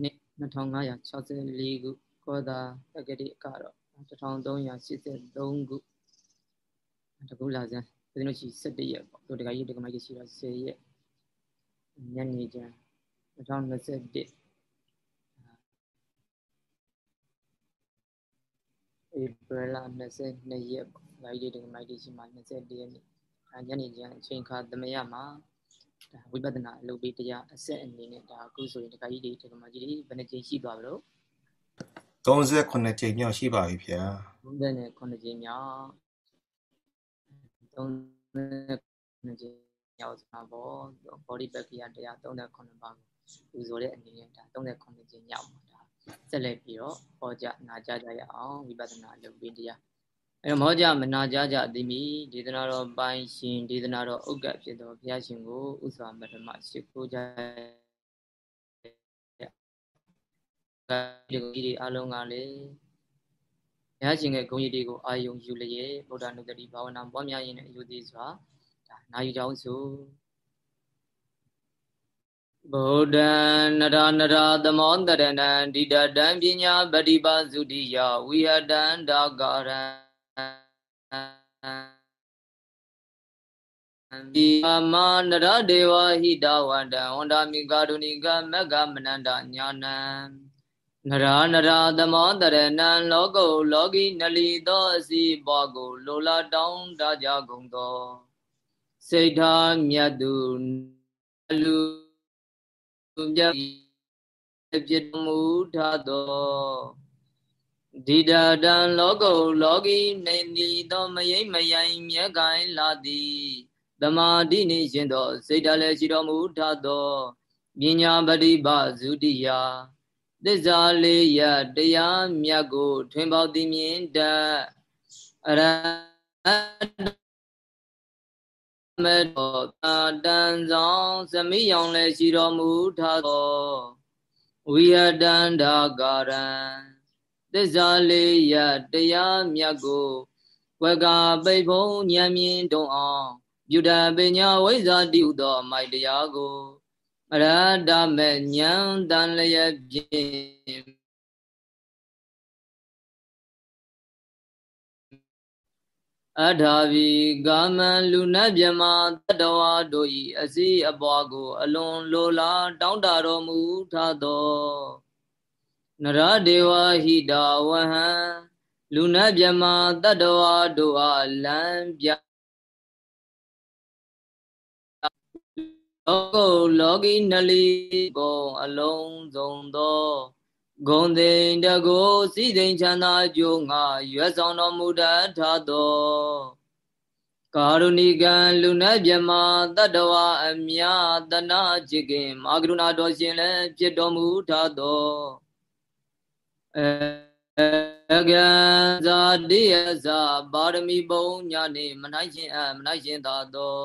နှစ်2564ခုကောသာတက္ကတိကတော့1383ခုတကူလာစံဒီနေ့ရှိ17ရက်ပေါ့တို့တကကြီးတကမကြီးရှိတော့10ရက်ညနေကျန်2021ဧပြီလ22ရက်ပေါ့ဒါကြီးတကမကြီးရှိမှ21ရက်နေ့ညနေကျန်အချိန်ခါသမယမှာ ဒါဝိပဿနာအလုပ်ပေးတရားအဆက်အနေနဲ့ဒါအခုဆိုရင်တခါကြီးဒီတက္ကမကြီးတွေဘယ်နှကြိမ်ရှိသွားပြီလို့38ကြိမ်မြောက်ရှိပါပြီဗျာ38ကြိမ်မြောက်39ကြိမ်မြောက်ဆိုတာပေါ့ body back ရတရား38ပါးပူဇော်တဲ့အနေနဲ့ဒါ38ကြိမ်မြောက်မှာဒါဆက်လက်ပြီးတော့ဟောကြားနာကြားကြရအောင်ဝိပဿနာလုပ်ပေးတရား အဲတော့မောကြမနာကြကြသည်မိဒေသနာတော်ပိုင်ရှင်ဒေသနာတော်ဥက္ကဖြစ်တော်ဘုရားရှင်ကိုဥစွာပထမရှိခိုးကြဒီကိုကြီးအလုံးကလည်းဘုရားရှင်ရဲ့ဂုဏ်ရည်တွေကိုအာယုံယူလျက်ဗုဒ္ဓနုတ္တိဘာဝနာပွားများရင်းနဲ့အယူသေးစွာဒါနာယူကြောင်းဆိုဗုဒ္ဓံနရနရသမောတရဏံဒိဋ္ဌတံပညာပฏิပါစုတိယဝိဟတံဒါကာရံ ဒီမနရဒေဝဟိတဝန္တံဝန္တာမိကာရုဏိကမက္ကမနန္တညာနံနရာနရာသမောတရဏံလောကုလောကီနလီသောအစီပွားကို လိုလာတောင်းတကြကုန်သောစိတ်ထားမြတ်သူလူမြတ်ဖြစ်မှုထသော ဒိဋ္ဌတံလောကုလောကီနေနီသောမယိမ့်မယိုင်မြဲကိုင်လာသည်သမာဓိနှင့်ရှင်သောစိတ်တလည်းရှိတော်မူထသောပညာပရိပဇုတိယသစ္စာလေးရတရားမြတ်ကို ထွင်ပေါသည်မြင်တတ်အရမတော်တာတန်ဆောင်သမိယောင်လည်းရှိတော်မူထသောဝိယတန္တာကာရံ သစ္စာလေးရတရားမြတ်ကိုဝကပိတ်ဖုံဉာဏ်မြင်တုံအောင်ပြုတပညာဝိဇ္ဇာတိဟုသောအမိုက်တရားကိုအရဟတမေဉာဏ်တန်လျက်ဖြင့်အထာဝီကာမံလူနတ်မြမတတဝါတို့၏အစည်းအပွားကို အလွန်လိုလားတောင်းတတော်မူထသော နရဒေဝဟိတာဝဟံလူနာမြမတတ္တဝါတို့အားလံပြလောကုလောကီနလီကုံအလုံးစုံသောဂုံသိန်တကိုစိသိန်ချမ်းသာကြိုးငါရွယ်ဆောင်တော်မူတတ်ထသောကာရုဏီကံလူနာမြမတတ္တဝါအမြတနာจิตခင်မာကရုဏာတော်ရှင်လည်းဖြစ်တော်မူထသော အကံဇာတိယဇာပါရမီပုံညာနေမနိုင်ရှင်အမနိုင်ရှင်သာသော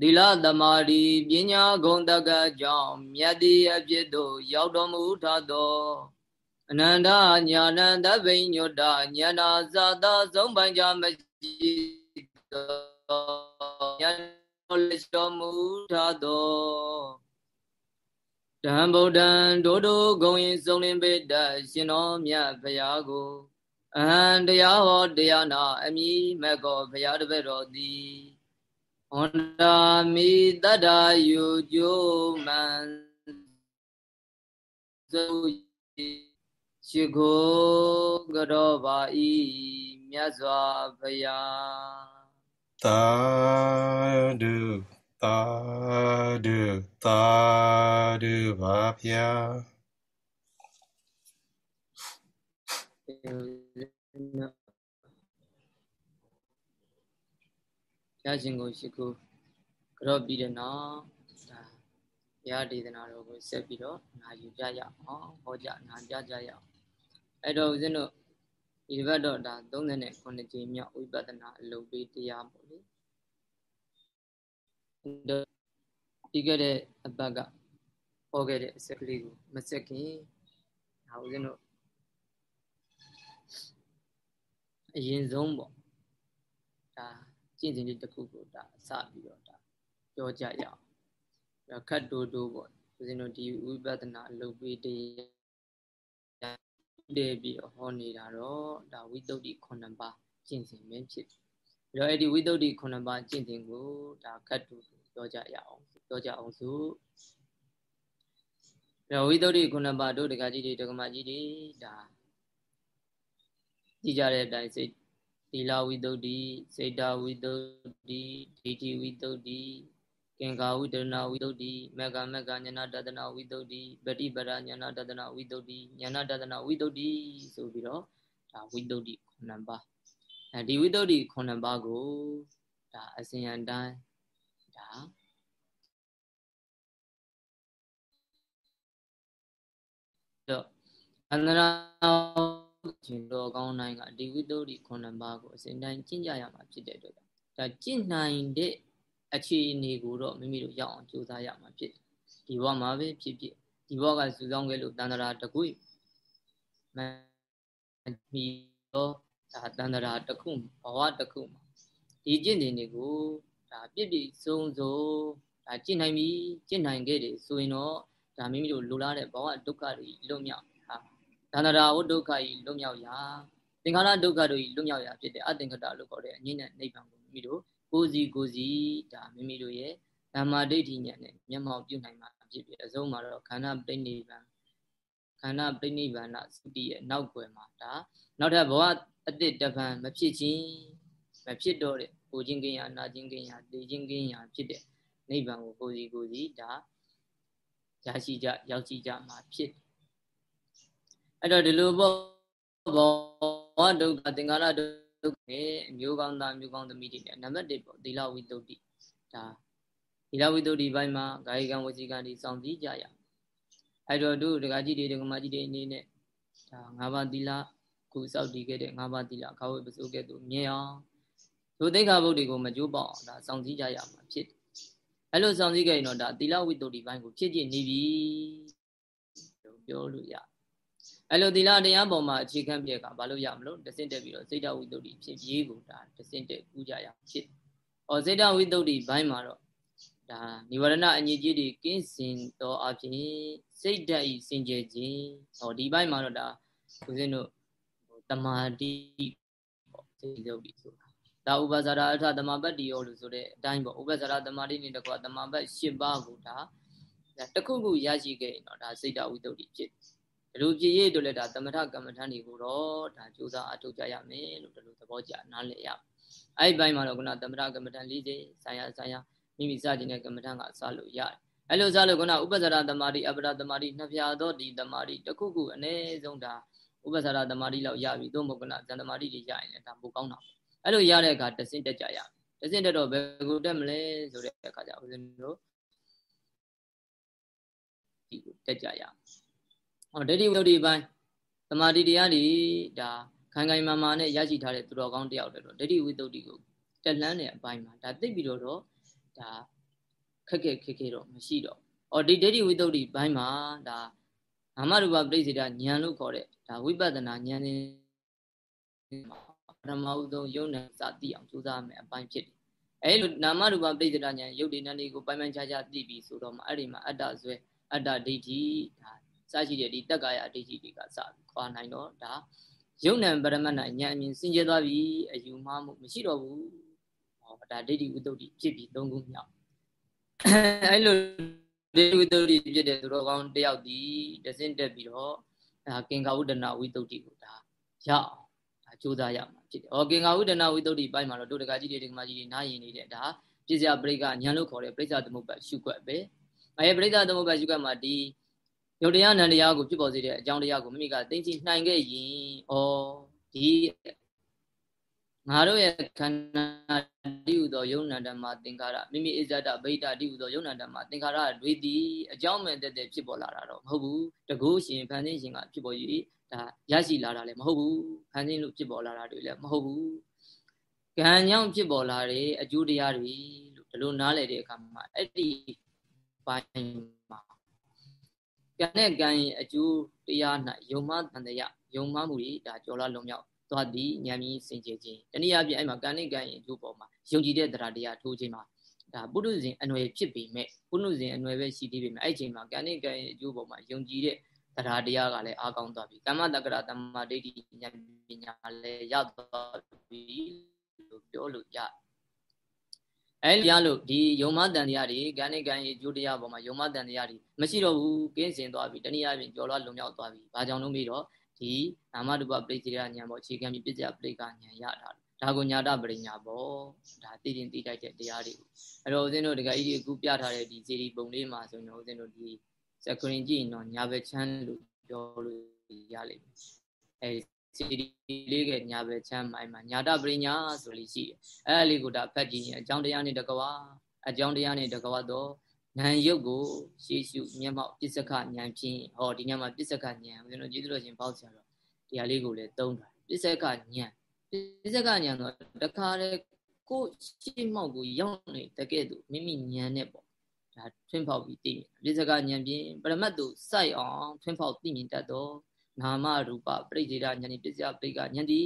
သီလသမာဓိပညာဂုဏ်တကကြောင့်မြတ်တိအဖြစ်သို့ရောက်တော်မူထသောအနန္တညာဏသဗ္ဗညုတ္တညာနာဇာတာသုံးပိုင်ကြမရှိသောညာတော်မူထသော တံဗုဒ္ဓံဒိုဒိုဂုံရင်စုံလင်ပေတရှင်တော်မြတ်ဘုရားကိုအဟံတရားဟောတရားနာအမိမကောဘုရားတပည့်တော်သည်ဟောတာမိတတ္တာယူကျိုးမံသုရှိခိုးကြောပါဤမြတ်စွာဘုရားသာဓု သာဓုသာဓုပါဗျာရခြင်းကိုရှိခိုးကြောပြီးတဲ့နောက်ဒါဘုရားဒေသနာတော်ကိုဆက်ပြီးတော့နာယူကြရအောင်ဟောကြားနာကြားကြရအောင်အဲ့တော့ဦးဇင်းတို့ဒီဘက်တော့ဒါ39ကြိမ်မြောက်ဝိပဿနာအလုပ်ပေးတရားပေါ့လေ ပြီးခဲ့တဲ့အပတ်ကဟောခဲ့တဲ့အစက်ကလေးကိုမစက်ခင်ဒါဦးဇင်းတို့အရင်ဆုံးပေါ့ဒါကျင့်စဉ်လေးတစ်ခုကိုဒါအစပြီးတော့ဒါပြောကြရအောင်ဒါခတ်တိုးတိုးပေါ့ဦးဇင်းတို့ဒီဝိပဿနာအလုပ်ပေးတရားတည်ပြီးဟောနေတာတော့ဒါဝိတုဒ္ဓိ9ပါးကျင့်စဉ်ပဲဖြစ်ပြီးတော့အဲ့ဒီဝိတုဒ္ဓိ9ပါးကျင့်စဉ်ကိုဒါခတ်တူ ပြောကြရအောင်ပြောကြအောင်ဆိုဒါဝိတုဒ္ဓိ9ပါးတို့တက္ကကြီးတွေတက္ကမကြီးတွေဒါကြည်ကြတဲ့အတိုင်းစိတ်သီလဝိတုဒ္ဓိစေတဝိတုဒ္ဓိဒိဋ္ဌိဝိတုဒ္ဓိကင်္ကာဝိတရဏဝိတုဒ္ဓိမက္ကမက္ကဉာဏတဒနာဝိတုဒ္ဓိပฏิပဒဉာဏတဒနာဝိတုဒ္ဓိဉာဏတဒနာဝိတုဒ္ဓိဆိုပြီးတော့ဒါဝိတုဒ္ဓိ9ပါးအဲဒီဝိတုဒ္ဓိ9ပါးကိုဒါအစဉ်အတိုင်း တော့အန္တရာရှင်တော်ကောင်းတိုင်းကဒီဝိတုဒ္ဓိ9ပါးကိုအစဉ်တိုင်းကျင့်ကြရမှာဖြစ်တဲ့အတွက်ဒါကျင့်နိုင်တဲ့အခြေအနေကိုတော့မိမိတို့ရောက်အောင်ကြိုးစားရမှာဖြစ်ဒီဘဝမှာပဲဖြစ်ဖြစ်ဒီဘဝကစုဆောင်းခဲ့လို့တန်တရာတကွေမမီတော့ဒါတန်တရာတခုဘဝတခုမှာဒီကျင့်တင်တွေကိုဒါပြည့်ပြည့်စုံစုံဒါကျင့်နိုင်ပြီကျင့်နိုင်ခဲ့တယ်ဆိုရင်တော့ ဒါမိမိတို့လိုလားတဲ့ဘဝဒုက္ခတွေလွတ်မြောက်ဟာတန်တရာဝဒုက္ခကြီးလွတ်မြောက်ရာသင်္ခါရဒုက္ခတို့ကြီးလွတ်မြောက်ရာဖြစ်တဲ့အသင်္ကတလို့ခေါ်တဲ့အငြိမ့်တဲ့နိဗ္ဗာန်ကိုမိမိတို့ကိုစီကိုစီဒါမိမိတို့ရဲ့ဓမ္မဒိဋ္ဌိဉာဏ်နဲ့မျက်မှောက်ပြုနိုင်မှာဖြစ်ပြီးအဆုံးမှာတော့ခန္ဓာပြိဋိဘံခန္ဓာပြိဋိဘံနာသုတိရဲ့နောက်ွယ်မှာဒါနောက်ထပ်ဘဝအတိတ်တပံမဖြစ်ခြင်းမဖြစ်တော့တဲ့ကိုချင်းကင်းရာနာချင်းကင်းရာသိချင်းကင်းရာဖြစ်တဲ့နိဗ္ဗာန်ကိုကိုစီကိုစီဒါ ရရှိကြရောက်ရှိကြမှာဖြစ်အဲ့တော့ဒီလိုပေါ့ဘောဒုက္ခသင်္ခါရဒုက္ခုက္ခေအမျိုးကောင်းသားမျိုးကောင်းသမီးတွေနဲ့နံပါတ်1ပေါ့သီလဝိတ္တုတိဒါသီလဝိတ္တုတိဘိုင်းမှာဂါယကံဝစီကံဒီစောင့်စည်းကြရအဲ့တော့တို့ဒကာကြီးတွေဒကာမကြီးတွေအနေနဲ့ဒါ၅ပါးသီလခုစောက်တည်ခဲ့တဲ့၅ပါးသီလခါဝေပစိုးကဲ့သို့မြင်အောင်တို့သိက္ခာပုဒ်တွေကိုမကြိုးပေါအောင်ဒါစောင့်စည်းကြရမှာဖြစ် အဲ့လိုစောင့်စည်းခဲ့ရင်တော့ဒါသီလဝိတ္တုတိဘိုင်းကိုဖြစ်ဖြစ်နေပြီလို့ပြောလို့ရတယ်အဲ့လိုသီလတရားပေါ်မှာအခြေခံပြက်ကဘာလို့ရမလို့တစင့်တက်ပြီးတော့စိတ်တဝိတ္တုဖြစ်ပြေးကိုဒါတစင့်တက်ကူးကြရဖြစ်။ဩစိတ်တဝိတ္တုဘိုင်းမှာတော့ဒါនិဝရဏအညစ်အကြေးတွေကင်းစင်သောအဖြစ်စိတ်ဓာတ်ဤစင်ကြယ်ခြင်းဟောဒီဘိုင်းမှာတော့ဒါဦးဇင်းတို့တမာတိပေါ့စိတ်သုတ်ဒီဆိုတာ ဒါဥပဇာရအထသမပတ်တိယောလို့ဆိုတဲ့အတိုင်းပေါ့ဥပဇာရသမာဓိနဲ့တကွာသမာပတ်၈ပါးကိုဒါတခုခုရရှိခဲ့ရင်တော့ဒါစိတ်တဝိတုဒ္ဓိဖြစ်ဒီလိုပြည့်ရည်တို့လည်းဒါသမထကမ္မထန်တွေကိုတော့ဒါကြိုးစားအထောက်ကြရမယ်လို့ဒီလိုသဘောကျနားလည်ရအဲ့ဒီဘက်မှာတော့ခုနသမထကမ္မထန်၄ချက်ဆိုင်ရာဆိုင်ရာမိမိစတင်တဲ့ကမ္မထန်ကစလို့ရတယ်အဲ့လိုစလို့ခုနဥပဇာရသမာဓိအပဒသမာဓိနှစ်ဖြာသောဒီသမာဓိတခုခုအ ਨੇ ဆုံးဒါဥပဇာရသမာဓိလောက်ရပြီသို့မဟုတ်ခုနဇန်သမာဓိတွေရရင်လည်းဒါပိုကောင်းတာပေါ့ အဲ့လိုရတဲ့အခါတဆင့်တက်ကြရတဆင့်တက်တော့ဘယ်ကိုတက်မလဲဆိုတဲ့အခါကျဦးဇင်းတို့ဒီကိုတက်ကြရဟောဒိဋ္ဌိဝိတ္တိပိုင်းသမာဓိတရားတွေဒါခိုင်ခိုင်မာမာနဲ့ရရှိထားတဲ့သူတော်ကောင်းတယောက်တည်းတော့ဒိဋ္ဌိဝိတ္တိကိုတက်လှမ်းတဲ့အပိုင်းမှာဒါသိပြီးတော့တော့ဒါခက်ခက်ခက်ခဲတော့မရှိတော့။အော်ဒီဒိဋ္ဌိဝိတ္တိဘိုင်းမှာဒါနာမရူပပရိစ္ဆေဒဉာဏ်လို့ခေါ်တဲ့ဒါဝိပဿနာဉာဏ်နဲ့ပ ထမဦးဆုံးယုံနဲ့စသိအောင်ကြိုးစားမယ်အပိုင်းဖြစ်တယ်။အဲလိုနာမရူပပရိစ္ဆေဒဉာဏ်ယုတ်ဒီနန္ဒီကိုပိုင်ပိုင်ခြားခြားသိပြီဆိုတော့မှအဲ့ဒီမှာအတ္တဇွဲအတ္တဒိဋ္ဌိဒါစရှိတဲ့ဒီတက္ကာယအဋ္ဌိတွေကစခွာနိုင်တော့ဒါယုံနံပရမတ်နာဉာဏ်အမြင်စင်ကြဲသွားပြီအယူမှားမှုမရှိတော့ဘူးဟောဒါဒိဋ္ဌိဝိတ္တုဖြစ်ပြီးသုံးခုမြောက်အဲလိုဒိဋ္ဌိဝိတ္တုဖြစ်တဲ့သူတော်ကောင်းတယောက်ဒီတစင့်တက်ပြီးတော့ဒါကင်္ဂဝုဒနာဝိတ္တုကိုဒါရအောင်ဒါ ကြိုးစားရမှာဖြစ်တယ်။ဟောကင်္ဂဝုဒနာဝိတ္တုပိုင်းမှာတော့တို့တကကြီးတွေဒီကမကြီးတွေနားရင်နေတဲ့ဒါပြစ္ဆယပရိက္ခဉာဏ်လို့ခေါ်တဲ့ပရိစ္ဆသမုပ္ပါရှုွက်ပဲ။အဲပရိစ္ဆသမုပ္ပါရှုွက်မှာဒီယုတ်တရားနံတရားကိုဖြစ်ပေါ်စေတဲ့အကြောင်းတရားကိုမိမိကသိသိနိုင်ခဲ့ရင်ဩဒီ ငါတို့ရဲ့ခန္ဓာတိဟုသောယုံနံဓမ္မသင်္ခါရမိမိအစ္ဆဒဗိဒ္ဓတိဟုသောယုံနံဓမ္မသင်္ခါရတွေသည်အကြောင်းမဲ့တက်တက်ဖြစ်ပေါ်လာတာတော့မဟုတ်ဘူးတကူရှင်ဖန်ဆင်းရှင်ကဖြစ်ပေါ်၍ဒါရရှိလာတာလည်းမဟုတ်ဘူးဖန်ဆင်းလို့ဖြစ်ပေါ်လာတာတွေလည်းမဟုတ်ဘူးကံကြောင့်ဖြစ်ပေါ်လာတဲ့အကျိုးတရားတွေလို့ဒီလိုနားလည်တဲ့အခါမှာအဲ့ဒီဘိုင်းမှာကံနဲ့ကံရဲ့အကျိုးတရား၌ယုံမှတန်တရားယုံမှမှုတွေဒါကြော်လာလုံးမြောက် သွားသည်ဉာဏ်မြင်စင်ကြယ်ခြင်းတနည်းအားဖြင့်အဲ့မှာကံနဲ့ကံရဲ့အကျိုးပေါ်မှာယုံကြည်တဲ့တရားတရားထိုးခြင်းမှာဒါပုထုဇဉ်အနွယ်ဖြစ်ပေမဲ့ပုထုဇဉ်အနွယ်ပဲရှိသေးပေမဲ့အဲ့ချိန်မှာကံနဲ့ကံရဲ့အကျိုးပေါ်မှာယုံကြည်တဲ့တရားတရားကလည်းအားကောင်းသွားပြီကမ္မတက္ကရာတမ္မာဒိဋ္ဌိဉာဏ်ပညာလည်းရသွားပြီလို့ပြောလို့ရအဲ့ဒီရလို့ဒီယုံမတန်တရားတွေကံနဲ့ကံရဲ့အကျိုးတရားပေါ်မှာယုံမတန်တရားတွေမရှိတော့ဘူးကင်းစင်သွားပြီတနည်းအားဖြင့်ကြော်လွှားလုံမြောက်သွားပြီဘာကြောင့်လို့ပြီးတော့ ဒီနာမရူပပရိစ္ဆေရဉာဏ်ပေါ်အခြေခံပြီးပြစ္ဆယပရိက္ခဉာဏ်ရတာဒါကိုညာတပရိညာပေါ့ဒါသိရင်သိတိုက်တဲ့တရားတွေအဲ့တော့ဦးဇင်းတို့တကယ်ကြီးအခုပြထားတဲ့ဒီစီရီပုံလေးမှာဆိုရင်ဦးဇင်းတို့ဒီစကရင်ကြည့်ရင်တော့ညာဘက်ချမ်းလို့ပြောလို့ရလိမ့်မယ်အဲစီရီလေးကညာဘက်ချမ်းမိုင်းမှာညာတပရိညာဆိုလို့ရှိတယ်အဲ့အလေးကိုဒါဖတ်ကြည့်ရင်အကြောင်းတရားနဲ့တကွာအကြောင်းတရားနဲ့တကွာတော့ နာယုတ်ကိုရှေးရှုမျက်မှောက်ပစ္စကဉာဏ်ဖြင့်ဟောဒီညမှာပစ္စကဉာဏ်ဦးဇင်းတို့ကျေးဇူးတော်ရှင်ပေါ့ဆရာတော်ဒီဟာလေးကိုလည်းသုံးတာပစ္စကဉာဏ်ပစ္စကဉာဏ်တော့တခါလေကိုရှေ့မောက်ကိုရောက်နေတကဲ့သို့မိမိဉာဏ်နဲ့ပေါ့ဒါထွင်းဖောက်ပြီးသိမြင်ပစ္စကဉာဏ်ဖြင့်ပရမတ်တို့စိုက်အောင်ထွင်းဖောက်သိမြင်တတ်သောနာမရူပပရိစ္ဆေဒဉာဏ်ပစ္စယပိကဉာဏ်ဒီ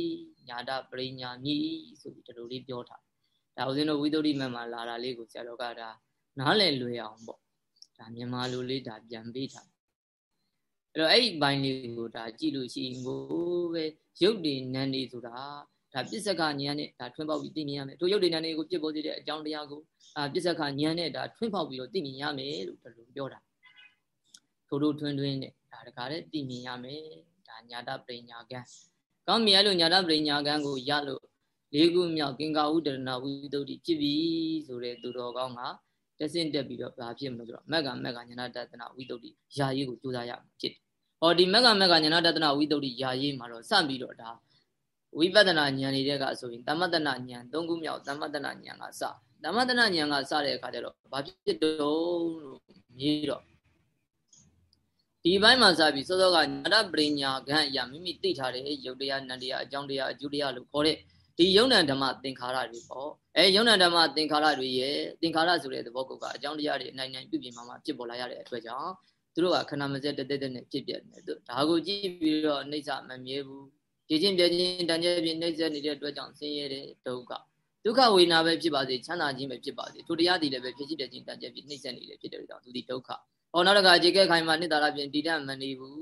ညာတပရိညာမြည်ဆိုပြီးဒီလိုလေးပြောထားဒါဦးဇင်းတို့ဝိသုဒ္ဓိမတ်မှာလာတာလေးကိုဆရာတော်ကဒါ နားလည်လွယ်အောင်ပေါ့ဒါမြန်မာလိုလေးဒါပြန်ပေးထားအဲ့တော့အဲ့ဒီဘိုင်းလေးကိုဒါကြည့်လို့ရှိရင်ကိုပဲရုပ်တည်နံနေဆိုတာဒါပစ္စကဉာဏ်နဲ့ဒါထွန်းပေါက်ပြီးသိမြင်ရမယ်တို့ရုပ်တည်နံတွေကိုပြစ်ပေါ်စေတဲ့အကြောင်းတရားကိုအာပစ္စကဉာဏ်နဲ့ဒါထွန်းပေါက်ပြီးတော့သိမြင်ရမယ်လို့ဒါလိုပြောတာထို့ထို့ထွန်းထွန်းနဲ့ဒါတကားတဲ့သိမြင်ရမယ်ဒါညာတပရိညာကံကောင်းမြတ်လို့ညာတပရိညာကံကိုရလို့လေးခုမြောက်ကင်္ကာဥဒရဏဝိသုဒ္ဓိဖြစ်ပြီဆိုတဲ့သူတော်ကောင်းက တဆင့်တက်ပြီးတော့ဘာဖြစ်မလို့ဆိုတော့မက်ကမက်ကညာတတနာဝိသုဒ္ဓိယာရေးကိုကြိုးစားရမှာဖြစ်တယ်။ဟောဒီမက်ကမက်ကညာတတနာဝိသုဒ္ဓိယာရေးမှာတော့စပြီးတော့ဒါဝိပဿနာဉာဏ်တွေကဆိုရင်တမတနာဉာဏ်၃ခုမြောက်တမတနာဉာဏ်ကစတမတနာဉာဏ်ကစတဲ့အခါကျတော့ဘာဖြစ်တော့လို့မြည်တော့ဒီဘိုင်းမှာစပြီးစောစောကညာတပရိညာကံအရာမိမိသိထားတဲ့ယုတ်တရားနန္တရားအကြောင်းတရားအကျိုးတရားလို့ခေါ်တဲ့ ဒီယုံနံဓမ္မသင်္ခါရတွေပေါ့အဲယုံနံဓမ္မသင်္ခါရတွေရဲ့သင်္ခါရဆိုတဲ့သဘောကုတ်ကအကြောင်းတရားတွေအနိုင်နိုင်ပြုပြင်မှမှဖြစ်ပေါ်လာရတဲ့အတွက်ကြောင့်သူတို့ကခဏမစက်တက်တက်နဲ့ဖြစ်ပြတယ်သူဒါကိုကြည့်ပြီးတော့အိဋ္ဌမမြဲဘူးဒီချင်းပြချင်းတန်ကျဲပြင်းနှိမ့်ဆက်နေတဲ့အတွက်ကြောင့်ဆင်းရဲတဲ့ဒုက္ခဒုက္ခဝေဒနာပဲဖြစ်ပါစေချမ်းသာခြင်းပဲဖြစ်ပါစေထိုတရားတည်လည်းပဲဖြစ်ရှိတဲ့ခြင်းတန်ကျဲပြင်းနှိမ့်ဆက်နေတယ်ဖြစ်တဲ့ကြောင့်သူဒီဒုက္ခဟောနောက်တစ်ခါအခြေခဲခိုင်မှာနှစ်သာရပြင်တည်တတ်မနေဘူး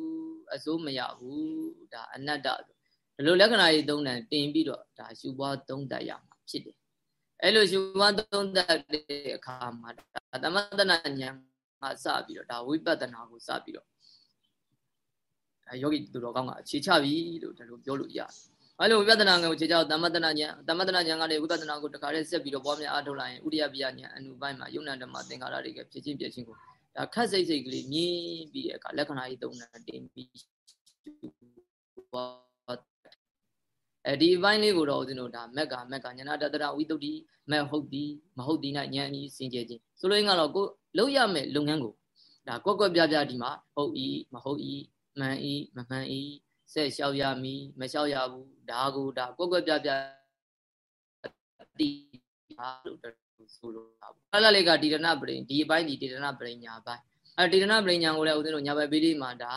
အစိုးမရဘူးဒါအနတ္တဆို ဒီလိုလက္ခဏာတွေသုံးတယ်တင်ပြီးတော့ဒါရှုပွားသုံးတတ်ရမှာဖြစ်တယ်အဲ့လိုရှုပွားသုံးတတ်တဲ့အခါမှာဒါသမတနာဉာဏ်ကစပြီးတော့ဒါဝိပဿနာကိုစပြီးတော့ဒါယောဂီသူတော်ကောင်းကအခြေချပြီလို့ဒါလိုပြောလို့ရတယ်အဲ့လိုဝိပဿနာကိုခြေချောက်သမတနာဉာဏ်သမတနာဉာဏ်ကလည်းဝိပဿနာကိုတခါတည်းဆက်ပြီးတော့ပွားများအားထုတ်လိုက်ရင်ဥရိယပိယဉာဏ်အနုပိုင်းမှာယုံနာဓမ္မသင်္ခါရတွေကဖြစ်ချင်းပြချင်းကိုဒါခက်စိတ်စိတ်ကလေးမြင်ပြီးတဲ့အခါလက္ခဏာကြီးသုံးတာတင်ပြီး အဲဒီအပိုင်းလေးကိုတော့ဦးဇင်းတို့ဒါမက်ကမက်ကညာနာတတရဝိတုဒ္ဓိမက်ဟုတ်သည်မဟုတ်သည်နဲ့ဉာဏ်ဤစင်ကြယ်ခြင်းဆိုလိုရင်းကတော့ကိုလုံးရမယ်လုပ်ငန်းကိုဒါကွက်ကွက်ပြပြဒီမှာဟုတ်ဤမဟုတ်ဤမှန်ဤမမှန်ဤဆက်လျှောက်ရမည်မလျှောက်ရဘူးဒါကိုဒါကွက်ကွက်ပြပြတိပါလို့ဆိုလိုတာပေါ့အဲ့လေးကဒီရဏပရိဒီအပိုင်းဒီဒီရဏပရိညာပိုင်းအဲ့ဒီရဏပရိညာကိုလည်းဦးဇင်းတို့ညာဘက်ပေးလေးမှာဒါ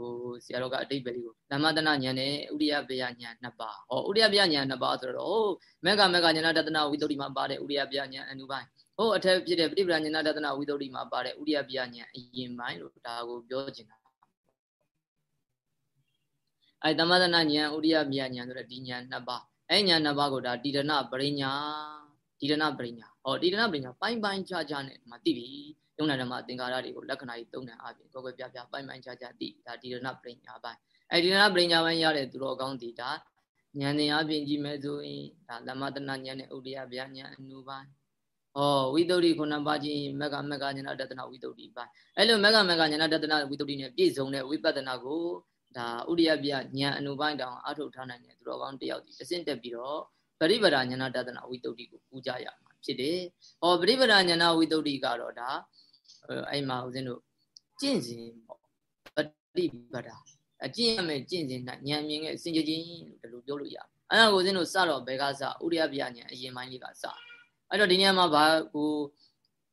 ဟိုဆရာတော်ကအတိတ်ပဲလေးကိုဓမ္မတနာဉာဏ်နဲ့ဥရိယပယဉာဏ်နှစ်ပါးဟောဥရိယပယဉာဏ်နှစ်ပါးဆိုတော့ဟိုမေဃမေဃဉာဏတတနာဝိသုဒ္ဓိမှာပါတဲ့ဥရိယပယဉာဏ်အနုပိုင်းဟိုအထက်ဖြစ်တဲ့ပဋိပဒဉာဏတတနာဝိသုဒ္ဓိမှာပါတဲ့ဥရိယပယဉာဏ်အရင်ပိုင်းလို့ဒါကိုပြောချင်တာအဲဓမ္မတနာဉာဏ်ဥရိယပယဉာဏ်ဆိုတဲ့ဒီဉာဏ်နှစ်ပါးအဲဉာဏ်နှစ်ပါးကိုဒါတိရဏပရိညာ တိရဏပရိညာဟောတိရဏပရိညာပိုင်းပိုင်းခြားခြားနဲ့ဒီမှာသိပြီယုံနာဓမ္မသင်္ကာရတွေကိုလက္ခဏာကြီးသုံးတယ်အပြင်ကိုယ်ကိုယ်ပြပြပိုင်ပိုင်ခြားခြားသိဒါဒီရဏပရိညာပိုင်းအဲဒီရဏပရိညာပိုင်းရတဲ့သူတော်ကောင်းဒီဒါဉာဏ်ဉာဏ်အပြင်ကြည့်မယ်ဆိုရင်ဒါလမတနာဉာဏ်နဲ့ဥဒိယဗျာဉာဏ်အနုပိုင်းဩဝိတ္တုရိခုနပါချင်းမက္ကမက္ကဉာဏတတနာဝိတ္တုရိပိုင်းအဲ့လိုမက္ကမက္ကဉာဏတတနာဝိတ္တုရိနဲ့ပြည့်စုံတဲ့ဝိပဿနာကိုဒါဥဒိယဗျာဉာဏ်အနုပိုင်းတောင်အထုတ်ထားနိုင်တဲ့သူတော်ကောင်းတယောက်ဒီအစင့်တက်ပြီးတော့ ပရိပဒဉာဏတတနာဝိတ္တုရိကိုပူကြရမှာဖြစ်တယ်။ဟောပရိပဒဉာဏဝိတ္တုရိကတော့ဒါအဲ့မှာဦးဇင်းတို့ကျင့်စဉ်ပေါ့ပฏิပဒါအကျင့်ရမယ်ကျင့်စဉ်၌ဉာဏ်မြင်ရဲ့စင်ကြခြင်းလို့ဒီလိုပြောလို့ရတယ်အဲ့ဒါကိုဦးဇင်းတို့စတော့ဘယ်ကစဥရိယပြဉာဏ်အရင်ပိုင်းလေးကစအဲ့တော့ဒီနေရာမှာဘာကို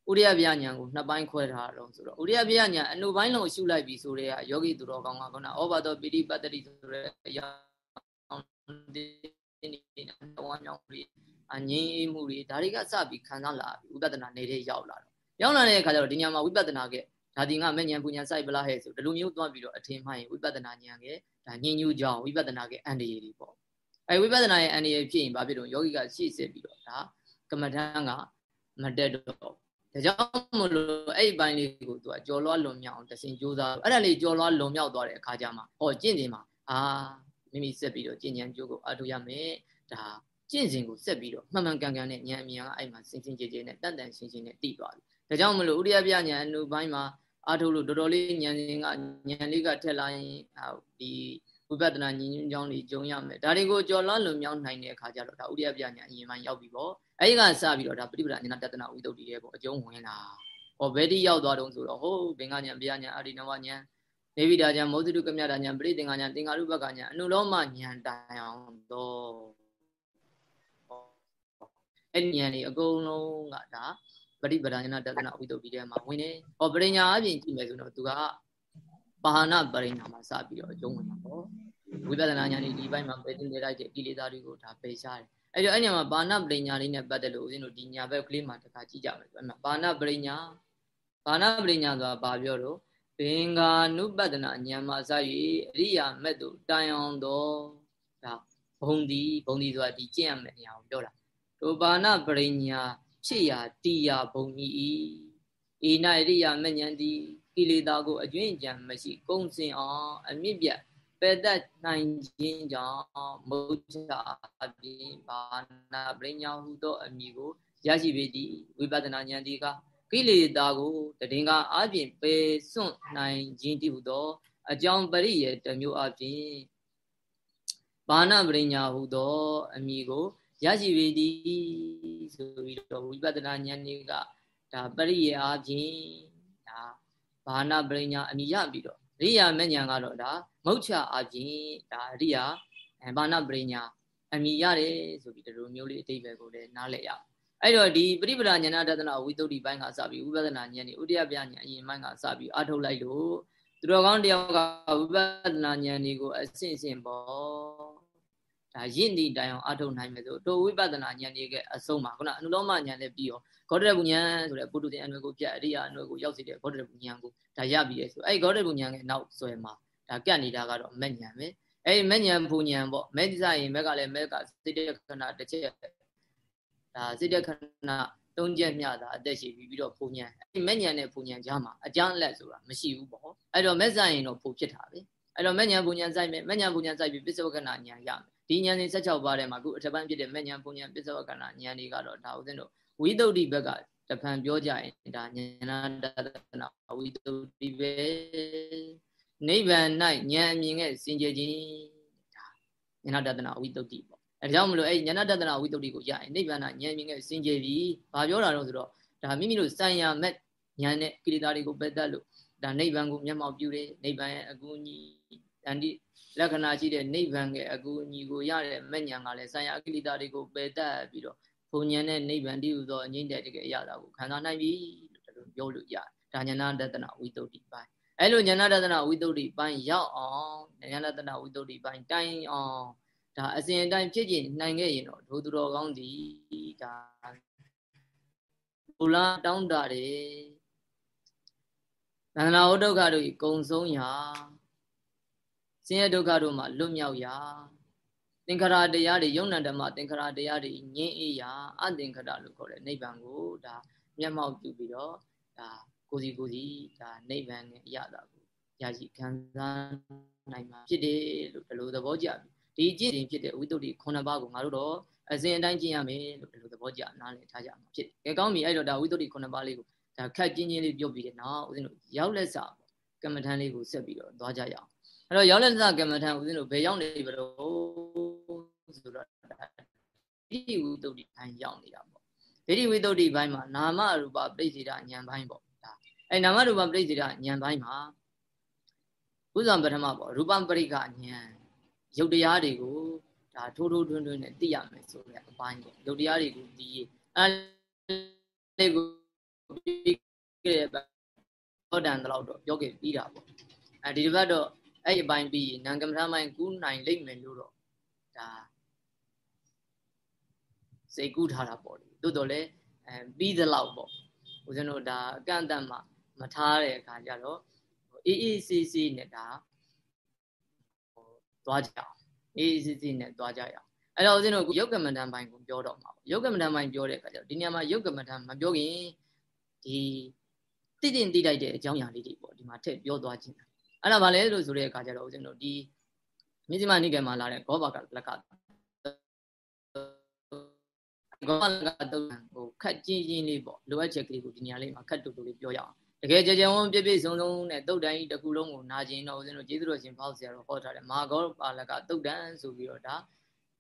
ဥရိယပြဉာဏ်ကိုနှစ်ပိုင်းခွဲထားတော့ဆိုတော့ဥရိယပြဉာဏ်အနုပိုင်းလုံးရှုလိုက်ပြီဆိုတဲ့ယောဂီသူတော်ကောင်းကခုနဩဘာတော်ပိဋိပတ္တိဆိုတဲ့အရာ ဒီနေဝါမြောင်းပြီးအငြင်းအေးမှုတွေဒါတွေကစပြီးခံစားလာပြီဝိပဿနာနေတဲ့ရောက်လာတော့ရောက်လာတဲ့အခါကျတော့ဒီညမှာဝိပဿနာကဒါဒီငါမဲ့ဉာဏ်ပူဉာဏ်စိုက်ပလားဟဲ့ဆိုဒီလိုမျိုးသွားပြီးတော့အထင်မှရင်ဝိပဿနာဉာဏ်ကဒါညင်ညူကြောင်းဝိပဿနာကအန္တရာယ်တွေပေါ့အဲဝိပဿနာရဲ့အန္တရာယ်ဖြစ်ရင်ဘာဖြစ်လို့ယောဂီကရှေ့စစ်ပြီးတော့ဒါကမ္မထမ်းကမတက်တော့ဒါကြောင့်မလို့အဲ့ဒီပိုင်းလေးကိုသူကကြော်လွှားလွန်မြောက်အောင်တစင်ကြိုးစားအဲ့ဒါလေးကြော်လွှားလွန်မြောက်သွားတဲ့အခါကျမှဟောကျင့်နေမှာအာ မိမိဆက်ပြီးတော့ကျင့်ဉာဏ်ကြိုးကိုအားထုတ်ရမယ်ဒါကျင့်စဉ်ကိုဆက်ပြီးတော့မှန်မှန်ကန်ကန်နဲ့ဉာဏ်အမြင်ကအဲ့မှာစင်စင်ကြဲကြဲနဲ့တန်တန်ရှင်းရှင်းနဲ့တည်သွားပြီဒါကြောင့်မလို့ဥရိယပြဉာဏ်အနုပိုင်းမှာအားထုတ်လို့တော်တော်လေးဉာဏ်စဉ်ကဉာဏ်လေးကထက်လာရင်ဒီဝိပဿနာဉာဏ်ဉာဏ်ကြောင်းတွေကြုံရမယ်ဒါတွေကိုကြော်လွှမ်းလွန်မြောက်နိုင်တဲ့အခါကျတော့ဒါဥရိယပြဉာဏ်အရင်မှရောက်ပြီပေါ့အဲဒီကစပြီးတော့ဒါပฏิပဒါဉာဏ်တတနာဝိတုဒ္ဓိရဲ့ပေါ့အကျုံးဝင်လာဟောဘယ်တိရောက်သွားတုံးဆိုတော့ဟိုဘင်္ဂဉာဏ်ဗျာဉာဏ်အာရိနဝဉာဏ် နေဗိဒါဉာဏ်မောဇိတုကမြတာဉာဏ်ပရိသင်္ဂဉာဏ်သင်္ဃာရုပကဉာဏ်အနုလောမဉာဏ်တိုင်အောင်တော့အဲ့ဒီဉာဏ်တွေအကုန်လုံးကဒါပရိပဒါဉာဏ်တတနာဝိတုဒ္ဓိထဲမှာဝင်နေဟောပရိညာအပြင်ကြည့်မယ်ဆိုတော့သူကပါဟနာပရိညာမှာစပြီးတော့အကျုံးဝင်တာပေါ့ဝိပဿနာဉာဏ်ဒီဘက်မှာပယ်တင်လိုက်တဲ့ကိလေသာတွေကိုဒါပယ်ရှားတယ်အဲ့တော့အဲ့ညမှာဘာနာပရိညာလေးနဲ့ပတ်သက်လို့ဦးဇင်းတို့ဒီညာဘက်ကလေးမှာတခါကြည့်ကြမယ်ဆိုအဲ့မှာဘာနာပရိညာဘာနာပရိညာဆိုတာဘာပြောတော့ ဘင်္ဂာနုပဒနာဉာဏ်မှာစ၍အရိယာမက်တို့တိုင်အောင်တော့ဒါဘုံဒီဘုံဒီဆိုတာဒီကျင့်ရမယ့်နေရာကိုပြောတာဒုဘာနာပရိညာဖြစ်ရာတိယာဘုံဤဤနာအရိယာမဉဏ်ဒီကိလေသာကိုအကျွင့်ကြံမရှိကုံစင်အောင်အမြင့်ပြတ်ပယ်တတ်နိုင်ခြင်းကြောင့်မုတ်ချအပြင်ဘာနာပရိညာဟုသောအမည်ကိုရရှိပေသည်ဝိပဿနာဉာဏ်ဒီက ကိလေသာကိုတည်ငါအပြင်ပယ်စွန့်နိုင်ခြင်းတည်ဟုသော အကြောင်းပရိယေတမျိုးအပြင်ဘာနာပရိညာဟုသော အမည်ကိုရရှိပေသည်ဆိုပြီးတော့ဝိပဿနာဉာဏ်တွေကဒါပရိယေအပြင်ဒါဘာနာပရိညာအမည်ရပြီးတော့ရိယာမဉ္ဇဏ်ကတော့ဒါမုတ်ချအပြင်ဒါရိယာဘာနာပရိညာအမည်ရတယ်ဆိုပြီးဒီလိုမျိုးလေးအတိတ်ပဲကိုလည်းနားလည်ရအောင် အဲ့တော့ဒီပရိပဒဉာဏတဒနာဝိသုဒ္ဓိပိုင်းကစပြီးဝိပဿနာဉာဏ်ဤဥဒိယပြဉာဏ်အရင်ပိုင်းကစပြီးအထုတ်လိုက်လို့သူတော်ကောင်းတယောက်ကဝိပဿနာဉာဏ်ဤကိုအစဉ်စဉ်ပေါ့ဒါရင့်ဒီတိုင်အောင်အထုတ်နိုင်မယ်ဆိုတော့ဝိပဿနာဉာဏ်ဤကအဆုံးပါခုနအနုလောမဉာဏ်လည်းပြီးရောဂေါတရပုဉ္ဉံဆိုတဲ့ပုထုဇဉ်အနွယ်ကိုပြအရိယာအနွယ်ကိုရောက်စေတဲ့ဂေါတရပုဉ္ဉံကိုဒါရပြီလေဆိုအဲ့ဂေါတရပုဉ္ဉံကနောက်ဆွဲမှာဒါကတ်နေတာကတော့မဉ္ဉံပဲအဲ့မဉ္ဉံဘုံဉ္ဉံပေါ့မဲ့ဒီစားရင်မက်ကလည်းမက်ကစိတ္တခဏတစ်ချက် ဒါစိတ်တခဏသုံးချက်မျှတာအသက်ရှိပြီးပြီးတော့ဘုဉဏ်အဲ့မဉဏ်နဲ့ဘုဉဏ်ကြားမှာအကြမ်းလက်ဆိုတာမရှိဘူးပေါ့အဲ့တော့မဲ့ဆိုင်ရင်တော့ဘုဖြစ်တာပဲအဲ့တော့မဉဏ်ဘုဉဏ်စိုက်မယ်မဉဏ်ဘုဉဏ်စိုက်ပြီးပစ္စဝကနာဉာဏ်ရမယ်ဒီဉာဏ်စဉ်16ပါးထဲမှာအခုအထက်ပိုင်းဖြစ်တဲ့မဉဏ်ဘုဉဏ်ပစ္စဝကနာဉာဏ်တွေကတော့ဒါဥစဉ်တို့ဝိသုဒ္ဓိဘက်ကတဖန်ပြောကြရင်ဒါဉာဏတတနာဝိသုဒ္ဓိပဲနိဗ္ဗာန်၌ဉာဏ်အမြင်နဲ့စင်ကြယ်ခြင်းဒါဉာဏတတနာဝိသုဒ္ဓိပေါ့ အဲဒါကြောင့်မလို့အဲဉာဏတတနာဝိသုဒ္ဓိကိုရရင်နိဗ္ဗာန်ဉာဏ်အမြင်နဲ့စင်ကြယ်ပြီဘာပြောတာတော့ဆိုတော့ဒါမိမိတို့စံရမဲ့ဉာဏ်နဲ့ကိလေသာတွေကိုပယ်တတ်လို့ဒါနိဗ္ဗာန်ကိုမျက်မှောက်ပြုတယ်နိဗ္ဗာန်ရဲ့အကူအညီတန်တိလက္ခဏာရှိတဲ့နိဗ္ဗာန်ရဲ့အကူအညီကိုရတဲ့မဲ့ဉာဏ်ကလည်းစံရအကိလေသာတွေကိုပယ်တတ်ပြီးတော့ဘုံဉာဏ်နဲ့နိဗ္ဗာန်တည်းဟူသောအငြိမ့်တဲ့တကယ်အရာကိုခံစားနိုင်ပြီလို့ပြောလို့ရတယ်ဒါဉာဏတတနာဝိတ္တုတိပိုင်းအဲ့လိုဉာဏတတနာဝိတ္တုတိပိုင်းရောက်အောင်ဉာဏတတနာဝိတ္တုတိပိုင်းတိုင်အောင် ဒါအစဉ်အတိုင်းဖြစ်ကျင်နိုင်ခဲ့ရင်တော့ဒုသူတော်ကောင်းဒီဒါဘုလားတောင်းတာတယ်သန္နာဝဒုက္ခတို့ဤကုံဆုံးရာဆင်းရဲဒုက္ခတို့မှာလွတ်မြောက်ရာသင်္ခါရတရားတွေယုံ nant ဓမ္မသင်္ခါရတရားတွေငြင်းအေးရာအသင်္ခါရလို့ခေါ်တဲ့နိဗ္ဗာန်ကိုဒါမျက်မှောက်ပြုပြီးတော့ဒါကိုစီကိုစီဒါနိဗ္ဗာန်နဲ့အရသာကိုရရှိခံစားနိုင်မှာဖြစ်တယ်လို့ဒီလိုသဘောကျပြီ ဒီကြည့်ရင်ဖြစ်တဲ့ဝိတ္တုခုနှစ်ပါးကိုငါတို့တော့အစဉ်အတိုင်းကျင့်ရမယ်လို့ဒီလိုသဘောကျနားလည်ထားကြမှာဖြစ်တယ်။ကဲကောင်းပြီအဲ့တော့ဒါဝိတ္တုခုနှစ်ပါးလေးကိုဒါခက်ကျင်းချင်းလေးပြုတ်ပြီးတဲ့နောက်ဦးဇင်းတို့ရောက်လက်စာကမ္မထန်လေးကိုဆက်ပြီးတော့သွားကြရအောင်။အဲ့တော့ရောက်လက်စာကမ္မထန်ဦးဇင်းတို့ဘယ်ရောက်နေပြီတော့ဆိုတော့ဒီဝိတ္တုဘိုင်းရောက်နေတာပေါ့။ဒီဝိတ္တုဘိုင်းမှာနာမရူပပြိစိတဉာဏ်ဘိုင်းပေါ့။ဒါအဲ့နာမရူပပြိစိတဉာဏ်ဘိုင်းမှာဥစ္စာပထမပေါ့ရူပပရိကဉာဏ် ရုပ်တရားတွေကိုဒါထိုးထိုးထွန်းထွန်းနဲ့သိရမယ်ဆိုတဲ့အပိုင်းပေါ့ရုပ်တရားတွေကိုဒီအဲလေးကိုပြီးခဲ့တဲ့ဟောတန်တော့တော့ပြောခဲ့ပြီးတာပေါ့အဲဒီတစ်ပတ်တော့အဲ့အပိုင်းပြီးနံကမ္မထာမိုင်းကူးနိုင်လိမ့်မယ်လို့တော့ဒါစိတ်ကူးထားတာပေါ့လေတိုးတော်လည်းအဲပြီးသလောက်ပေါ့ဦးဇင်းတို့ဒါအကန့်အသတ်မှမထားတဲ့အခါကျတော့အေးအေးဆေးဆေးနဲ့ဒါ သွားကြအောင်အေးအေးဆေးဆေးနဲ့သွားကြရအောင်အဲ့တော့ဦးဇင်းတို့ယုတ်ကမ္မဋ္ဌာန်းပိုင်းကိုပြောတော့မှာပေါ့ယုတ်ကမ္မဋ္ဌာန်းပိုင်းပြောတဲ့အခါကျတော့ဒီနေရာမှာယုတ်ကမ္မဋ္ဌာန်းမပြောခင်ဒီတိတင်တိတိုက်တဲ့အကြောင်းအရာလေးတွေပေါ့ဒီမှာထည့်ပြောသွားခြင်းအဲ့ဒါဘာလဲလို့ဆိုတဲ့အခါကျတော့ဦးဇင်းတို့ဒီမြစ်စီမနိကေမှာလာတဲ့ဂောဘကလကဂောဘလကတုတ်ဟိုခက်ချင်းချင်းလေးပေါ့လိုအပ်ချက်ကလေးကိုဒီနေရာလေးမှာခက်တူတူလေးပြောရအောင် တကယ်ကြကြဝန်းပြည့်ပြည့်စုံစုံနဲ့တုတ်တန်ကြီးတစ်ခုလုံးကိုနာကျင်တော့ဦးဇင်းတို့ကျေးဇူးတော်ရှင်ဖောက်ဆရာတော်ဟောထားတယ်မာဂောပါလကတုတ်တန်ဆိုပြီးတော့ဒါ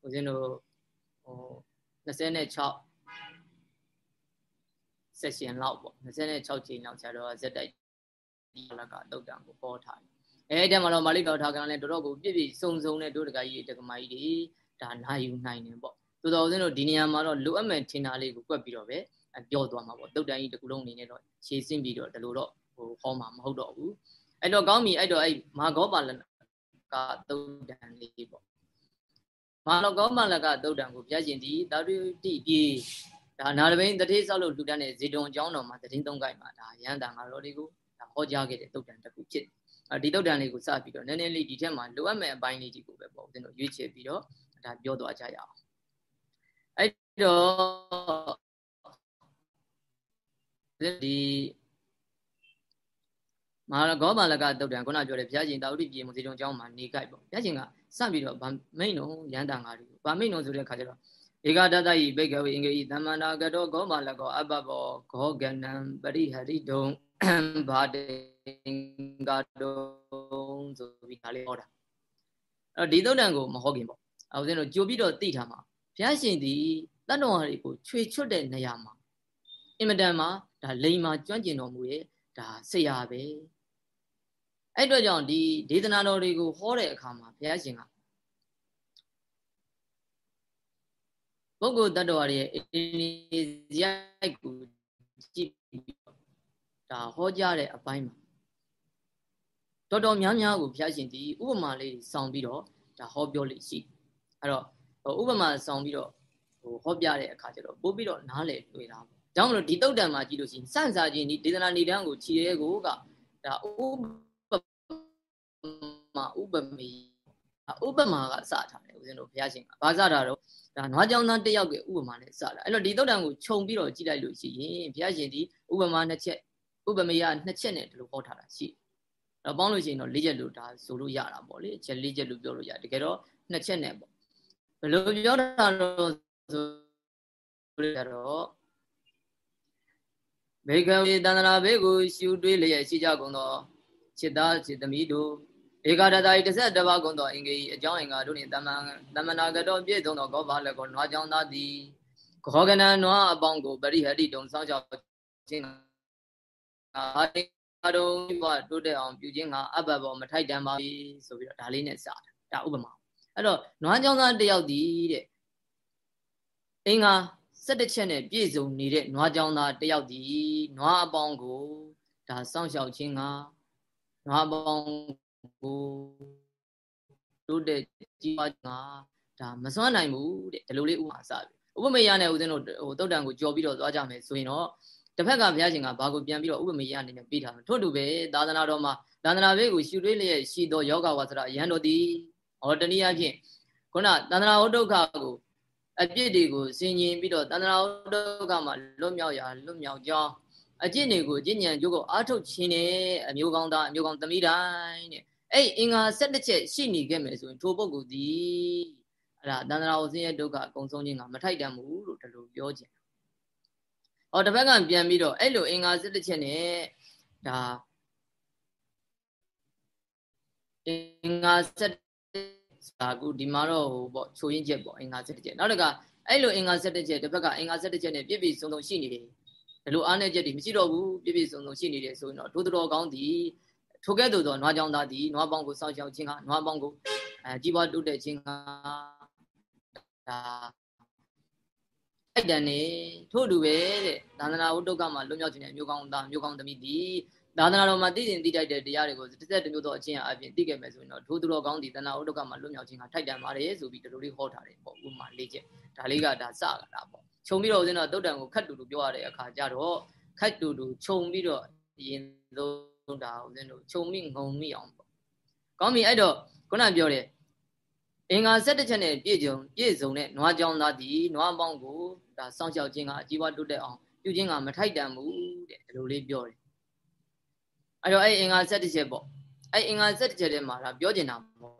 ဦးဇင်းတို့ဟို26 session လောက်ပေါ့26ချိန်လောက်ဆရာတော်ကဇက်တိုက်ဒီလကတုတ်တန်ကိုဟောထားတယ်အဲအဲ့တမှာတော့မာလိတော်ထားကလည်းတော်တော်ကိုပြည့်ပြည့်စုံစုံနဲ့တို့တကကြီးတကမာကြီးတွေဒါနာယူနိုင်တယ်ပေါ့သို့တော်ဦးဇင်းတို့ဒီနေရာမှာတော့လိုအပ်မဲ့ထင်တာလေးကိုကွက်ပြီးတော့ပဲ ပြောသွားမှာပေါ့တုတ်တန်ကြီးတစ်ခုလုံးအနေနဲ့တော့ခြေစင်းပြီးတော့ဒီလိုတော့ဟိုဟောမှာမဟုတ်တော့ဘူးအဲ့တော့ကောင်းပြီအဲ့တော့အဲ့မာဂောပါလကတုတ်တန်လေးပေါ့မာလောကောမလကတုတ်တံကိုဘုရားရှင်ဒီတာတုတိပြေဒါနာရဘိန်တတိဆောက်လို့လူတန်းတဲ့ဇေတုံအကြောင်းတော်မှာတည်င်းသုံးကြိုင်မှာဒါရန်တန်ငါတော်တွေကိုဒါဟောကြားခဲ့တဲ့တုတ်တံတစ်ခုဖြစ်အဲဒီတုတ်တံလေးကိုစပြီးတော့နည်းနည်းလေးဒီထက်မှာလိုအပ်မဲ့အပိုင်းလေးတွေကိုပဲပေါ့ဦးဇင်းတို့ရွေးချယ်ပြီးတော့ဒါပြောသွားကြရအောင်အဲ့တော့ ဒီမဟာဂောပါလကတုတ်တံခုနပြောတဲ့ဘုရားရှင်တာဝတိပြေမဇေတုံအကြောင်းမှာနေကြိုက်ပေါ့ဘုရားရှင်ကစပြီးတော့ဗမိန်တော်ရန်တန်ငါတွေကိုဗမိန်တော်ဆိုတဲ့ခါကျတော့ဧကတတယိဘိကဝေအင်္ဂိသမန္နာကတောဂောမာလကောအပဘောဂောကနံပရိဟရိတုံဘာတေကတုံဆိုပြီးဒါလေးဟောတာအဲ့ဒီသုတ်တန်ကိုမဟောခင်ပေါ့အဲဦးဇင်းတို့ကြိုပြီးတော့သိထားမှာဘုရားရှင်ဒီတတ္တဝါတွေကိုချွေချွတ်တဲ့နေရာမှာ အင်မတန်မှာဒါလိန်မှာကျွမ်းကျင်တော်မူရဲ့ဒါဆရာပဲအဲ့တော့ကြောင့်ဒီဒေသနာတော်တွေကိုဟောတဲ့အခါမှာဘုရားရှင်ကပုဂ္ဂိုလ်တ attva ရဲ့အင်းဇိုက်ကိုကြည့်ပြီးဒါဟောကြားတဲ့အပိုင်းမှာတော်တော်များများကိုဘုရားရှင်ဒီဥပမာလေးစောင်းပြီးတော့ဒါဟောပြောလိရှိအဲ့တော့ဥပမာစောင်းပြီးတော့ဟိုဟောပြတဲ့အခါကျတော့ပို့ပြီးတော့နားလည်တွေ့တာပေါ့။ဒါ ကြောင့်မလို့ဒီတုတ်တံမှာကြည့်လို့ရှိရင်စန့်စာခြင်းဒီဒေသနာနေတန်းကိုခြေရဲကိုကဒါဥမာဥပမေဥပမာကစထားတယ်ဦးဇင်းတို့ဘုရားရှင်ကဘာစတာတော့ဒါနွားကြောင်သားတစ်ယောက်ကဥပမာနဲ့စတာအဲ့တော့ဒီသုတ်တံကိုခြုံပြီးတော့ကြည့်လိုက်လို့ရှိရင်ဘုရားရှင်ဒီဥပမာနှစ်ချက်ဥပမေယနှစ်ချက်နဲ့ဒီလိုဟောထားတာရှိအဲ့တော့ပေါင်းလို့ရှိရင်တော့၄ချက်လို့ဒါဆိုလို့ရတာပေါ့လေချက်၄ချက်လို့ပြောလို့ရတကယ်တော့နှစ်ချက်နဲ့ပေါ့ဘယ်လိုပြောတာတော့ဆိုရတော့ ဘေကဝေတန္တရာဘေကိုရှုတွေးလျက်ရှိကြကုန်သောจิตသားจิตသမီးတို့ဧကတတယ၁၁ပါးကုန်သောအင်္ဂေအကြောင်းအင်္ဂါတို့နှင့်တမန်တမနာကတော်ပြည့်စုံသောကောဘာလက်ကိုနွားကြောင်းသားသည်ခောကနံနွားအပေါင်းကိုပရိဟတိတုံစောင့်ကြောက်ခြင်းအာရိတော်ဘတိုးတက်အောင်ပြုခြင်းကအဘဘောမထိုက်တန်ပါဘူးဆိုပြီးတော့ဒါလေးနဲ့စတာဒါဥပမာအဲ့တော့နွားကြောင်းသားတယောက်ဒီတဲ့အင်္ဂါ 17ချက်နဲ့ပြည့်စုံနေတဲ့နွားကြောင်းသားတယောက်ဒီနွားအပေါင်းကိုဒါစောင့်ရှောက်ခြင်းကနွားပေါင်းကိုတိုးတက်ကြီးပွားငါဒါမစွမ်းနိုင်ဘူးတဲ့ဒီလိုလေးဥပမာစပြီဥပမေယနဲ့ဦးဇင်းတို့ဟိုတုတ်တန်ကိုကြော်ပြီးတော့သွားကြမယ်ဆိုရင်တော့တစ်ဖက်ကဘုရားရှင်ကဘာကိုပြန်ပြီးတော့ဥပမေယအနေနဲ့ပြီးထားတယ်ထို့တူပဲသာသနာတော်မှာသာသနာဘေးကိုရှုတွေးလျက်ရှိသောယောဂဝါစရရန်တော်သည်ဟောတနည်းအားဖြင့်ခုနသာသနာဝဒုက္ခကို အပြစ်တွေကိုဆင်ញင်ပြီးတော့သာသနာဝဒုက္ခမှာလွတ်မြောက်ရာလွတ်မြောက်ကြောင်းအကျင့်တွေကိုအကျင့်ဉာဏ်ကျိုးကိုအားထုတ်ခြင်းနဲ့အမျိုးကောင်းသားအမျိုးကောင်းသမီးတိုင်းတဲ့အဲ့အင်္ဂါ၁၁ချက်ရှိနေခဲ့မယ်ဆိုရင်ထိုပုဂ္ဂိုလ်ဒီအဲ့ဒါတန္တရာဝဆင်းရဲဒုက္ခအကုန်ဆုံးခြင်းကမထိုက်တန်ဘူးလို့ဒီလိုပြောခြင်း။ဟောတစ်ဖက်ကပြန်ပြီးတော့အဲ့လိုအင်္ဂါ၁၁ချက်နဲ့ဒါအင်္ဂါ၁၁ စာကုဒီမှာတော့ဟိုပေါ့ချိုရင်းချက်ပေါ့အင်္ဂါ၁၁ချက်နောက်တစ်ခါအဲ့လိုအင်္ဂါ၁၁ချက်တစ်ဖက်ကအင်္ဂါ၁၁ချက်နဲ့ပြည့်ပြည့်စုံစုံရှိနေတယ်ဒီလိုအားနည်းချက်တွေမရှိတော့ဘူးပြည့်ပြည့်စုံစုံရှိနေတယ်ဆိုရင်တော့ဒုတော်ကောင်းသည်ထိုကဲ့သို့သောနွားကြောင်သားသည်နွားပေါင်းကိုစောင့်ရှောက်ခြင်းကနွားပေါင်းကိုအဲကြီးပွားတိုးတက်ခြင်းကဒါအဲ့တန်နေထို့တူပဲတဲ့သန္တနာဝတ္တုကမှာလွတ်မြောက်ခြင်းနဲ့မျိုးကောင်းသားမျိုးကောင်းသမီးသည် သာသနာတော်မှာသိရင်သိတတ်တဲ့တရားတွေကိုတစ်သက်တစ်မျိုးသောအချင်းအပြင်သိခဲ့မယ်ဆိုရင်တော့ထိုသူတော်ကောင်းဒီတဏှာဥဒ္ဒကမှာလွတ်မြောက်ခြင်းကထိုက်တန်ပါတယ်ဆိုပြီးဒီလိုလေးဟောထားတယ်ပေါ့ဥမာလေးချက်ဒါလေးကဒါစကတာပေါ့ခြုံပြီးတော့ဦးဇင်းတော်တုတ်တန်ကိုခတ်တူတူပြောရတဲ့အခါကျတော့ခတ်တူတူခြုံပြီးတော့ရင်သုံးတာဦးဇင်းတို့ခြုံမိငုံမိအောင်ပေါ့ကောင်းပြီအဲ့တော့ခုနပြောတဲ့အင်္ဂါ၁၁ချက်နဲ့ပြည့်စုံပြည့်စုံတဲ့နွားကြောင်းသားဒီနွားပေါင်းကိုဒါစောင့်ရှောက်ခြင်းကအကြီးပွားတိုးတက်အောင်ပြုခြင်းကမထိုက်တန်ဘူးတဲ့ဒီလိုလေးပြောတယ် အဲ့တော့အဲ့အင်္ဂါ၁၁ချက်ပေါ့အဲ့အင်္ဂါ၁၁ချက်ထဲမှာဒါပြောကျင်တာပေါ့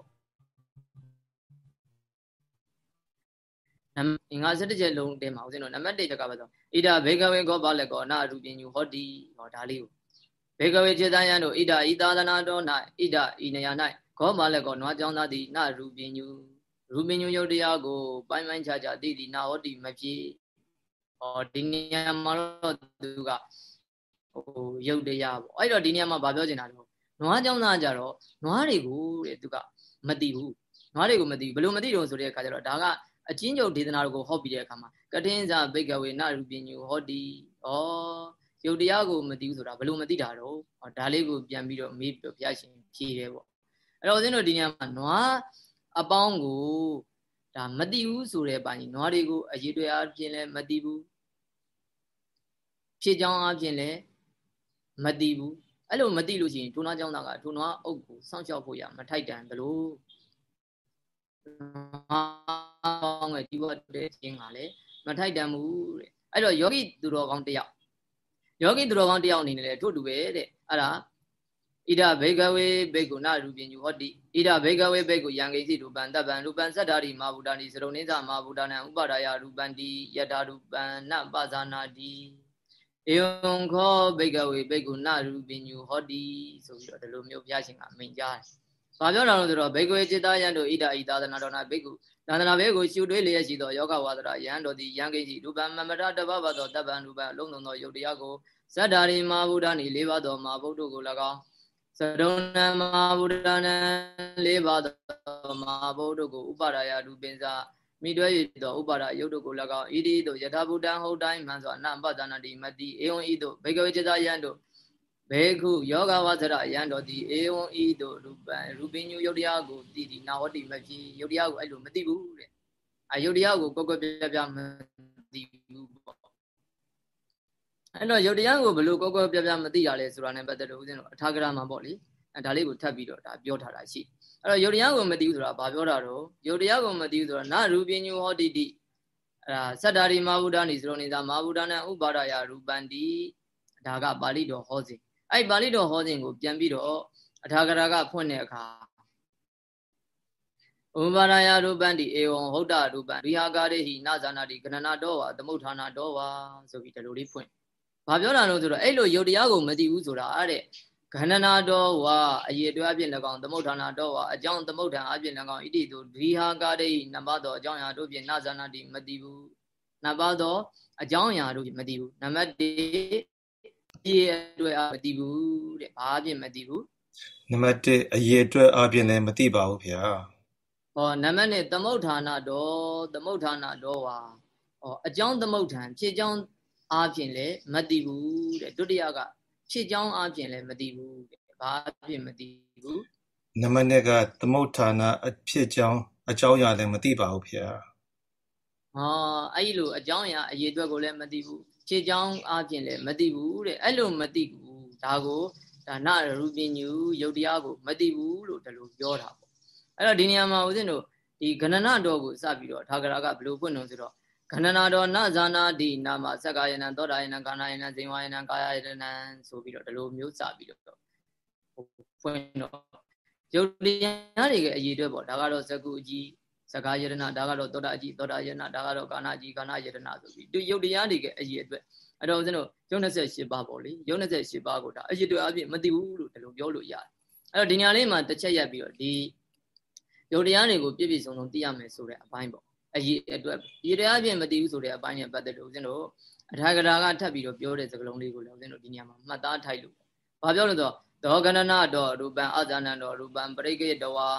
အင်္ဂါ၁၁ချက်လုံးတဲမှာဦးဇင်းတို့နံပါတ်၁တကပါဆိုဣဒဘေကဝေကောပါလက်ကောအနာရူပညုဟောတိဟောဒါလေးကိုဘေကဝေခြေတယံတို့ဣဒဤသာသနာတော်၌ဣဒဤနေရာ၌ခောပါလက်ကောနွားကြောင်းသားသည်နာရူပညုရူပညုယုတ်တရားကိုပိုင်းပိုင်းခြားခြားသိသည်နာဟောတိမဖြစ်ဟောဒီနေရာမှာတော့သူက ဟိုရုပ်တရားပေါ့အဲ့တော့ဒီနေရာမှာဗာပြောချင်တာတော့နွားကြောင်းသားကြတော့နွားတွေကိုတဲ့သူကမသိဘူးနွားတွေကိုမသိဘူးဘယ်လိုမသိတော့ဆိုတဲ့အခါကျတော့ဒါကအချင်းချုပ်ဒေသနာကိုဟောပြီးတဲ့အခါမှာကထင်းစာဘိကဝေနရူပညုဟောတိဩရုပ်တရားကိုမသိဘူးဆိုတာဘယ်လိုမသိတာတော့ဒါလေးကိုပြန်ပြီးတော့မေးပြီးတော့ဘုရားရှင်ဖြေတယ်ပေါ့အဲ့တော့ဦးဇင်းတို့ဒီညမှာနွားအပေါင်းကိုဒါမသိဘူးဆိုတဲ့ပိုင်းနွားတွေကိုအရေးတွေအပြင်လည်းမသိဘူးဖြည့်ချောင်းအပြင်လည်း မသိဘူးအဲ့လိုမသိလို့ရှိရင်ထိုနွားကျောင်းသားကထိုနွားအုပ်ကိုစောင့်ရှောက်ဖို့ရမထိုက်တန်ဘလို့ကောင်းကဒီဘတ်တဲ့ခြင်းကလည်းမထိုက်တန်ဘူးတဲ့အဲ့တော့ယောဂီသူတော်ကောင်းတယောက်ယောဂီသူတော်ကောင်းတယောက်အနေနဲ့လည်းထို့တူပဲတဲ့အဲ့ဒါဣဒဘေကဝေဘေကုဏရူပညုဟောတိဣဒဘေကဝေဘေကုယံကိစီရူပံတပ္ပံရူပံသတ္တာရိမာဗုဒ္ဓနိစရုံနိသမာဗုဒ္ဓနံဥပါဒာယရူပံတိယတရူပံနပဇာနာတိဧ ယံခောဘေကဝေဘေကုဏရူပညုဟောတိဆိုပြီးတော့ဒီလိုမျိုးဘုရားရှင်ကမိန့်ကြားတယ်။ဘာပြောတာလဲဆိုတော့ဘေကဝေจิตာယံတို့ဣဒဣသာသနာတော်နာဘေကုသာသနာဘေကိုရှုတွေးလျက်ရှိသောယောဂဝါဒရာယံတော်သည်ယံကိစီရူပံမမတတပ္ပသောတပ္ပံရူပံအလုံးစုံသောယုတ်တရားကိုဇတ္တာရိမာဗုဒ္ဓနိလေးပါးသောမာဗုဒ္ဓကို၎င်းသရုံဏမဗုဒ္ဓနံလေးပါးသောမဗုဒ္ဓကိုဥပါဒယရူပင်စာ မိတွဲရသောဥပါဒယုတ်တို့ကို၎င်းဣတိတို့ယထာဘုဒ္ဓံဟုတ်တိုင်းမှန်စွာနံပဒနာတိမတိဧဝံဤတို့ဘေကဝေจิตာယံတို့ဘေခုယောဂဝါစရယံတော်သည်ဧဝံဤတို့ရူပံရူပညုယုတ်တရားကိုတည်တည်နာဟောတိမဖြစ်ယုတ်တရားကိုအဲ့လိုမသိဘူးတဲ့အယုတ်တရားကိုကိုယ်ကိုယ်ပြပြမသိဘူးပေါ့အဲ့တော့ယုတ်တရားကိုဘလို့ကိုကိုပြပြမသိရလဲဆိုတာနဲ့ပတ်သက်လို့ဦးဇင်းတို့အထာဂရမှာပေါ့လေအဲဒါလေးကိုထပ်ပြီးတော့ဒါပြောထားတာရှိ အဲ့တော့ယုတ်တရားကိုမသိဘူးဆိုတာဘာပြောတာတော့ယုတ်တရားကိုမသိဘူးဆိုတော့နာရူပညုဟောတိတိအဲ့ဒါစတ္တာရိမဗုဒ္ဓနိစရောနေတာမဗုဒ္ဓနံဥပါဒယရူပန္တိဒါကပါဠိတော်ဟောစဉ်အဲ့ပါဠိတော်ဟောစဉ်ကိုပြန်ပြီးတော့အထာဂရကဖွင့်တဲ့အခါဥပါရယရူပံတိဧဝံဟုတ်တာရူပံရိဟာကာရေဟိနာဇာနာတိကဏနာတော်ဝါသမုဋ္ဌာနာတော်ဝါဆိုပြီးဒီလိုလေးဖွင့်ဘာပြောတာလို့ဆိုတော့အဲ့လိုယုတ်တရားကိုမသိဘူးဆိုတာအဲ့တဲ့ ခန္ဓနာတော်ဝါအယေတွဲအပြင်၎င်းသမုဋ္ဌာနာတော်ဝါအကြောင်းသမုဋ္ဌာအပြင်၎င်းဣတိတုဒိဟာကာရိနပါတော်အကြောင်းအရာတို့ဖြင့်နာဇာနာတိမသိဘူးနပါတော်အကြောင်းအရာတို့ဖြင့်မသိဘူးနံပါတ်1အယေတွဲအမသိဘူးတဲ့ဘာအပြင်မသိဘူးနံပါတ်1အယေတွဲအပြင်လည်းမသိပါဘူးဗျာဟောနံပါတ်2သမုဋ္ဌာနာတော်သမုဋ္ဌာနာတော်ဝါဟောအကြောင်းသမုဋ္ဌာန်ဖြစ်ကြောင်းအားဖြင့်လည်းမသိဘူးတဲ့ဒုတိယက ဖြစ်ကြောင်းအားဖြင့်လည်းမသိဘူးတဲ့ဘာအဖြစ်မသိဘူးနမနဲ့ကသမုဋ္ဌာနာအဖြစ်ကြောင်းအကြောင်းအရာလည်းမသိပါဘူးဖေ။ဟောအဲ့လိုအကြောင်းအရာအရေးအတွက်ကိုလည်းမသိဘူးဖြစ်ကြောင်းအားဖြင့်လည်းမသိဘူးတဲ့အဲ့လိုမသိဘူးဒါကိုဒါနရူပညုယုတ်တရားကိုမသိဘူးလို့ဒါလိုပြောတာပေါ့အဲ့တော့ဒီနေရာမှာဦးဇင်းတို့ဒီဂဏနတော်ကိုစပြီးတော့ထာဂရကဘယ်လိုဖွင့်လို့ဆိုတော့ ခန္ဓနာတော်နဇာနာတိနာမသက္ကာယနံသောတာယနံကာနာယနံဇိဝယနံကာယယနံဆိုပြီးတော့ဒီလိုမျိုးစပြီးတော့ဖွင့်တော့ယုတ်တရားတွေရဲ့အရေးအတွက်ပေါ့ဒါကတော့ဇကုအကြီးဇကာယတနာဒါကတော့သောတာအကြီးသောတာယတနာဒါကတော့ကာနာအကြီးကာနာယတနာဆိုပြီးဒီယုတ်တရားတွေရဲ့အရေးအတွက်အဲ့တော့ဦးဇင်းတို့ယုတ်28ပါးပေါ့လေယုတ်28ပါးကိုဒါအရေးအတွက်အပြည့်မသိဘူးလို့ဒီလိုပြောလို့ရတယ်အဲ့တော့ဒီညာလေးမှာတစ်ချက်ရက်ပြီးတော့ဒီယုတ်တရားတွေကိုပြည့်ပြည့်စုံစုံသိရမယ်ဆိုတဲ့အပိုင်းပေါ့ အရေးအတွက်ရေတရားပြင်မတည်ဘူးဆိုတဲ့အပိုင်းနဲ့ပတ်သက်လို့ဦးဇင်းတို့အထာဂရာကထပ်ပြီးတော့ပြောတဲ့စကားလုံးလေးကိုလည်းဦးဇင်းတို့ဒီနေရာမှာမှတ်သားထိုက်လို့ဘာပြောလို့ဆိုတော့ဒေါကဏနာတော်ရူပံအဇာနံတော်ရူပံပရိကေတဝါ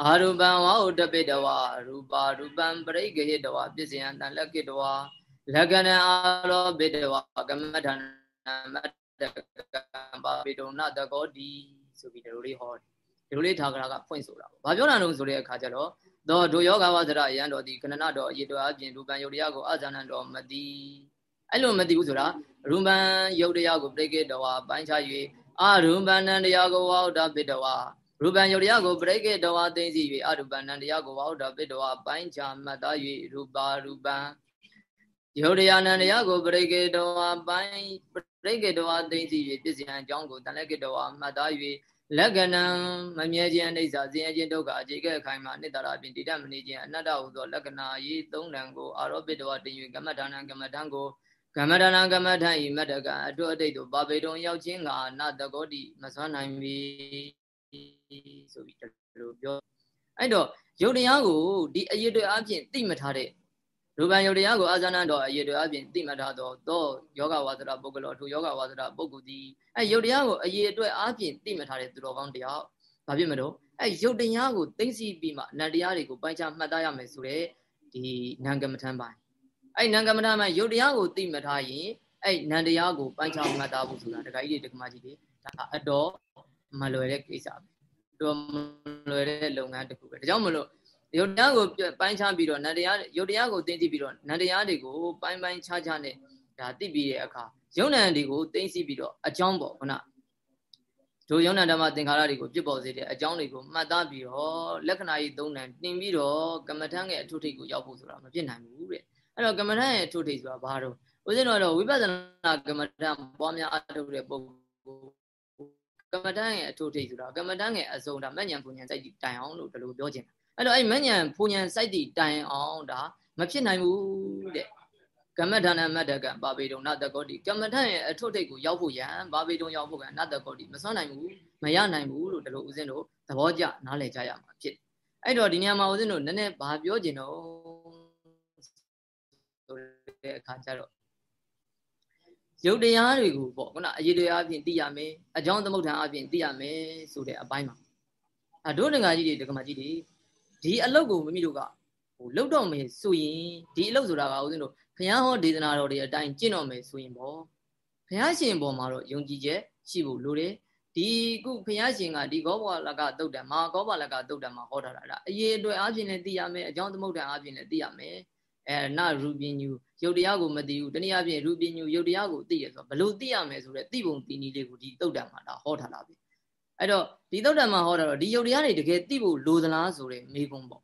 အာရူပံဝါဥတပိတဝါရူပါရူပံပရိကေတဝါပစ္စယံတန်လက်ကေတဝါလက္ခဏာအာရောပိတဝါကမ္မထာနမတကံပါပေတုံနတကောတိဆိုပြီးဒီလိုလေးဟောတယ်ဒီလိုလေးထာဂရကဖွင့်ဆိုတာပေါ့ဘာပြောတာလဲဆိုတဲ့အခါကျတော့ သောဒုယောဂဝါဒရယံတော်ဒီကဏနတော်အယေတော်အပြင်ရူပံယုတ်တရားကိုအဇာနံတော်မတိအဲ့လိုမသိဘူးဆိုတာရူပံယုတ်တရားကိုပြိကေတော်ဝါပိုင်းခြား၍အရူပံနံတရားကိုဝါဥဒ္ဒပိတဝါရူပံယုတ်တရားကိုပြိကေတော်ဝါသိသိ၍အရူပံနံတရားကိုဝါဥဒ္ဒပိတဝါပိုင်းခြားမှတ်သား၍ရူပါရူပံယုတ်တရားနံတရားကိုပြိကေတော်ဝါပိုင်းပြိကေတော်ဝါသိသိ၍ပြည့်စံအကြောင်းကိုတန်လက်ကေတော်ဝါမှတ်သား၍ လက္ခဏံမမြဲခြင်းအိဋ္ဌာဇင်းအချင်းဒုက္ခအကြေကဲအခိုင်မှာအနှစ်သာရအပြင်တည်တတ်မနေခြင်းအနတ္တဟုသောလက္ခဏာရေးသုံးတန်ကိုအာရောပိတဝတင်၍ကမ္မဋ္ဌာနံကမ္မဋ္ဌာန်းကိုကမ္မဋ္ဌာနံကမ္မဋ္ဌာန်းဤမတ္တကအတုအတိတ်တို့ဘာပေတုံရောက်ခြင်းကနတကောတိမစွမ်းနိုင်ပြီဆိုပြီးဒီလိုပြောအဲ့တော့ယုတ်တရားကိုဒီအရေးတွေအပြင်သိမထားတဲ့ ရူပံယုတ်တရားကိုအာဇာနတော်အရေးတွေအပြင်သိမှတ်ထားတော့သောယောဂဝါဒရာပုဂ္ဂလောထိုယောဂဝါဒရာပုဂ္ဂိုလ်သည်အဲယုတ်တရားကိုအရေးအတွက်အပြင်သိမှတ်ထားတဲ့သူတော်ကောင်းတယောက်ဘာဖြစ်မလို့အဲယုတ်တရားကိုသိသိပြီးမှနတ်တရားတွေကိုပိုင်းခြားမှတ်သားရမယ်ဆိုတဲ့ဒီနံကမ္မထံပိုင်းအဲနံကမ္မထံပိုင်းယုတ်တရားကိုသိမှတ်ထားရင်အဲနံတရားကိုပိုင်းခြားမှတ်သားဖို့ဆိုတာတခါကြီးတွေတက္ကမကြီးတွေဒါအတော်မလွယ်တဲ့ကိစ္စပဲတော်မလွယ်တဲ့လုပ်ငန်းတစ်ခုပဲဒါကြောင့်မလို့ ယုတ်တရားကိုပိုင်းခြားပြီးတော့နန္တရားယုတ်တရားကိုသိသိပြီးတော့နန္တရားတွေကိုပိုင်းပိုင်းခြားခြားနဲ့ဒါသိပြီးတဲ့အခါယုံနံတွေကိုသိသိပြီးတော့အကြောင်းပေါ့ခုနတို့ယုံနံဓမ္မသင်္ခါရတွေကိုပြစ်ပေါ်စေတဲ့အကြောင်းတွေကိုမှတ်သားပြီးတော့လက္ခဏာကြီးသုံးနံတင်ပြီးတော့ကမ္မထံရဲ့အထုထိတ်ကိုရောက်ဖို့ဆိုတာမဖြစ်နိုင်ဘူးတဲ့အဲ့တော့ကမ္မထံရဲ့အထုထိတ်ဆိုတာဘာတော့ဦးဇင်းတော်တော့ဝိပဿနာကမ္မထံပွားများအထုတ်တဲ့ပုံကိုကမ္မထံရဲ့အထုထိတ်ဆိုတာကမ္မထံရဲ့အစုံဒါမဉ္ဇဉ်ပူဉ္ဇဉ်စိတ်တိုင်အောင်လို့ဒီလိုပြောချင်တာ အဲ့တော့အဲ့မဉ္ဇဉ်ပူဉ္ဇဉ်စိတ်တိုင်အောင်ဒါမဖြစ်နိုင်ဘူးတဲ့ကမ္မထာဏမတ္တကံဘာပေတုံနတကောတိကမ္မထရဲ့အထွတ်ထိပ်ကိုရောက်ဖို့ရန်ဘာပေတုံရောက်ဖို့ကနတကောတိမစွမ်းနိုင်ဘူးမရနိုင်ဘူးလို့ဒီလိုဦးဇင်းတို့သဘောကျနားလည်ကြရမှာဖြစ်အဲ့တော့ဒီနေရာမှာဦးဇင်းတို့နည်းနည်းဘာပြောကျင်တော့ဆိုတဲ့အခါကျတော့ရုပ်တရားတွေကိုပေါ့ခုနအရေးတရားအပြင်သိရမယ်အကြောင်းသမုဋ္ဌာန်အပြင်သိရမယ်ဆိုတဲ့အပိုင်းမှာအဒုဒင်္ဂါကြီးတွေဒကမကြီးတွေ ဒီအလုတ်ကိုမိမိတို့ကဟိုလုတ်တော့မယ်ဆိုရင်ဒီအလုတ်ဆိုတာကဦးဇင်းတို့ဘုရားဟောဒေသနာတော်တွေအတိုင်းကျင့်တော်မယ်ဆိုရင်ပေါ့ဘုရားရှင်ပေါ်မှာတော့ယုံကြည်ချက်ရှိဖို့လိုတယ်ဒီခုဘုရားရှင်ကဒီဂောဘလကတုတ်တံမာဂောဘလကတုတ်တံမှာဟောထားတာဒါအရေးအတွက်အပြင်လည်းသိရမယ်အကြောင်းသမုဒ္ဒံအပြင်လည်းသိရမယ်အဲနရူပညူရုပ်တရားကိုမသိဘူးတနည်းအားဖြင့်ရူပညူရုပ်တရားကိုသိရဆိုဘလို့သိရမယ်ဆိုတော့သိပုံသိနည်းလေးကိုဒီတုတ်တံမှာဒါဟောထားတာပဲ အဲ့တော့ဒီတုတ်တံမှာဟောတာတော့ဒီရုပ်တရားတွေတကယ်သိဖို့လိုသလားဆိုတဲ့မေးခွန်းပေါ့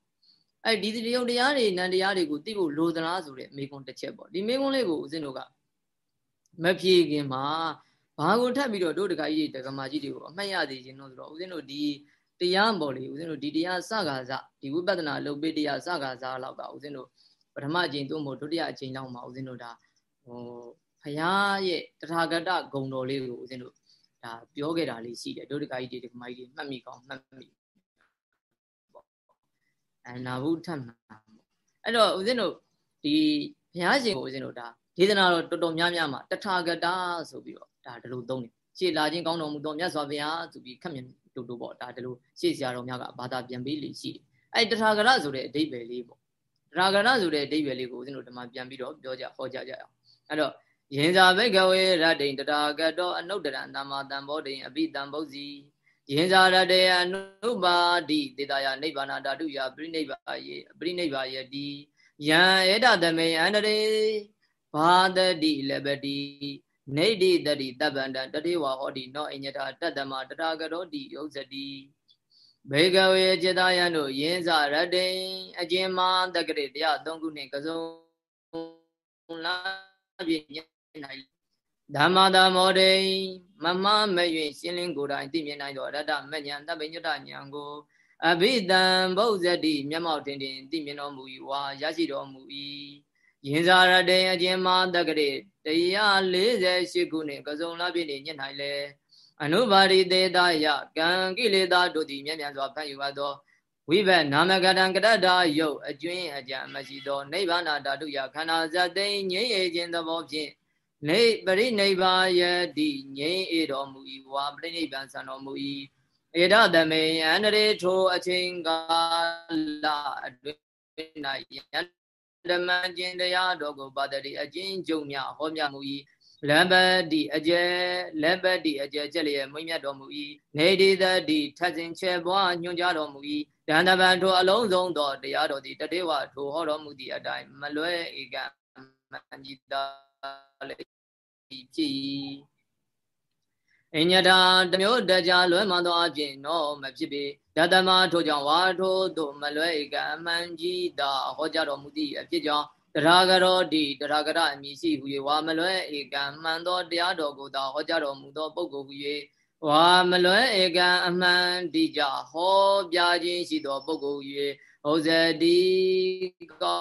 အဲ့ဒီဒီယုတ်တရားတွေနန္တရားတွေကိုသိဖို့လိုသလားဆိုတဲ့မေကွန်းတစ်ချက်ပေါ့ဒီမေကွန်းလေးကိုဦးဇင်းတို့ကမဖြေခင်မှာဘာကိုထပ်ပြီးတော့တို့တခါကြီးတက္ကမကြီးတွေကိုအမှတ်ရသေးခြင်းလို့ဆိုတော့ဦးဇင်းတို့ဒီတရားပေါ့လေဦးဇင်းတို့ဒီတရားစကားစဒီဝိပဿနာလုပ်ပေးတရားစကားစလောက်ကဦးဇင်းတို့ပထမအချိန်သို့မဟုတ်ဒုတိယအချိန်လောက်မှာဦးဇင်းတို့ဒါဟိုဖရာရဲ့တထာဂတဂုံတော်လေးကိုဦးဇင်းတို့ ဒါပြောခဲ့တာလေးရှိတယ်ဒုတိယကြီးတက္ကမကြီးတွေမှတ်မိကောင်းမှတ်မိအဲနာဘူးထပ်မှာအဲ့တော့ဦးဇင်းတို့ဒီဘုရားရှင်ကိုဦးဇင်းတို့ဒါဒေသနာတော့တော်တော်များများမှာတထာဂတာဆိုပြီးတော့ဒါဒီလိုသုံးတယ်ရှေ့လာခြင်းကောင်းတော်မူသောမြတ်စွာဘုရားဆိုပြီးခက်မြင်တူတူပေါ့ဒါဒီလိုရှေ့ဆရာတော်များကဘာသာပြန်ပေးလေရှိတယ်အဲ့တထာဂရဆိုတဲ့အဓိပ္ပာယ်လေးပေါ့တထာဂရဆိုတဲ့အဓိပ္ပာယ်လေးကိုဦးဇင်းတို့ဒီမှာပြန်ပြီးတော့ပြောကြဟောကြကြအောင်အဲ့တော့ ယင်ဇာဘိကဝေရတ္တိတထာဂတောအနုတ္တရံသမ္မာတံဘောဓိအဘိတံဘုဇ္ဇီယင်္ဇာရတေအနုပါတိတေတယနိဗ္ဗာနဓာတုယပရိနိဗ္ဗာယေပရိနိဗ္ဗာယတိယံဧတသမေအန္တရေဘာတတိလဘတိနေတိတတိတပ္ပန္တတတိဝဟောတိနောအညတာတတ္တမတထာဂရောတိယုဇတိဘေကဝေจิตာယံတို့ယင်းစရတိအကျဉ်မတက္ကရေတရား၃ခုနှင့်ကစုံလာပြည့်ည၌ ဓမ္မတာမောဒိမမမရွင်ရှင်းလင်းကိုယ်တိုင်သိမြင်နိုင်သောရတ္တမဉ္ဇဏ်တပိညတဉာဏ်ကိုအဘိတံဘုဇ္ဇတိမျက်မှောက်တင်တင်သိမြင်တော်မူ၏ဝါရရှိတော်မူ၏ယင်္ဇာရတေအကျဉ်မတက္ကရေ148ခုနှင့်ကစုံလပြည့်နေည၌လေအနုပါရိတေတယကံကိလေသာတို့သည်မြတ်မြတ်စွာဖန်ယူအပ်သောဝိဘတ်နာမကတံကရတ္တာယုတ်အကျွင်းအကြံမရှိသောနိဗ္ဗာန်ဓာတုယခန္ဓာဇတ်သိငြိမ့်ရခြင်းသဘောဖြင့် နေပရိနိဗ္ဗာယတိငြိမ်းအေတော်မူ၏ဝါပရိနိဗ္ဗာန်ဆံတော်မူ၏ဧဒသမေယန္တရေထိုအချိန်ကာလအတွင်း၌ယန္တမန်ကျင်တရားတော်ကိုပါတတိအကျဉ်းချုပ်များဟောမြမူ၏လံပတိအကျယ်လံပတိအကျယ်ကျက်လျက်မွေးမြတ်တော်မူ၏နေတိသတိထပ်စဉ်ချဲပွားညွှန်ကြားတော်မူ၏ဒန္တဗံထိုအလုံးစုံသောတရားတော်သည်တတေဝထိုဟောတော်မူသည့်အတိုင်းမလွဲဧကမန်ကြီးတာ လည်းဖြစ်၏အညတာတမျိုးတကြလွဲမှန်သောအပြင်တော့မဖြစ်ပေတတမထိုကြောင့်ဝါထိုသို့မလွဲဧကအမှန်ကြီးတာဟောကြားတော်မူသည့်အဖြစ်ကြောင့်တရာဂရောတိတရာဂရအမည်ရှိဟူ၍ဝါမလွဲဧကမှန်သောတရားတော်ကိုသာဟောကြားတော်မူသောပုဂ္ဂိုလ်ဟူ၍ဝါမလွဲဧကအမှန်တိကြဟောပြခြင်းရှိသောပုဂ္ဂိုလ်ဟူ၍ ဟောဇတိကော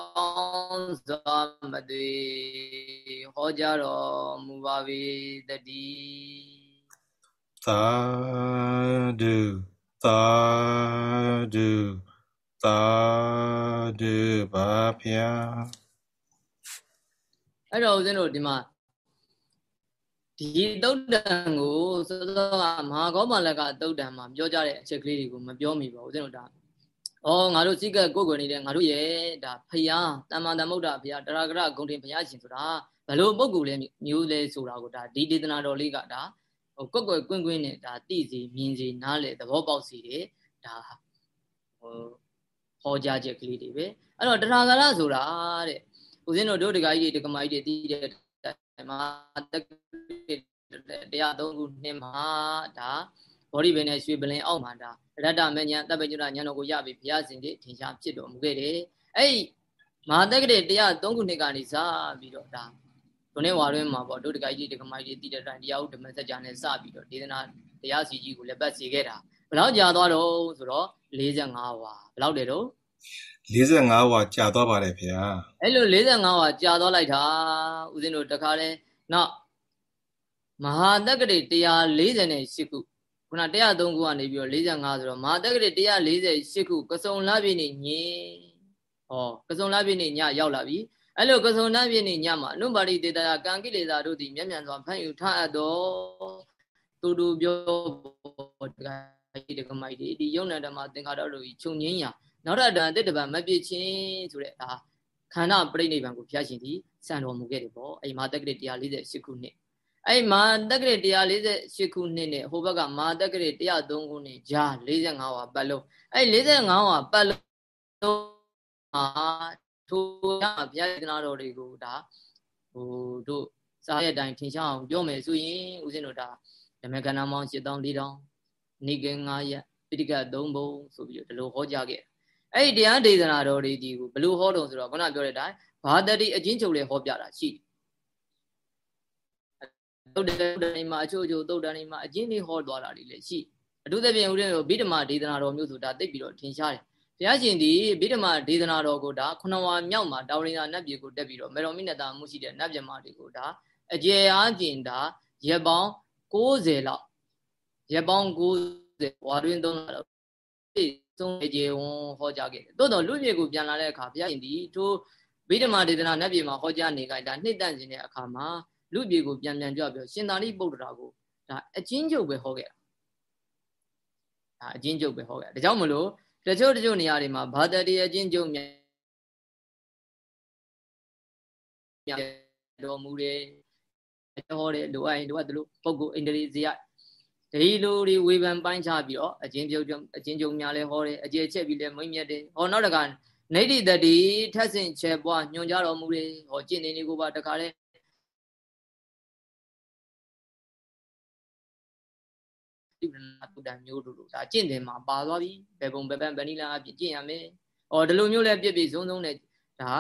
င်းစွာမသွေဟောကြားတော်မူပါ၏တတိသာဓုသာဓုသာဓုပါဗျာအဲ့တော့ဦးဇင်းတို့ဒီမှာဒီတုတ်တန်ကိုစောစောကမဟာကောမလကတုတ်တန်မှာပြောကြတဲ့အချက်ကလေးတွေကိုမပြောမိပါဘူးဦးဇင်းတို့ဒါ ဩငါတို့စိကကိုယ်ကိုယ်နေတဲ့ငါတို့ရဲ့ဒါဖယားတမ္မာသမုဒ္ဒဖယားတရာဂရဂုံတင်ဖယားရှင်ဆိုတာဘလို့ပုဂ္ဂိုလ်လဲမျိုးလဲဆိုတာကိုဒါဒီဒေသနာတော်လေးကဒါဟိုကွက်ကွက်ကွင်းကွင်းနဲ့ဒါသိစီမြင်စီနားလေသဘောပေါက်စီတယ်ဒါဟိုဟောကြားချက်ကလေးတွေပဲအဲ့တော့တရာဂရဆိုတာတဲ့ဦးဇင်းတို့တို့ဒကာကြီးတွေဒကမာကြီးတွေသိတဲ့မှာတရားသုံးခုနှစ်မှာဒါ ဘောဓိပင်နဲ့ရွှေပလင်အောက်မှာဒါရတ္တမဉ္ဇဉ်တပ်ပညုရဉာဏ်တော်ကိုရပြီဘုရားရှင်ကြီးထင်ရှားဖြစ်တော်မူခဲ့တယ်အဲ့မဟာတက္ကတိတရား၃ခုနှစ်ကနေစပြီးတော့ဒါဒုနေဝါတွင်မှာပေါ့ဒုဒကကြီးဒကမကြီးတည်တဲ့တိုင်တရားဥဓမ္မစကြာနဲ့စပြီးတော့ဒေသနာတရားစီကြီးကိုလည်းပတ်စီခဲ့တာဘယ်လောက်ကြာသွားတော့ဆိုတော့45ဝါဘယ်လောက်တယ်တော့45ဝါကြာသွားပါတယ်ဗျာအဲ့လို45ဝါကြာသွားလိုက်တာဦးဇင်းတို့တခါလဲနောက်မဟာတက္ကတိ148ခု ခုန103ခုကနေပြီးတော့45ဆိုတော့မဟာတက္ကတိ148ခုကစုံလပြည့်နေညင်ဟောကစုံလပြည့်နေညရောက်လာပြီအဲ့လိုကစုံလပြည့်နေညမှာအနုပါရိတေတရာကံကိလေသာတို့သည်မျက်မြန်စွာဖန်ယူထအပ်တော်တူတူပြောတကယ်တကမိုက်ဒီဒီယုံနဓမ္မသင်္ခါရတို့ကြီးခြုံငင်းရာနောက်ထပ်တန်တစ်တပံမပြည့်ချင်းဆိုတဲ့ဒါခန္ဓာပြိဋိဘံကိုဘုရားရှင်ဒီစံတော်မူခဲ့တယ်ပေါ့အဲ့မှာတက္ကတိ148ခုနှစ် အဲ့မာတက္ကရာ148ခုနှစ်နဲ့ဟိုဘက်ကမာတက္ကရာ103ခုနှစ်ဂျာ45ဝါပတ်လုံးအဲ့45ဝါပတ်လုံးအာထိုရဘုရားသနာတော်တွေကိုဒါဟိုတို့စားရတဲ့အတိုင်းထင်ရှားအောင်ပြောမယ်ဆိုရင်ဦးဇင်းတို့ဒါဓမ္မကဏ္ဍမောင်း7400နိကေ9ရက်ပိဋက3ဘုံဆိုပြီးတော့ဒီလိုဟောကြားခဲ့အဲ့ဒီတရားဒေသနာတော်တွေဒီကိုဘလို့ဟောတုံဆိုတော့ခုနပြောတဲ့အတိုင်းဘာတတိအချင်းချုပ်လေးဟောပြတာရှိတယ် သုတ်တန်နေမှာအချို့အချို့သုတ်တန်နေမှာအကျဉ်းလေးဟောသွားတာတွေလည်းရှိအထူးသဖြင့်ဦးဇင်းတို့ဗိဓမာဒေသနာတော်မျိုးဆိုဒါသိပြီးတော့ထင်ရှားတယ်ဘုရားရှင်ဒီဗိဓမာဒေသနာတော်ကိုဒါခုနဝါမြောက်မှာတာဝရိနာနတ်ပြည်ကိုတက်ပြီးတော့မေတော်မိနတာမှုရှိတဲ့နတ်ပြမတွေကိုဒါအကျေအားကျင်ဒါရက်ပေါင်း60လောက်ရက်ပေါင်း90ဝါတွင်သုံးလောက်သုံးကြေဝန်ဟောကြားခဲ့တယ်တိုးတော့လူမြေကိုပြန်လာတဲ့အခါဘုရားရှင်ဒီထိုဗိဓမာဒေသနာနတ်ပြည်မှာဟောကြားနေကြတာနှစ်တန့်ခြင်းတဲ့အခါမှာ လူပြေကိုပြန်ပြန်ကြပြောရှင်သာရိပုတ္တရာကိုဒါအချင်းချုပ်ပဲဟောခဲ့တာဒါအချင်းချုပ်ပဲဟောခဲ့ဒါကြောင့်မလို့တချို့တချို့နေရာတွေမှာဘာတတိအချင်းချုပ်များတော်မူတယ်ဟောတယ်လိုအပ်ရင်လိုအပ်တယ်လို့ပုဂ္ဂိုလ်အိန္ဒြေဇယဒီလိုတွေဝေဖန်ပိုင်းခြားပြီးတော့အချင်းပြုတ်အချင်းချုပ်များလဲဟောတယ်အကျေချက်ပြီးလဲမိမ့်မြတ်တယ်ဟောနောက်တကနေတိတတိထက်ဆင့်ချက်ပွားညွန်ကြတော်မူတယ်ဟောကျင့်နေနေကိုပါတခါလဲ တိပ္ပဏတုတ္တမျိုးတို့ဒါကျင့်တယ်မှာပါသွားပြီဘယ်ပုံဘယ်ပန်းဗဏိလာအပြင်ကျင့်ရမယ်။အော်ဒီလိုမျိုးလဲပြည့်ပြည့်စုံစုံနဲ့ဒါ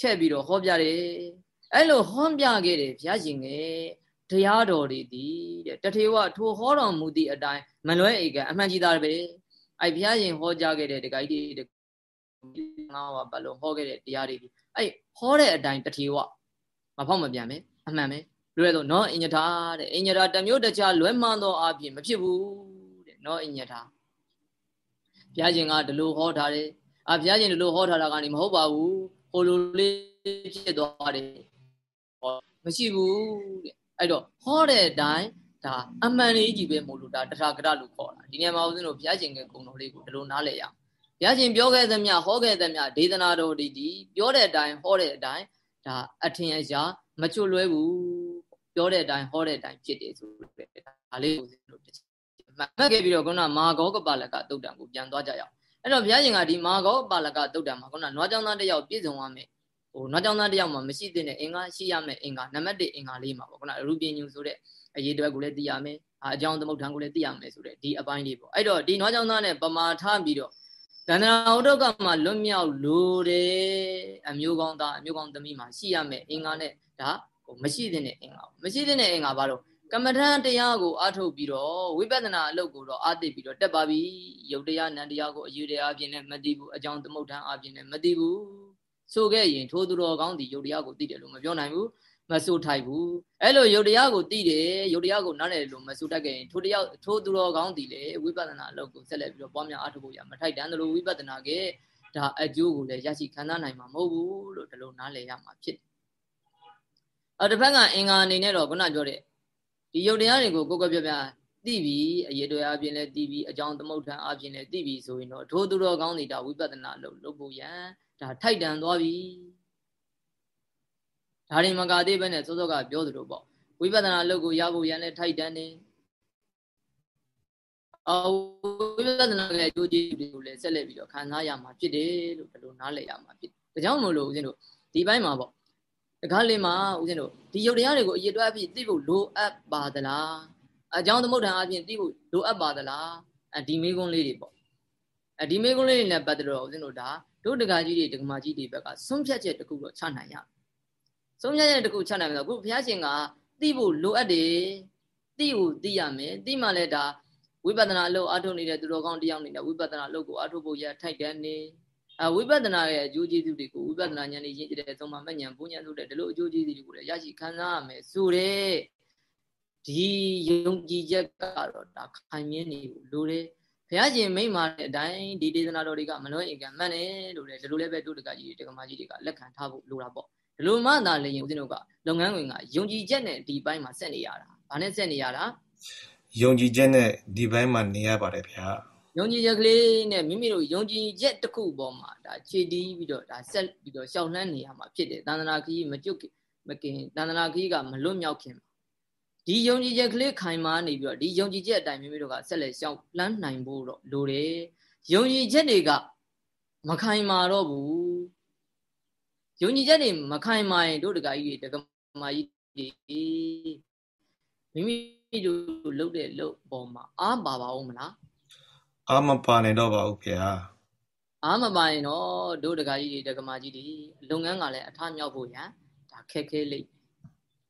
ချက်ပြီးတော့ဟောပြတယ်။အဲ့လိုဟောပြခဲ့တယ်ဘုရားရှင်ကတရားတော်တွေဒီတဲ့တထေဝထိုဟောတော်မူသည့်အတိုင်းမလွဲဧကအမှန်ကြီးသားပဲ။အဲ့ဘုရားရှင်ဟောကြားခဲ့တဲ့ဒကာကြီးတွေငါးပါးဘလုံးဟောခဲ့တဲ့တရားတွေဒီအဲ့ဟောတဲ့အတိုင်းတထေဝမဖောက်မပြန်ပဲအမှန်ပဲ လွယ်တော့နော်အညထာတဲ့အညထာတမျိုးတခြားလွဲမှန်းသောအပြင်မဖြစ်ဘူးတဲ့နော်အညထာဘုရားရှင်ကဒီလိုဟောထားတယ်အာဘုရားရှင်ဒီလိုဟောထားတာကနေမဟုတ်ပါဘူးဟိုလိုလေးဖြစ်သွားတယ်ဟောမရှိဘူးတဲ့အဲ့တော့ဟောတဲ့အတိုင်းဒါအမှန်လေးကြီးပဲမို့လို့ဒါတထာဂရလို့ခေါ်တာဒီနေရာမှာဦးဇင်းတို့ဘုရားရှင်ရဲ့ဂုဏ်တော်လေးကိုဒီလိုနားလည်ရအောင်ဘုရားရှင်ပြောခဲ့သမျှဟောခဲ့သမျှဒေသနာတော်ဒီဒီပြောတဲ့အတိုင်းဟောတဲ့အတိုင်းဒါအထင်အရှားမချွတ်လွဲဘူး ပြောတဲ့အတိုင်းဟောတဲ့အတိုင်းဖြစ်တယ်ဆိုတဲ့ဒါလေးကိုဦးဇင်းတို့မှတ်ခဲ့ပြီးတော့ခုနမာဂောကပါလကတုတ်တံကိုပြန်သွားကြရအောင်အဲ့တော့ဘုရားရှင်ကဒီမာဂောပါလကတုတ်တံမှာခုနနွားကြောင်သားတယောက်ပြည့်စုံရမယ်ဟိုနွားကြောင်သားတယောက်မှာမရှိတဲ့အင်္ဂါရှိရမယ်အင်္ဂါနံပါတ်1အင်္ဂါလေးမှာပေါ့ခုနရူပညူဆိုတဲ့အရေးတွက်ကိုလည်းသိရမယ်အကြောင်းသမုဋ္ဌာန်ကိုလည်းသိရမယ်ဆိုတဲ့ဒီအပိုင်းလေးပေါ့အဲ့တော့ဒီနွားကြောင်သားနဲ့ပမာထပြီးတော့တဏှာဥဒုက္ခမှာလွတ်မြောက်လို့တဲ့အမျိုးကောင်းသားအမျိုးကောင်းသမီးမှာရှိရမယ်အင်္ဂါနဲ့ဒါဟို မရှိတဲ့အင်္ဂါမရှိတဲ့အင်္ဂါဘာလို့ကမ္မထံတရားကိုအားထုတ်ပြီးတော့ဝိပဿနာအလုပ်ကိုတော့အားသိပြီးတော့တက်ပါပြီယုတ်တရားနံတရားကိုအယူတရားအပြင်နဲ့မသိဘူးအကြောင်းသမုဋ္ဌာန်အပြင်နဲ့မသိဘူးဆိုခဲ့ရင်ထိုသူတော်ကောင်းဒီယုတ်တရားကိုသိတယ်လို့မပြောနိုင်ဘူးမဆိုထိုက်ဘူးအဲ့လိုယုတ်တရားကိုသိတယ်ယုတ်တရားကိုနားလည်လို့မဆိုတတ်ခဲ့ရင်ထိုတရားထိုသူတော်ကောင်းဒီလေဝိပဿနာအလုပ်ကိုဆက်လက်ပြီးတော့ပွားများအားထုတ်ဖို့ရမထိုက်တန်တယ်လို့ဝိပဿနာကဒါအကျိုးကိုလည်းရရှိခံစားနိုင်မှာမဟုတ်ဘူးလို့ဒီလိုနားလည်ရမှာဖြစ်တယ် အော်တစ်ဖက်ကအင်္ဂါအနေနဲ့တော့ခုနပြောတဲ့ဒီယုတ်တရားတွေကိုကိုယ်ကပြပြသိပြီအရေးတော်အပြင်လည်းသိပြီအကြောင်းသမုဋ္ဌာန်အပြင်လည်းသိပြီဆိုရင်တော့ထိုသူတော်ကောင်းတွေဒါဝိပဿနာလုပ်လုပ်ဖို့ရန်ဒါထိုက်တန်သွားပြီဒါရင်မကသေးပဲနဲ့စောစောကပြောသလိုပေါ့ဝိပဿနာလုပ်ကိုရဖို့ရန်လည်းထိုက်တန်တယ်အော်ဝိပဿနာရဲ့အကျိုးကျေးဇူးတွေကိုလည်းဆက်လက်ပြီးတော့ခံစားရမှာဖြစ်တယ်လို့ဘယ်လိုနားလည်ရမှာဖြစ်ဒါကြောင့်မို့လို့ဦးဇင်းတို့ဒီဘက်မှာပေါ့ တကားလေးမှာဦးဇင်းတို့ဒီယုတ်တရားတွေကိုအရေးတွက်ပြီးသိဖို့လိုအပ်ပါသလားအကြောင်းသမုဒ္ဒံအပြင်သိဖို့လိုအပ်ပါသလားအဲဒီမေးခွန်းလေးတွေပေါ့အဲဒီမေးခွန်းလေးတွေနဲ့ပတ်သက်တော့ဦးဇင်းတို့ဒါတို့တကားကြီးတွေဒကမာကြီးတွေဘက်ကဆုံးဖြတ်ချက်တခုတော့ချနိုင်ရဆုံးဖြတ်ချက်တခုချနိုင်မယ်ဆိုအခုဘုရားရှင်ကသိဖို့လိုအပ်တယ်သိဖို့သိရမယ်သိမှလည်းဒါဝိပဿနာအလုပ်အထုတ်နေတဲ့သူတော်ကောင်းတယောက်နေတဲ့ဝိပဿနာအလုပ်ကိုအထုတ်ဖို့ရထိုက်တယ်နေ အဝိပဿနာရဲ့အကျိုးကျေးဇူးတွေကိုဝိပဿနာဉာဏ်နဲ့ရင့်ကျတဲ့သုံးပါမဉဏ်ပူဉဏ်ဆိုတဲ့ဒီလိုအကျိုးကျေးဇူးတွေကိုလည်းရရှိခံစားရမယ်ဆိုတဲ့ဒီယုံကြည်ချက်ကတော့ဒါခိုင်မြဲနေလို့တယ်ဘုရားရှင်မိန့်မာတဲ့အတိုင်းဒီဒေသနာတော်တွေကမလွဲအင်ကမှန်တယ်လို့လေဒီလိုလည်းပဲတို့တကကြီးတွေတကမာကြီးတွေကလက်ခံထားဖို့လိုတာပေါ့ဒီလိုမှသာလည်းယုံစင်းတို့ကလုပ်ငန်းဝင်ကယုံကြည်ချက်နဲ့ဒီဘိုင်းမှာဆက်နေရတာဘာနဲ့ဆက်နေရတာယုံကြည်ချက်နဲ့ဒီဘိုင်းမှာနေရပါတယ်ဗျာ ယုံကြည်ချက်ကလေးနဲ့မိမိတို့ယုံကြည်ချက်တစ်ခုပေါ်မှာဒါခြေတီးပြီးတော့ဒါဆက်ပြီးတော့ရှောက်လှမ်းနေရမှာဖြစ်တယ်တန်တနာခီးမကျွတ်မကင်တန်တနာခီးကမလွတ်မြောက်ခင်ဒီယုံကြည်ချက်ကလေးခိုင်မာနေပြီးတော့ဒီယုံကြည်ချက်အတိုင်းမိမိတို့ကဆက်လက်ရှောက်လှမ်းနိုင်ဖို့တော့လိုတယ်ယုံကြည်ချက်တွေကမခိုင်မာတော့ဘူးယုံကြည်ချက်တွေမခိုင်မာရင်တို့တကကြီးတွေတကမာကြီးတွေမိမိတို့လုပ်တဲ့လုပ်ပေါ်မှာအားပါပါဦးမလား အားမပါနိုင်တော့ပါဘူးဖေဟာအားမပါရင်တော့တို့တကကြီးတွေတကမာကြီးတွေလုပ်ငန်းကလည်းအထမြောက်ဖို့ရန်ဒါခက်ခဲလိမ့်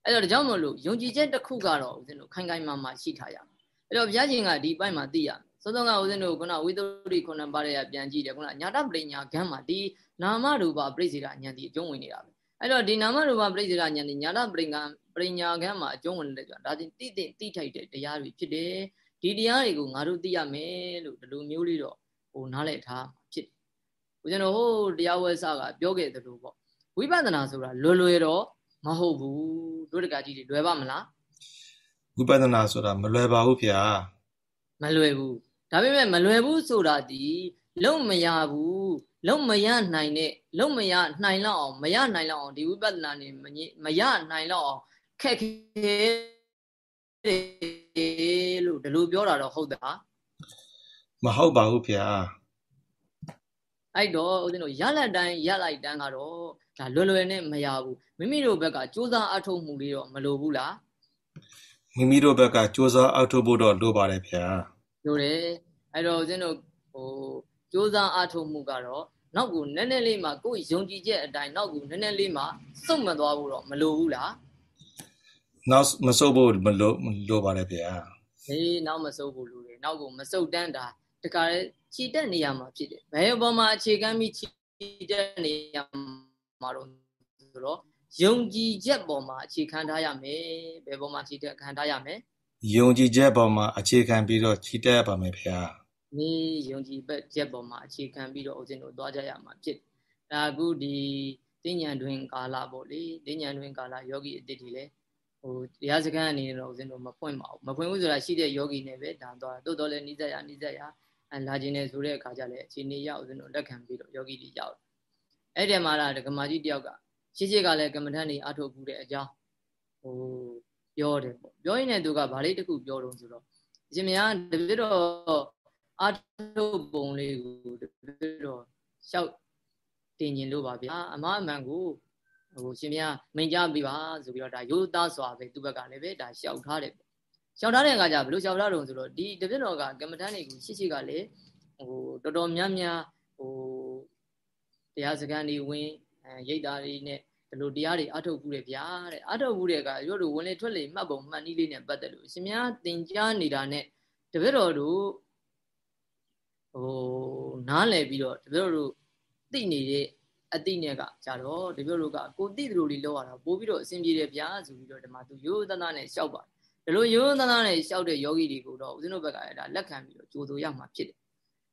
အဲ့တော့ဒါကြောင့်မလို့ယုံကြည်ချက်တစ်ခုကတော့ဦးဇင်းတို့ခိုင်ခိုင်မာမာရှိထားရအောင်အဲ့တော့ဘုရားရှင်ကဒီပိုင်းမှာသိရမယ်စောစောကဦးဇင်းတို့ခုနဝိသုဒ္ဓိခုနပါရရပြန်ကြည့်တယ်ခုနညာတပရိညာဂမ်းမှာဒီနာမရူပပြိစေတာဉာဏ်ဒီအကျုံးဝင်နေတာပဲအဲ့တော့ဒီနာမရူပပြိစေတာဉာဏ်ဒီညာတပရိညာပရိညာဂမ်းမှာအကျုံးဝင်တယ်ဆိုတာဒါတင်တိတိတိထိုက်တဲ့တရားတွေဖြစ်တယ် ဒီတရားတွေကိုငါတို့သိရမယ်လို့ဒီလိုမျိုးလေးတော့ဟိုနားလည်ထားဖြစ်တယ်ဦးဇင်းတို့ဟိုတရားဝဲစကပြောခဲ့သလိုပေါ့ဝိပဿနာဆိုတာလွယ်လွယ်တော့မဟုတ်ဘူးတို့တကကြီးတွေလွယ်ပါမလားဝိပဿနာဆိုတာမလွယ်ပါဘူးဗျာမလွယ်ဘူးဒါပေမဲ့မလွယ်ဘူးဆိုတာဒီလုံမရဘူးလုံမရနိုင်တဲ့လုံမရနိုင်လောက်အောင်မရနိုင်လောက်အောင်ဒီဝိပဿနာနေမရနိုင်လောက်အောင်ခက်ခဲ တယ်လို့ဒီလိုပြောတာတော့ဟုတ်သလားမဟုတ်ပါဘူးဗျာအဲ့တော့ဦးဇင်းတို့ရလက်တိုင်းရလိုက်တန်းကတော့ဒါလွယ်လွယ်နဲ့မရဘူးမိမိတို့ဘက်ကစူးစမ်းအထောက်မှုလေးတော့မလိုဘူးလားမိမိတို့ဘက်ကစူးစမ်းအထောက်ဖို့တော့လိုပါတယ်ဗျာလိုတယ်အဲ့တော့ဦးဇင်းတို့ဟိုစူးစမ်းအထောက်မှုကတော့နောက်ကူနည်းနည်းလေးမှကိုယ်ယုံကြည်ချက်အတိုင်းနောက်ကူနည်းနည်းလေးမှစုံမသွားဘူးတော့မလိုဘူးလား နောက်မစုပ်ဖို့မလိုလိုပါတယ်ဗျာဟေးနောက်မစုပ်ဖို့လိုတယ်နောက်ကူမစုပ်တန်းတာတခါလေခြိတက်နေရမှာဖြစ်တယ်ဘယ်ဘောမှာအခြေခံပြီးခြိတက်နေရမှာတော့ဆိုတော့ယုံကြည်ချက်ပေါ်မှာအခြေခံထားရမယ်ဘယ်ပေါ်မှာခြိတက်ခံထားရမယ်ယုံကြည်ချက်ပေါ်မှာအခြေခံပြီးတော့ခြိတက်ရပါမယ်ဗျာနေယုံကြည်ချက်ပေါ်မှာအခြေခံပြီးတော့ဦးဇင်းတို့သွားကြရမှာဖြစ်ဒါအခုဒီသိဉဏ်တွင်ကာလပေါ့လေသိဉဏ်တွင်ကာလယောဂီအတိတ်တွေလည်း ဟိုတရားစခန်းအနေနဲ့တော့ဦးဇင်းတို့မဖွင့်ပါဘူးမဖွင့်ဘူးဆိုတာရှိတဲ့ယောဂီနဲ့ပဲဒါသွားတိုးတော်လည်းနိစ္စရနိစ္စရအလာခြင်းနဲ့ဆိုတဲ့အခါကျလည်းအခြေအနေရဦးဇင်းတို့လက်ခံပြီးတော့ယောဂီတွေရောက်အဲ့ဒီမှာလားဒကမာကြီးတယောက်ကရှင်းရှင်းကလည်းကမ္မထန်နေအထုတ်ဘူးတဲ့အကြောင်းဟိုပြောတယ်ပေါ့ပြောရင်လည်းသူကဗာလေးတစ်ခုပြောတော့ဆိုတော့အရှင်မယားတပြည့်တော့အာထုပုံလေးကိုတပြည့်တော့ရှောက်တင်ကျင်လို့ပါဗျာအမအမှန်ကို ဟိုရှင်မယားမိန်ကြပြီပါဆိုပြီးတော့ဒါရိုးသားစွာပဲသူ့ဘက်ကလည်းပဲဒါရှောက်ထားတယ်ရှောက်ထားတဲ့အခါကျဘယ်လိုရှောက်ထားတော့ဆိုတော့ဒီတပြည့်တော်ကကမ္မထန်တွေကိုရှိရှိကလည်းဟိုတော်တော်များများဟိုတရားစခန်းတွေဝင်ရိတ်သားတွေနဲ့ဒီလိုတရားတွေအထုတ်ဘူးတယ်ဗျာတဲ့အထုတ်ဘူးတဲ့ကရွတ်တို့ဝင်လေထွက်လေမှတ်ပုံမှတ်နည်းလေးနဲ့ပတ်သက်လို့ရှင်များသင်ကြားနေတာနဲ့တပည့်တော်တို့ဟိုနားလည်ပြီးတော့တပည့်တော်တို့သိနေတဲ့ အသိနဲ့ကကြတော့တပည့်တော်ကကိုသိတယ်လို့လေးလောက်ရတာပို့ပြီးတော့အဆင်ပြေတယ်ဗျာဆိုပြီးတော့ဒီမှာသူရိုးသားသားနဲ့ရှောက်ပါတယ်ဒီလိုရိုးသားသားနဲ့ရှောက်တဲ့ယောဂီတွေကိုတော့ဦးဇင်းတို့ဘက်ကလည်းဒါလက်ခံပြီးတော့ကြိုးဆိုရမှာဖြစ်တယ်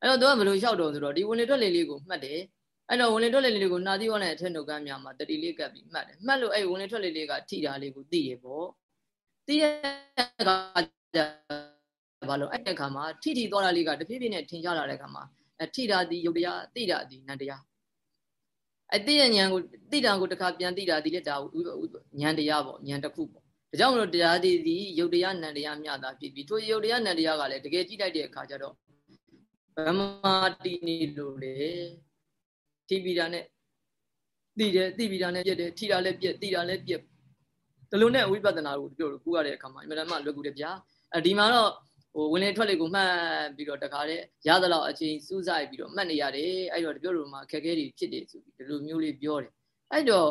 အဲ့တော့သူကဘယ်လိုရှောက်တော့ဆိုတော့ဒီဝင်လေထွက်လေလေးကိုမှတ်တယ်အဲ့တော့ဝင်လေထွက်လေလေးကိုနာသီဝနဲ့အထက်နှုတ်ကမ်းများမှာတတိလေးကပ်ပြီးမှတ်တယ်မှတ်လို့အဲ့ဝင်လေထွက်လေလေးကထိတာလေးကိုသိရပေါ့သိရကဘာလို့အဲ့တဲ့ခါမှာထိထိသွားတာလေးကတဖြည်းဖြည်းနဲ့ထင်ရှားလာတဲ့ခါမှာအထိတာဒီယုတ်တရားသိတာဒီနန္တရား အဲ့သိရဉာဏ်ကိုသိတာကိုတခါပြန်သိတာဒီလက်တာဉာဏ်တရားပေါ့ဉာဏ်တစ်ခုပေါ့ဒါကြောင့်မလို့တရားဒီဒီယုတ်တရားနန္တရားမျှတာဖြစ်ပြီးထိုယုတ်တရားနန္တရားကလည်းတကယ်ကြည့်လိုက်တဲ့အခါကျတော့ဗမာတိနေလို့လေထိပြီးတာနဲ့သိတယ်သိပြီးတာနဲ့ပြက်တယ်ထိတာလည်းပြက်သိတာလည်းပြက်ဒီလိုနဲ့ဝိပဿနာကိုတို့ကူရတဲ့အခါမှာအမှန်တမ်းလွယ်ကူတယ်ဗျာအဲဒီမှာတော့ ဟိုဝင်လေထွက်လေကိုမှတ်ပြီးတော့တခါတည်းရသလောက်အချိန်စူးစိုက်ပြီးတော့မှတ်နေရတယ်အဲ့တော့တပြောလို့မှခက်ခဲတွေဖြစ်တယ်ဆိုပြီးဒီလိုမျိုးလေးပြောတယ်အဲ့တော့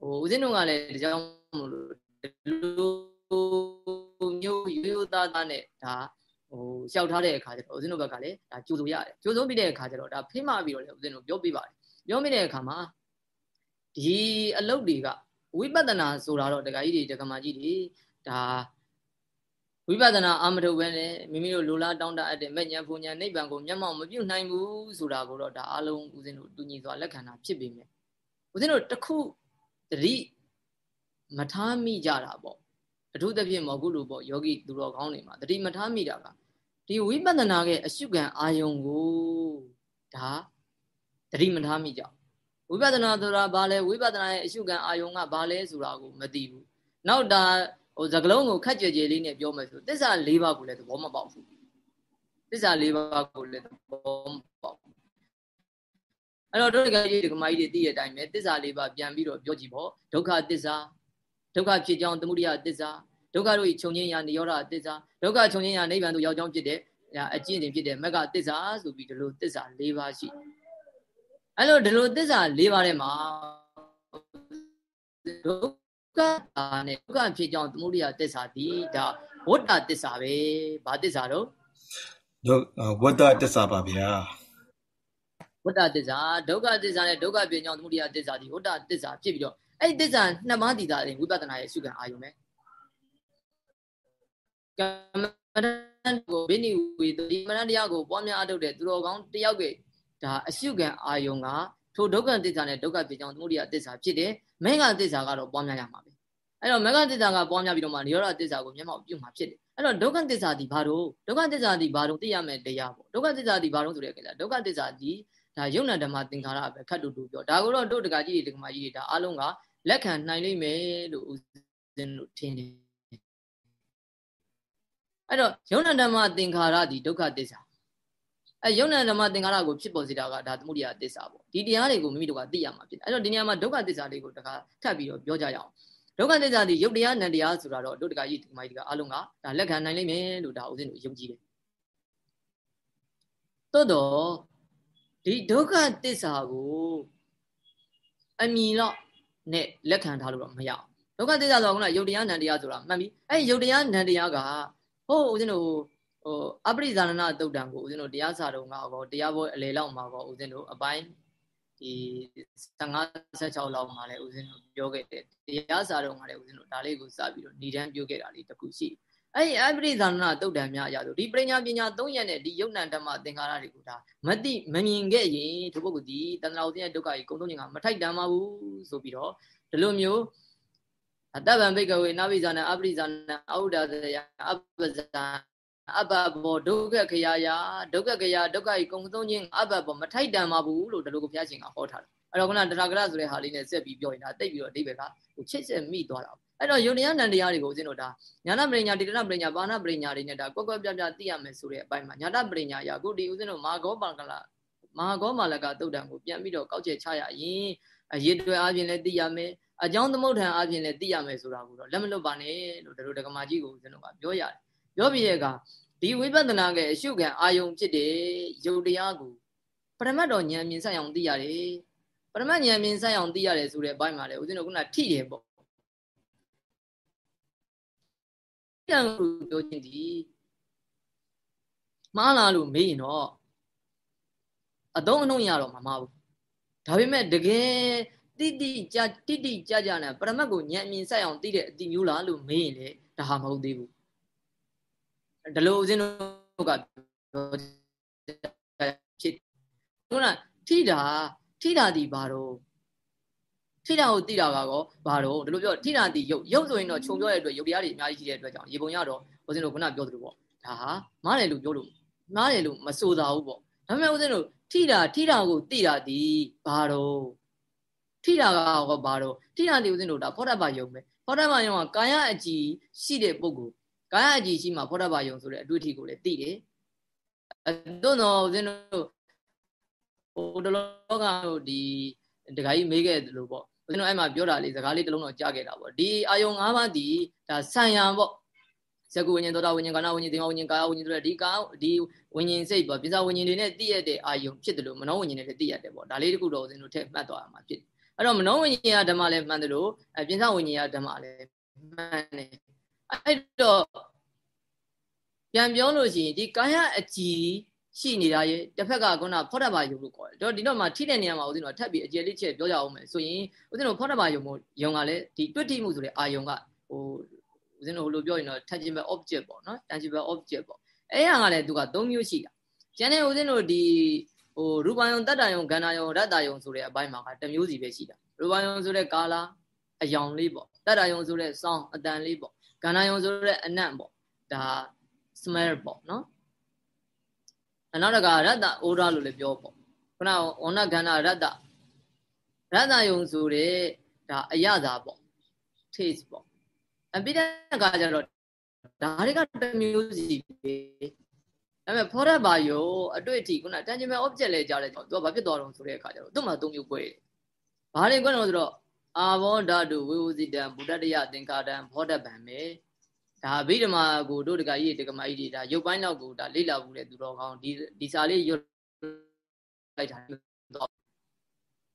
ဟိုဦးဇင်းတို့ကလည်းဒီကြောင့်မလို့ဒီလိုမျိုးရိုးသားသားနဲ့ဒါဟိုလျှောက်ထားတဲ့အခါကျတော့ဦးဇင်းတို့ဘက်ကလည်းဒါကြိုးဆိုရတယ်ကြိုးဆိုပြီးတဲ့အခါကျတော့ဒါဖိမပြီးတော့လည်းဦးဇင်းတို့ပြောပြပါတယ်ပြောမိတဲ့အခါမှာဒီအလုတ်တွေကဝိပဿနာဆိုတာတော့ဒကာကြီးတွေဒကာမကြီးတွေဒါ ဝိပဿနာအာမထုတ်ပဲနဲ့မိမိတို့လိုလားတောင်းတအပ်တဲ့မဲ့ညာဖူညာနိဗ္ဗာန်ကိုမျက်မှောက်မပြုတ်နိုင်ဘူးဆိုတာကိုတော့ဒါအလုံးဦးဇင်းတို့တူညီစွာလက်ခံတာဖြစ်ပေမဲ့ဦးဇင်းတို့တခုတတိမထားမိကြတာပေါ့အထူးသဖြင့်မဟုတ်ဘူးလို့ပေါ့ယောဂီသူတော်ကောင်းတွေမှာတတိမထားမိတာကဒီဝိပဿနာရဲ့အရှုခံအာယုံကိုဒါတတိမထားမိကြဝိပဿနာဆိုတာဘာလဲဝိပဿနာရဲ့အရှုခံအာယုံကဘာလဲဆိုတာကိုမသိဘူးနောက်ဒါ ဟိုသကလုံးကိုခက်ကြွကြွလေးနဲ့ပြောမယ်ဆိုသစ္စာ၄ပါးကိုလည်းသဘောမပေါက်ဘူးသစ္စာ၄ပါးကိုလည်းသဘောမပေါက်အဲ့တော့ဒုက္ခကြီးဒီကမာကြီးတွေသိတဲ့အတိုင်းပဲသစ္စာ၄ပါးပြန်ပြီးတော့ပြောကြည့်ပေါ့ဒုက္ခသစ္စာဒုက္ခဖြစ်ကြောင်းသမုဒိယသစ္စာဒုက္ခတို့ခြုံငင်းရာနိရောဓသစ္စာဒုက္ခခြုံငင်းရာနိဗ္ဗာန်တို့ရောက်ကြောင်းဖြစ်တဲ့အကျင့်တင်ဖြစ်တဲ့မက္ကသစ္စာဆိုပြီးဒီလိုသစ္စာ၄ပါးရှိအဲ့လိုဒီလိုသစ္စာ၄ပါးထဲမှာဒုက္ခနဲ့ဒုက္ခဖြစ်ကြောင်းသမုဒိယသစ္စာဒီဒါဝတ္တသစ္စာပဲဘာသစ္စာတော့ဝတ္တသစ္စာပါဗျာဝတ္တသစ္စာဒုက္ခသစ္စာနဲ့ဒုက္ခဖြစ်ကြောင်းသမုဒိယသစ္စာဒီဝတ္တသစ္စာဖြစ်ပြီးတော့အဲ့ဒီသစ္စာနှစ်ပါးတည်တာရင်ဝိပဿနာရဲ့အစုခံအာယုံပဲကမ္မဋ္ဌာန်းကိုဘိနိဝေဒီမဏတရားကိုပွားများအထုတ်တဲ့သူတော်ကောင်းတယောက်ကဒါအစုခံအာယုံက ထိုဒုက္ခသစ္စာနဲ့ဒုက္ခဖြစ်ကြောင်းသမုဒိယသစ္စာဖြစ်တယ်မေဃသစ္စာကတော့ပွားများရမှာပဲအဲ့တော့မေဃသစ္စာကပွားများပြီးတော့မှနိရောဓသစ္စာကိုမျက်မှောက်ပြုမှာဖြစ်တယ်အဲ့တော့ဒုက္ခသစ္စာဒီဘာလို့ဒုက္ခသစ္စာဒီဘာလို့သိရမယ်တရားပေါ့ဒုက္ခသစ္စာဒီဘာလို့ဆိုတဲ့ကိစ္စဒုက္ခသစ္စာဒီဒါယုံနာဓမ္မသင်္ခါရပဲခတ်တူတူပြောဒါကိုတော့တို့တက္ကကြီးတွေတက္ကမကြီးတွေဒါအားလုံးကလက်ခံနိုင်လိမ့်မယ်လို့ဦးဇင်းတို့ထင်တယ်အဲ့တော့ယုံနာဓမ္မသင်္ခါရဒီဒုက္ခသစ္စာ အဲယုံနာဓမ္မသင်္ခါရကိုဖြစ်ပေါ်စေတာကဒါသမုဒိယသစ္စာပေါ့ဒီတရားတွေကိုမိမိတို့ကသိရမှာဖြစ်တယ်အဲ့တော့ဒီနေရာမှာဒုက္ခသစ္စာလေးကိုတခါထပ်ပြီးတော့ပြောကြရအောင်ဒုက္ခသစ္စာဒီယုတ်တရားနံတရားဆိုတာတော့တို့တကကြီးဒီမိုက်ဒီကအလုံးကဒါလက်ခံနိုင်လိမ့်မယ်လို့ဒါဦးဇင်းတို့ယုံကြည်တယ်သို့တော့ဒီဒုက္ခသစ္စာကိုအမီတော့နဲ့လက်ခံထားလို့တော့မရအောင်ဒုက္ခသစ္စာဆိုကတော့ယုတ်တရားနံတရားဆိုတာမှန်ပြီအဲ့ယုတ်တရားနံတရားကဟိုဦးဇင်းတို့ ဟိုအပရိဇာနနာတုတ်တံကိုဦးဇင်းတို့တရားစာတော်ကတော့တရားဘောအလေလောက်မှာပေါ့ဦးဇင်းတို့အပိုင်းဒီ15 16လောက်မှာလည်းဦးဇင်းတို့ပြောခဲ့တယ်တရားစာတော်မှာလည်းဦးဇင်းတို့ဒါလေးကိုစပြီးတော့ဏိဒန်းပြောခဲ့တာလေးတခုရှိအဲ့ဒီအပရိဇာနနာတုတ်တံများအရာဆိုဒီပရိညာပညာ၃ရက်နဲ့ဒီယုတ်နံဓမ္မသင်္ခါရတွေကိုဒါမသိမမြင်ခဲ့ရင်ဒီပုဂ္ဂိုလ်ဒီတဏှာဥစဉ်ရဲ့ဒုက္ခကြီးကုံသုံးခြင်းကမထိုက်တန်ပါဘူးဆိုပြီးတော့ဒီလိုမျိုးအတ္တဗံဘိကဝေနာဝိဇာနအပရိဇာနအဟုဒသယအပဇာ အဘဘောဒုက္ခခရာယဒုက္ခခရာဒုက္ခဤကုံသုံးခြင်းအဘဘောမထိုက်တန်ပါဘူးလို့ဒီလိုကိုဘုရားရှင်ကဟောထားတယ်အဲ့တော့ခုနတထာဂရဆိုတဲ့ဟာလေးနဲ့ဆက်ပြီးပြောရင်ဒါတိတ်ပြီးတော့အဓိပ္ပာယ်ကဟိုချစ်ဆက်မိသွားတာအဲ့တော့ယုံတရားနံတရားတွေကိုဦးဇင်းတို့ဒါညာနာပရိညာတိတနာပရိညာဘာနာပရိညာတွေနဲ့ဒါကွက်ကွက်ပြပြသိရမယ်ဆိုတဲ့အပိုင်းမှာညာတပရိညာရာအခုဒီဦးဇင်းတို့မာဂောပါကလာမဟာဂောမာလကတုတ်တံကိုပြန်ပြီးတော့ကောက်ချက်ချရရင်အရေးတွေအပြင်လည်းသိရမယ်အကြောင်းသမုဋ္ဌာန်အပြင်လည်းသိရမယ်ဆိုတာကိုတော့လက်မလွတ်ပါနဲ့လို့တို့ဒကမာကြီးကိုဦးဇင်းတို့ကပြောရတယ် ပြောပြီးရဲ့ကဒီဝိပဿနာကအရှုခံအာယုံဖြစ်တဲ့ယုတ်တရားကိုပရမတ်တော်ဉာဏ်မြင်ဆက်အောင်သိရတယ်ပရမတ်ဉာဏ်မြင်ဆက်အောင်သိရတယ်ဆိုတဲ့အပိုင်းမှာလည်းဦးဇင်းတို့ကထိတယ်ပေါ့တန်ကိုပြောချင်းဒီမှားလားလို့မေးရင်တော့အတုံးအနှုံရတော့မမှားဘူးဒါပေမဲ့တကယ်တိတိကြတိတိကြကြနဲ့ပရမတ်ကိုဉာဏ်မြင်ဆက်အောင်သိတဲ့အတိမျိုးလားလို့မေးရင်လေဒါဟာမဟုတ်သေးဘူး ဒီလိုဦးဇင်းတို့ကဖြစ်ခုနထိတာထိတာဒီဘာတော့ထိတာကိုတိတာကောဘာတော့ဒီလိုပြောထိတာဒီရုပ်ရုပ်ဆိုရင်တော့ခြုံပြောရတဲ့အတွက်ရုပ်တရားတွေအများကြီးရှိတဲ့အတွက်ကြောင့်ရေပုံရတော့ဦးဇင်းတို့ခုနပြောသလိုပေါ့ဒါဟာမားတယ်လို့ပြောလို့မားတယ်လို့မဆိုတာဘူးပေါ့ဒါပေမဲ့ဦးဇင်းတို့ထိတာထိတာကိုတိတာဒီဘာတော့ထိတာကောဘာတော့ထိတာဒီဦးဇင်းတို့ဒါဖောတတ်ပါယုံပဲဖောတတ်ပါယုံကကာယအကြည်ရှိတဲ့ပုဂ္ဂိုလ် ကာယအကြည်ရှိမှဖောတတ်ပါယုံဆိုတဲ့အတွေ့အထိကိုလည်းသိတယ်အဲတော့တော့ဦးဇင်းတို့ဟိုတလောကတို့ဒီဒကာကြီးမေးခဲ့တယ်လို့ပေါ့ဦးဇင်းတို့အဲ့မှာပြောတာလေးစကားလေးတစ်လုံးတော့ကြားခဲ့တာပေါ့ဒီအာယုံ၅ပါးဒီဒါဆံရံပေါ့ဇကုဝိညာဉ်သောတာဝိညာဉ်ကာဏဝိညာဉ်သင်္ခါဝိညာဉ်ကာယဝိညာဉ်တို့ဒီကာဒီဝိညာဉ်စိတ်ပေါ့ပိစာဝိညာဉ်တွေနဲ့တည့်ရတဲ့အာယုံဖြစ်တယ်လို့မနောဝိညာဉ်တွေလည်းတည့်ရတယ်ပေါ့ဒါလေးတခုတော့ဦးဇင်းတို့ထည့်မှတ်သွားမှာဖြစ်အဲ့တော့မနောဝိညာဉ်ကဓမ္မလည်းမှန်တယ်လို့အပိစာဝိညာဉ်ကဓမ္မလည်းမှန်တယ် အဲ့တော့ပြန်ပြောလို့ရှိရင်ဒီကာယအကြည်ရှိနေတာရဲ့တစ်ဖက်ကခုနဖောတဘာယုံလို့ခေါ်တယ်တော့ဒီတော့မှထိတဲ့နေရာမှာဦးဇင်းတို့ထပ်ပြီးအကျယ်လေးချက်ပြောကြအောင်မယ်ဆိုရင်ဦးဇင်းတို့ဖောတဘာယုံမို့ယုံကလည်းဒီတွေ့ထိမှုဆိုတဲ့အာယုံကဟိုဦးဇင်းတို့ဟိုလိုပြောရင်တော့ tangible object ပေါ့နော် tangible object ပေါ့အဲ့ဟာကလည်းသူက၃မျိုးရှိတာကျန်တဲ့ဦးဇင်းတို့ဒီဟိုရူပယုံတတ္တယုံဂန္ဓာယုံရတ္တယုံဆိုတဲ့အပိုင်းမှာကတစ်မျိုးစီပဲရှိတာရူပယုံဆိုတဲ့ကာလာအယောင်လေးပေါ့တတ္တယုံဆိုတဲ့စောင်းအတန်လေးပေါ့ ဂန္ဓာယုံဆိုတဲ့အနံ့ပေါ့ဒါ smell ပေါ့နော်နောက်တကရတ္တဩရလို့လည်းပြောပေါ့ခုနဝဏကန္နာရတ္တရတ္တယုံဆိုတဲ့ဒါအယတာပေါ့ taste ပေါ့အပိဒကကြတော့ဒါတွေကတမျိုးစီပဲဒါပေမဲ့ဖောရဘာယုံအတွေ့အထိခုန tangible object လဲကြားလဲသူကဘာဖြစ်သွားတော့ဆိုတဲ့အခါကျတော့သူ့မှာသုံးမျိုး꿰ဘာတွေ꿰တော့ဆိုတော့ အာဘောဓာတုဝေဝဇိတံဘုဒ္ဓတယသင်္ခါတံဘောဓဗံပဲဒါဗိဓမာကိုတို့တကကြီးတကမကြီးတွေဒါရုပ်ပိုင်းတော့ကိုဒါလေ့လာဘူးလေသူတော်ကောင်းဒီဒီစာလေးရွတ်လိုက်တာတော့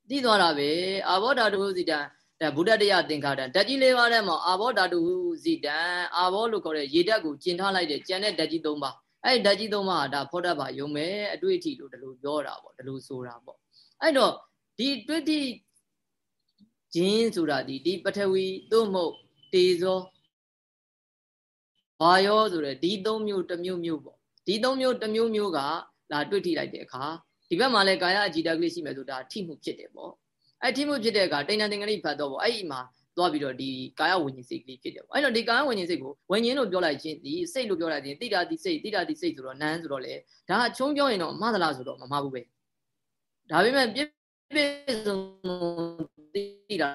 သိသွားတာပဲအာဘောဓာတုဇိတံဒါဗုဒ္ဓတရားသင်္ခါတံဓာတ်ကြီးလေးပါးထဲမှာအာဘောဓာတုဇိတံအာဘောလို့ခေါ်တဲ့ရေဓာတ်ကိုကျင်ထားလိုက်တဲ့ကျန်တဲ့ဓာတ်ကြီး၃ပါးအဲ့ဓာတ်ကြီး၃ပါးဟာဒါဖောတတ်ပါယုံမဲ့အတွေ့အထိလို့ဒီလိုပြောတာပေါ့ဒီလိုဆိုတာပေါ့အဲ့တော့ဒီတွေ့တိ ခြင်းဆိုတာဒီဒီပထဝီသို့မဟုတ်တေဇောဘာယောဆိုတဲ့ဒီသုံးမျိုးတစ်မျိုးမျိုးပေါ့ဒီသုံးမျိုးတစ်မျိုးမျိုးကလာတွေ့ထိလိုက်တဲ့အခါဒီဘက်မှာလည်းကာယအကြည်တကလေးရှိမယ်ဆိုဒါထိမှုဖြစ်တယ်ပေါ့အဲ့ထိမှုဖြစ်တဲ့အခါတိဏ္ဍသင်္ကတိဖတ်တော့ပေါ့အဲ့ဒီမှာသွားပြီးတော့ဒီကာယဝิญဉ်စိတ်ကလေးဖြစ်တယ်ပေါ့အဲ့တော့ဒီကာယဝิญဉ်စိတ်ကိုဝิญဉ်လို့ပြောလိုက်ခြင်းဒီစိတ်လို့ပြောလိုက်ခြင်းတိတာတိစိတ်တိတာတိစိတ်ဆိုတော့နန်းဆိုတော့လေဒါကချုံပြောရင်တော့မသလားဆိုတော့မမဘူးပဲဒါပေမဲ့ပြည့်ပြည့်စုံ တိတာ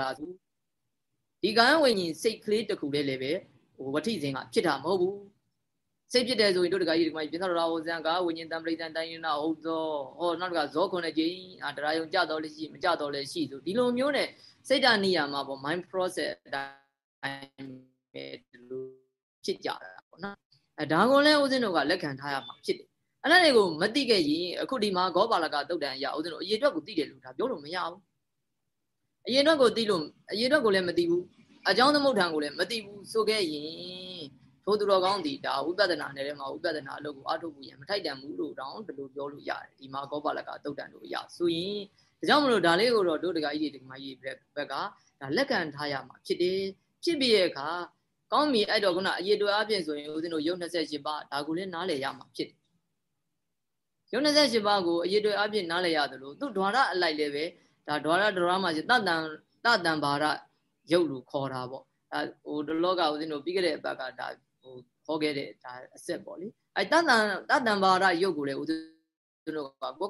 လားဆိုဒီကာယဝิญဉ်စိတ်ကလေးတစ်ခုလေးလည်းပဲဟိုဝဋ္ထိစဉ်ကဖြစ်တာမဟုတ်ဘူးစိတ်ဖြစ်တယ်ဆိုရင်တို့တကကြီးဒီမှာပြင်သောတော်ဟောဇံကဝိညာဉ်တံပရိသံတိုင်းနာဟုတ်သောဟောနောက်တကဇောခွန်တဲ့ကြီးအာတရားယုံကြတော်လည်းရှိမကြတော်လည်းရှိဆိုဒီလိုမျိုးနဲ့စိတ်ဓာနိယာမှာပေါ့ mind process အတိုင်းပဲဒီလိုဖြစ်ကြတာပေါ့နော်အဲဒါကိုလည်းဦးဇင်းတို့ကလက်ခံထားရမှာဖြစ်တယ်အဲ့ဒါတွေကိုမသိခဲ့ရင်အခုဒီမှာဂောပါလကတုတ်တန်ရဦးဇင်းတို့အရေးအတွက်ကိုသိတယ်လို့ဒါပြောလို့မရဘူး အရင်တော့ကိုသိလို့အရင်တော့ကိုလည်းမသိဘူးအကြောင်းသမုဋ္ဌာန်ကိုလည်းမသိဘူးဆိုခဲ့ရင်ထိုသူတော်ကောင်းသည်ဒါဝိပဿနာနယ်ထဲမှာဝိပဿနာအလုပ်ကိုအထုတ်ဖို့ရမထိုက်တန်ဘူးလို့တောင်းဒီလိုပြောလို့ရတယ်ဒီမှာကောပါလကတုတ်တန်လို့ရဆိုရင်ဒါကြောင့်မလို့ဒါလေးကိုတော့တို့တကကြီးဒီမှာရေးပြဘက်ကဒါလက်ခံထားရမှာဖြစ်တယ်ဖြစ်ပြီးရဲ့အခါကောင်းပြီအဲ့တော့ခုနအရေတော်အပြင်ဆိုရင်ဦးဇင်းတို့ရုပ်28ပါးဒါကိုလည်းနားလည်ရမှာဖြစ်ရုပ်28ပါးကိုအရေတော်အပြင်နားလည်ရသလိုသူ့ဓာရအလိုက်လည်းပဲ ဒါဒေါရဒရမှာရှိတတန်တတန်ဘာရရုပ်လို့ခေါ်တာပေါ့အဲဟိုတလောကဦးဇင်းတို့ပြီးခဲ့တဲ့အပတ်ကဒါဟိုခေါ်ခဲ့တဲ့ဒါအဆက်ပေါ့လေအဲတတန်တတန်ဘာရရုပ်ကိုလည်းဦးဇင်းတို့ကကို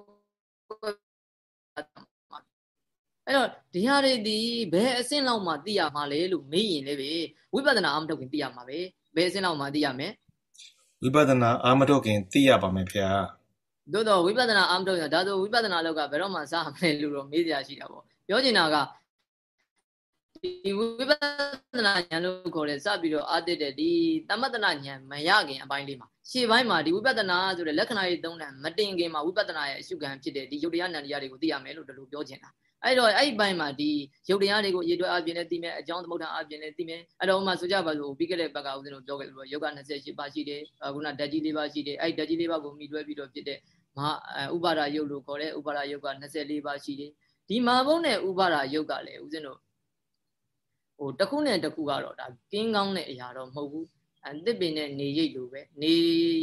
အဲ့တော့ဒီဟာတွေဒီဘယ်အဆင့်လောက်မှသိရမှာလဲလို့မေးရင်လည်းပဲဝိပဿနာအားမထုတ်ခင်သိရမှာပဲဘယ်အဆင့်လောက်မှသိရမလဲဝိပဿနာအားမထုတ်ခင်သိရပါမယ်ခင်ဗျာ သို့တော့ဝိပဿနာအာမထုတ်ရင်ဒါဆိုဝိပဿနာလောက်ကဘယ်တော့မှစမလဲလို့တော့မေးစရာရှိတာပေါ့ပြောချင်တာကဒီဝိပဿနာဉာဏ်လို့ခေါ်တဲ့စပြီးတော့အာတတဲ့ဒီသမတနာဉာဏ်မရခင်အပိုင်းလေးမှာရှေ့ပိုင်းမှာဒီဝိပဿနာဆိုတဲ့လက္ခဏာရေးသုံးတန်မတင်ခင်မှာဝိပဿနာရဲ့အရှုခံဖြစ်တဲ့ဒီယုတ်တရားနံတရားတွေကိုသိရမယ်လို့ဒီလိုပြောချင်တာအဲ့တော့အဲ့ဒီဘိုင်းမှာဒီရုပ်တရားတွေကိုရေတွက်အပြင်နဲ့သိမယ်အကြောင်းသမုဒ္ဒအပြင်နဲ့သိမယ်အဲ့တော့ဥမာဆိုကြပါစို့ပြီးခဲ့တဲ့ဘက်ကဦးဇင်းတို့ပြောခဲ့လို့ယောဂ28ပါးရှိတယ်ခုနဓာတ်ကြီး၄ပါးရှိတယ်အဲ့ဓာတ်ကြီး၄ပါးကိုမိတွဲပြီးတော့ဖြစ်တဲ့ မဟာဥပါဒယုတ်လို့ခေါ်တဲ့ဥပါဒယုတ်က24ပါးရှိတယ်ဒီမာဘုံနဲ့ဥပါဒယုတ်ကလည်းဦးဇင်းတို့ဟိုတစ်ခုနဲ့တစ်ခုကတော့ဒါကင်းကောင်းတဲ့အရာတော့မဟုတ်ဘူးအသစ်ပင်နဲ့နေရိပ်လိုပဲနေ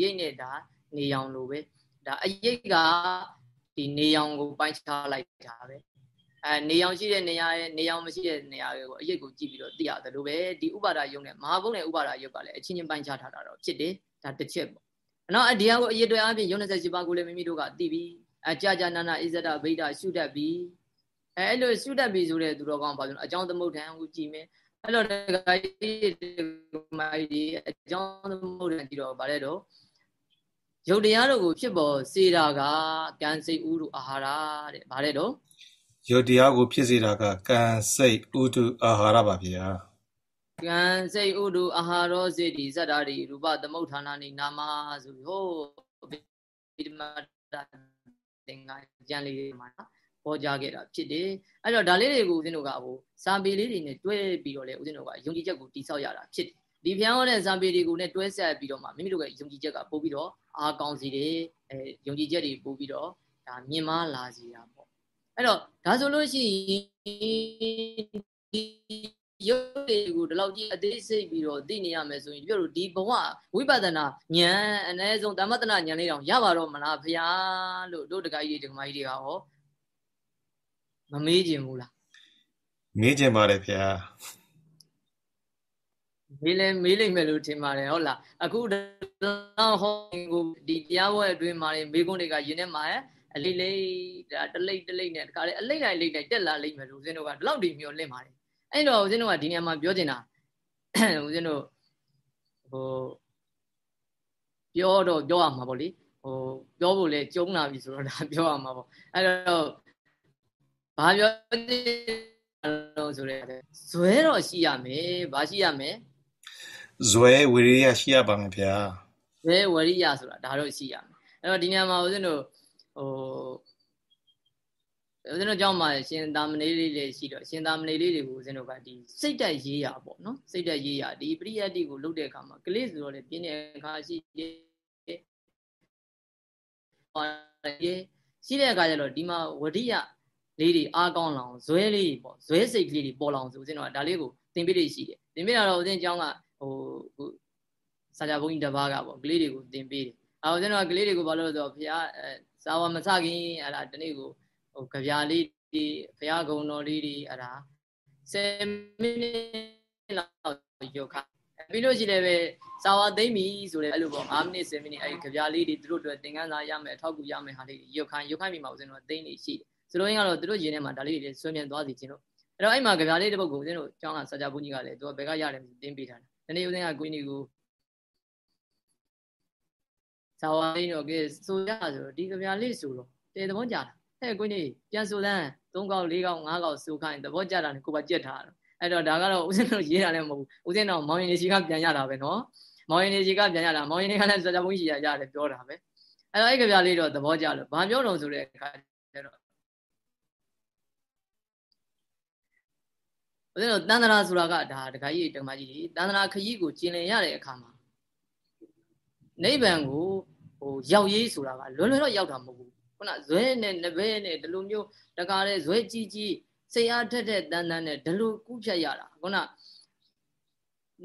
ရိပ်နဲ့ဒါနေရောင်လိုပဲဒါအရိပ်ကဒီနေရောင်ကိုပိုင်းခြားလိုက်တာပဲအဲနေရောင်ရှိတဲ့နေရာရဲ့နေရောင်မရှိတဲ့နေရာတွေကိုအရိပ်ကိုကြည့်ပြီးတော့သိရတယ်လို့ပဲဒီဥပါဒယုံနဲ့မဟာဘုံနဲ့ဥပါဒယုံကလည်းအချင်းချင်းပိုင်းခြားထားတာတော့ဖြစ်တယ်ဒါတစ်ချက်ပေါ့ နော်အဒီဟာကိုအရိပ်တွေအပြင်ယုံ28ပါးကိုလည်းမိမိတို့ကသိပြီးအကြာကြာနာနာဣဇဒဗိဒရှုတတ်ပြီးအဲအဲ့လိုရှုတတ်ပြီးဆိုတဲ့သူတော်ကောင်းပါဆိုအကြောင်းသမုဋ္ဌာန်ကိုကြည့်မယ်အဲ့လိုတခါကြီးမိုက်ဒီအကြောင်းသမုဋ္ဌာန်ကြည့်တော့ဗါတဲ့တော့ယုတ်တရားတို့ကိုဖြစ်ပေါ်စေတာကကံစိတ်ဥရုအာဟာရတဲ့ဗါတဲ့တော့ယုတ်တရားကိုဖြစ်စေတာကကံစိတ်ဥတုအာဟာရပါဗျာ ကံစိတ်ဥတုအာဟာရောစေတိဇတ္တာရိရူပသမုဋ္ဌာနာနိနာမဆိုပြီးဟိုဗိဓမတာသင်္ကန်းကြံလေးမှာဟောကြားခဲ့တာဖြစ်တယ်အဲ့တော့ဒါလေးတွေကိုဦးဇင်းတို့ကဟိုစာပေလေးတွေနဲ့တွဲပြီးတော့လေဦးဇင်းတို့ကယုံကြည်ချက်ကိုတိဆောက်ရတာဖြစ်တယ်ဒီဖျားဟောတဲ့စာပေတွေကိုနဲ့တွဲဆက်ပြီးတော့မှမိမိတို့ရဲ့ယုံကြည်ချက်ကပို့ပြီးတော့အားကောင်းစီတယ်အဲယုံကြည်ချက်တွေပို့ပြီးတော့ဒါမြင်မလာစီတာပေါ့အဲ့တော့ဒါဆိုလို့ရှိရင် ရုပ်တွေကိုဒီလောက်ကြီးအသေးစိတ်ပြီးတော့သိနေရမယ်ဆိုရင်ပြောလို့ဒီဘဝဝိပဿနာဉာဏ်အ ਨੇ ဆုံးသမတနာဉာဏ်လေးတောင်ရပါတော့မလားဖရာလို့တို့တကကြီးတွေဒကမကြီးတွေကဟောမမေးကြင်ဘူးလားမေးကြင်ပါတယ်ဖရာမေးလဲမေးလိမ့်မယ်လို့ထင်ပါတယ်ဟုတ်လားအခုတော့ဟောကိုဒီတရားပွဲအတွင်းမှာမေးခွန်းတွေကယင်းထဲမှာအလိမ့်လိမ့်ဒါတလိမ့်တလိမ့်နဲ့တခါလေအလိမ့်လိုက်လိမ့်လိုက်တက်လာလိမ့်မယ်လို့ဦးဇင်းတို့ကဒီလောက်ဒီမျိုးလင့်ပါတယ် အဲ့တော့ဦးဇင်းတို့ကဒီနေရာမှာပြောချင်တာဦးဇင်းတို့ဟိုပြောတော့ပြောရမှာပေါ့လေဟိုပြောဖို့လဲကျုံလာပြီဆိုတော့ဒါပြောရမှာပေါ့အဲ့တော့ဘာပြောလို့ဆိုရဲဇွဲတော့ရှိရမယ်ဘာရှိရမယ်ဇွဲဝိရိယရှိရပါမယ်ဗျာဇွဲဝိရိယဆိုတာဒါတော့ရှိရမယ်အဲ့တော့ဒီနေရာမှာဦးဇင်းတို့ဟို ဦးဇင်းတို့ကြောင့်မှရှင်သာမဏေလေးလေးရှိတော့ရှင်သာမဏေလေးတွေကိုဦးဇင်းတို့ကဒီစိတ်တက်ရေးရပေါ့နော်စိတ်တက်ရေးရဒီပရိယတ်တိကိုလုပ်တဲ့အခါမှာကလေးဆိုတော့လေပြင်းတဲ့အခါရှိတယ်ရှိတဲ့အခါကျတော့ဒီမှာဝရိယလေးတွေအားကောင်းလောင်ဇွဲလေးတွေပေါ့ဇွဲစိတ်ကလေးတွေပေါ်လောင်ဆိုဦးဇင်းတို့ကဒါလေးကိုသင်ပေးလေးရှိတယ်သင်ပေးတာတော့ဦးဇင်းကျောင်းကဟိုစာကြဘုန်းကြီးတစ်ပါးကပေါ့ကလေးတွေကိုသင်ပေးတယ်အဲဦးဇင်းတို့ကကလေးတွေကိုဘာလို့လဲဆိုတော့ဘုရားအဲစာဝမစခင်အဲ့ဒါဒီနေ့ကို ဟိုကြပြာလေးဒီဘုရားဂုံတော်လေးတွေအဲ့ဒါ10မိနစ်လောက်ယောခပြီးလို့ရှိတယ်ပဲစာဝသိမ့်ပြီဆိုတဲ့အဲ့လိုပေါ့5မိနစ်10မိနစ်အဲ့ဒီကြပြာလေးတွေသူတို့အတွက်သင်ခန်းစာရမယ်အထောက်အကူရမယ်ဟာလေးရုပ်ခိုင်းရုပ်ခိုင်းပြီးမှဦးဇင်းတို့သိမ့်နေရှိတယ်ဆိုတော့ရင်ကတော့သူတို့ရင်ထဲမှာဒါလေးတွေဆွေးမြန်းသွားစီခြင်းလို့အဲ့တော့အဲ့မှာကြပြာလေးတစ်ပုဒ်ကိုဦးဇင်းတို့ကျောင်းကစာကြဘုန်းကြီးကလည်းသူကဘယ်ကရတယ်တင်းပေးထားတယ်ဒီနေ့ဦးဇင်းကကိုင်းနီကိုစာဝလေးတော့ကဲဆိုရဆိုတော့ဒီကြပြာလေးဆိုတော့တဲသဘောကြတာ ဟဲ့ကိုင်းနီပြန်ဆိုလန်း3កောက်4កောက်5កောက်ဆိုခိုင်းသဘောကြတာနဲ့ကိုပါကြက်ထားတော့အဲ့တော့ဒါကတော့ဦးဇင်းတို့ရေးတာလည်းမဟုတ်ဘူးဦးဇင်းတော့မောင်ရင်နေစီကပြန်ရတာပဲနော်မောင်ရင်နေစီကပြန်ရတာမောင်ရင်နေကလည်းစာကြဘုန်းကြီးရရတယ်ပြောတာပဲအဲ့တော့အဲ့ကြပြာလေးတော့သဘောကျလို့ဘာပြောတော့ဆိုတဲ့အခါကျတော့ဦးဇင်းတို့တန်တရာဆိုတာကဒါတခါကြီးတက္ကမကြီးတန်တရာခရီးကိုကျင်လည်ရတဲ့အခါမှာနိဗ္ဗာန်ကိုဟိုရောက်ရေးဆိုတာကလွယ်လွယ်တော့ရောက်တာမဟုတ်ဘူး ခုနဇွဲနဲ့နဘဲနဲ့ဒီလိုမျိုးတကားတဲ့ဇွဲကြီးကြီးစိတ်အားထက်တဲ့တန်တန်နဲ့ဒီလိုကူးဖြတ်ရတာခုန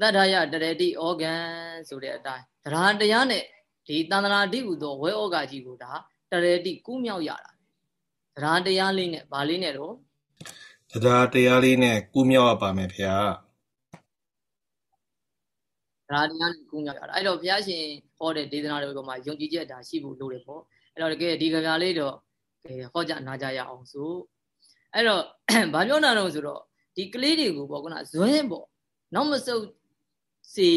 တတ္ထယတရတိဩဂန်ဆိုတဲ့အတိုင်းတရားတရားနဲ့ဒီတန္တရာတိဟူသောဝဲဩဃကြီးကိုဒါတရတိကူးမြောက်ရတာတရားတရားလေးနဲ့ဗာလေးနဲ့တော့တရားတရားလေးနဲ့ကူးမြောက်ရပါမယ်ဗျာတရားတရားနဲ့ကူးမြောက်ရတာအဲ့တော့ဘုရားရှင်ဟောတဲ့ဒေသနာတွေပေါ်မှာယုံကြည်ချက်ဒါရှိဖို့လိုတယ်ပေါ့ အဲ့တော့တကယ်ဒီကြပြလေးတော့ဟောကြနာကြရအောင်ဆိုအဲ့တော့ဘာပြောတာတော့ဆိုတော့ဒီကလေးတွေကိုပေါ့ခုနဇွဲပေါ့နောက်မဆုပ်စေ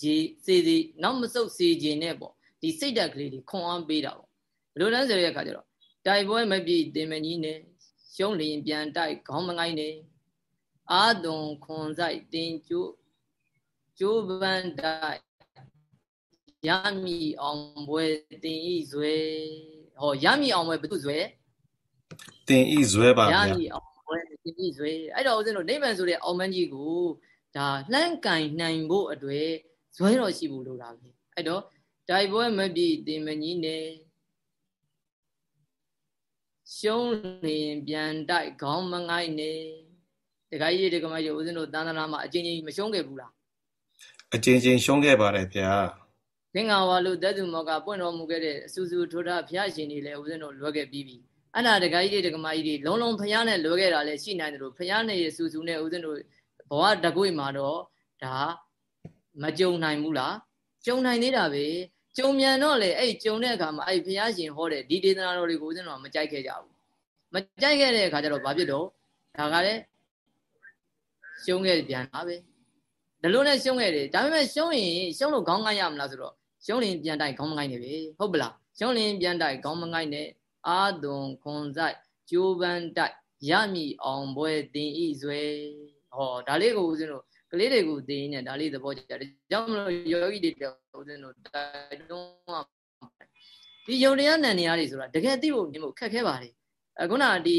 ကြီးစေစီနောက်မဆုပ်စေခြင်းနဲ့ပေါ့ဒီစိတ်ဓာတ်ကလေးတွေခွန်အားပေးတာပေါ့ဘယ်လိုလဲဆိုတဲ့အခါကျတော့တိုက်ပွဲမပြည့်တင်မကြီးနဲ့ရှုံးလျင်ပြန်တိုက်ခေါင်းမငိုင်းနဲ့အာသွန်ခွန်ဆိုင်တင်ကျိုးကျိုးပန်းတိုက် ရမီအောင်ပွဲတင်ဤဇွဲဟောရမီအောင်ပွဲဘုသူဇွဲတင်ဤဇွဲပါဗျာရမီအောင်ပွဲတင်ဤဇွဲအဲ့တော့ဦးဇင်းတို့နိဗ္ဗာန်ဆိုတဲ့အောင်မန်းကြီးကိုဒါလှမ်းကင်နိုင်ဖို့အတွေ့ဇွဲတော်ရှိဖို့လိုတာပဲအဲ့တော့တိုက်ပွဲမပြည့်တင်မကြီးနဲ့ရှုံးနေပြန်တိုက်ခေါင်းမငိုက်နေတခါကြီးတခါမကြီးဦးဇင်းတို့တန်တနာမှာအချင်းချင်းမရှုံးခဲ့ဘူးလားအချင်းချင်းရှုံးခဲ့ပါတယ်ဗျာ သင်္ဃဝါလူသက်သူမောကပွင့်တော်မူခဲ့တဲ့အဆူဆူထိုးတာဘုရားရှင်တွေလည်းဦးဇင်းတို့လွယ်ခဲ့ပြီးပြီအဲ့ဒါတခါကြီးတခါမကြီးတွေလုံးလုံးဘုရားနဲ့လွယ်ခဲ့တာလည်းရှိနိုင်တယ်လို့ဘုရားနဲ့ဆူဆူနဲ့ဦးဇင်းတို့ဘဝတကွေမှာတော့ဒါမကြုံနိုင်ဘူးလားကြုံနိုင်သေးတာပဲကြုံမြန်တော့လေအဲ့ကြုံတဲ့အခါမှာအဲ့ဘုရားရှင်ဟောတဲ့ဒီဒေသနာတော်တွေကိုဦးဇင်းတို့မကြိုက်ခဲ့ကြဘူးမကြိုက်ခဲ့တဲ့အခါကျတော့ဘာဖြစ်တော့ဒါကလည်းရှုံးခဲ့ပြန်တာပဲဒါလို့နဲ့ရှုံးခဲ့တယ်ဒါပေမဲ့ရှုံးရင်ရှုံးလို့ခေါင်းငိုင်းရမလားဆိုတော့ ရှုံးရင်ပြန်တိုက်ခေါင်းမငိုင်းနေပဲဟုတ်ပလားရှုံးရင်ပြန်တိုက်ခေါင်းမငိုင်းနဲ့အာသွန်ခွန်ဆိုင်ကျိုးပန်းတိုက်ရမည်အောင်ပွဲတင်ဤဆွဲဟောဒါလေးကိုဦးဇင်းတို့ကလေးတွေကိုသိနေဒါလေးသဘောကျတယ်ဒါကြောင့်မလို့ယောဂီတွေဦးဇင်းတို့တိုက်တွန်းဒီယုံတရားနံနေရတွေဆိုတာတကယ်သိဖို့မြင်ဖို့ခက်ခဲပါတယ်အခုနဒီ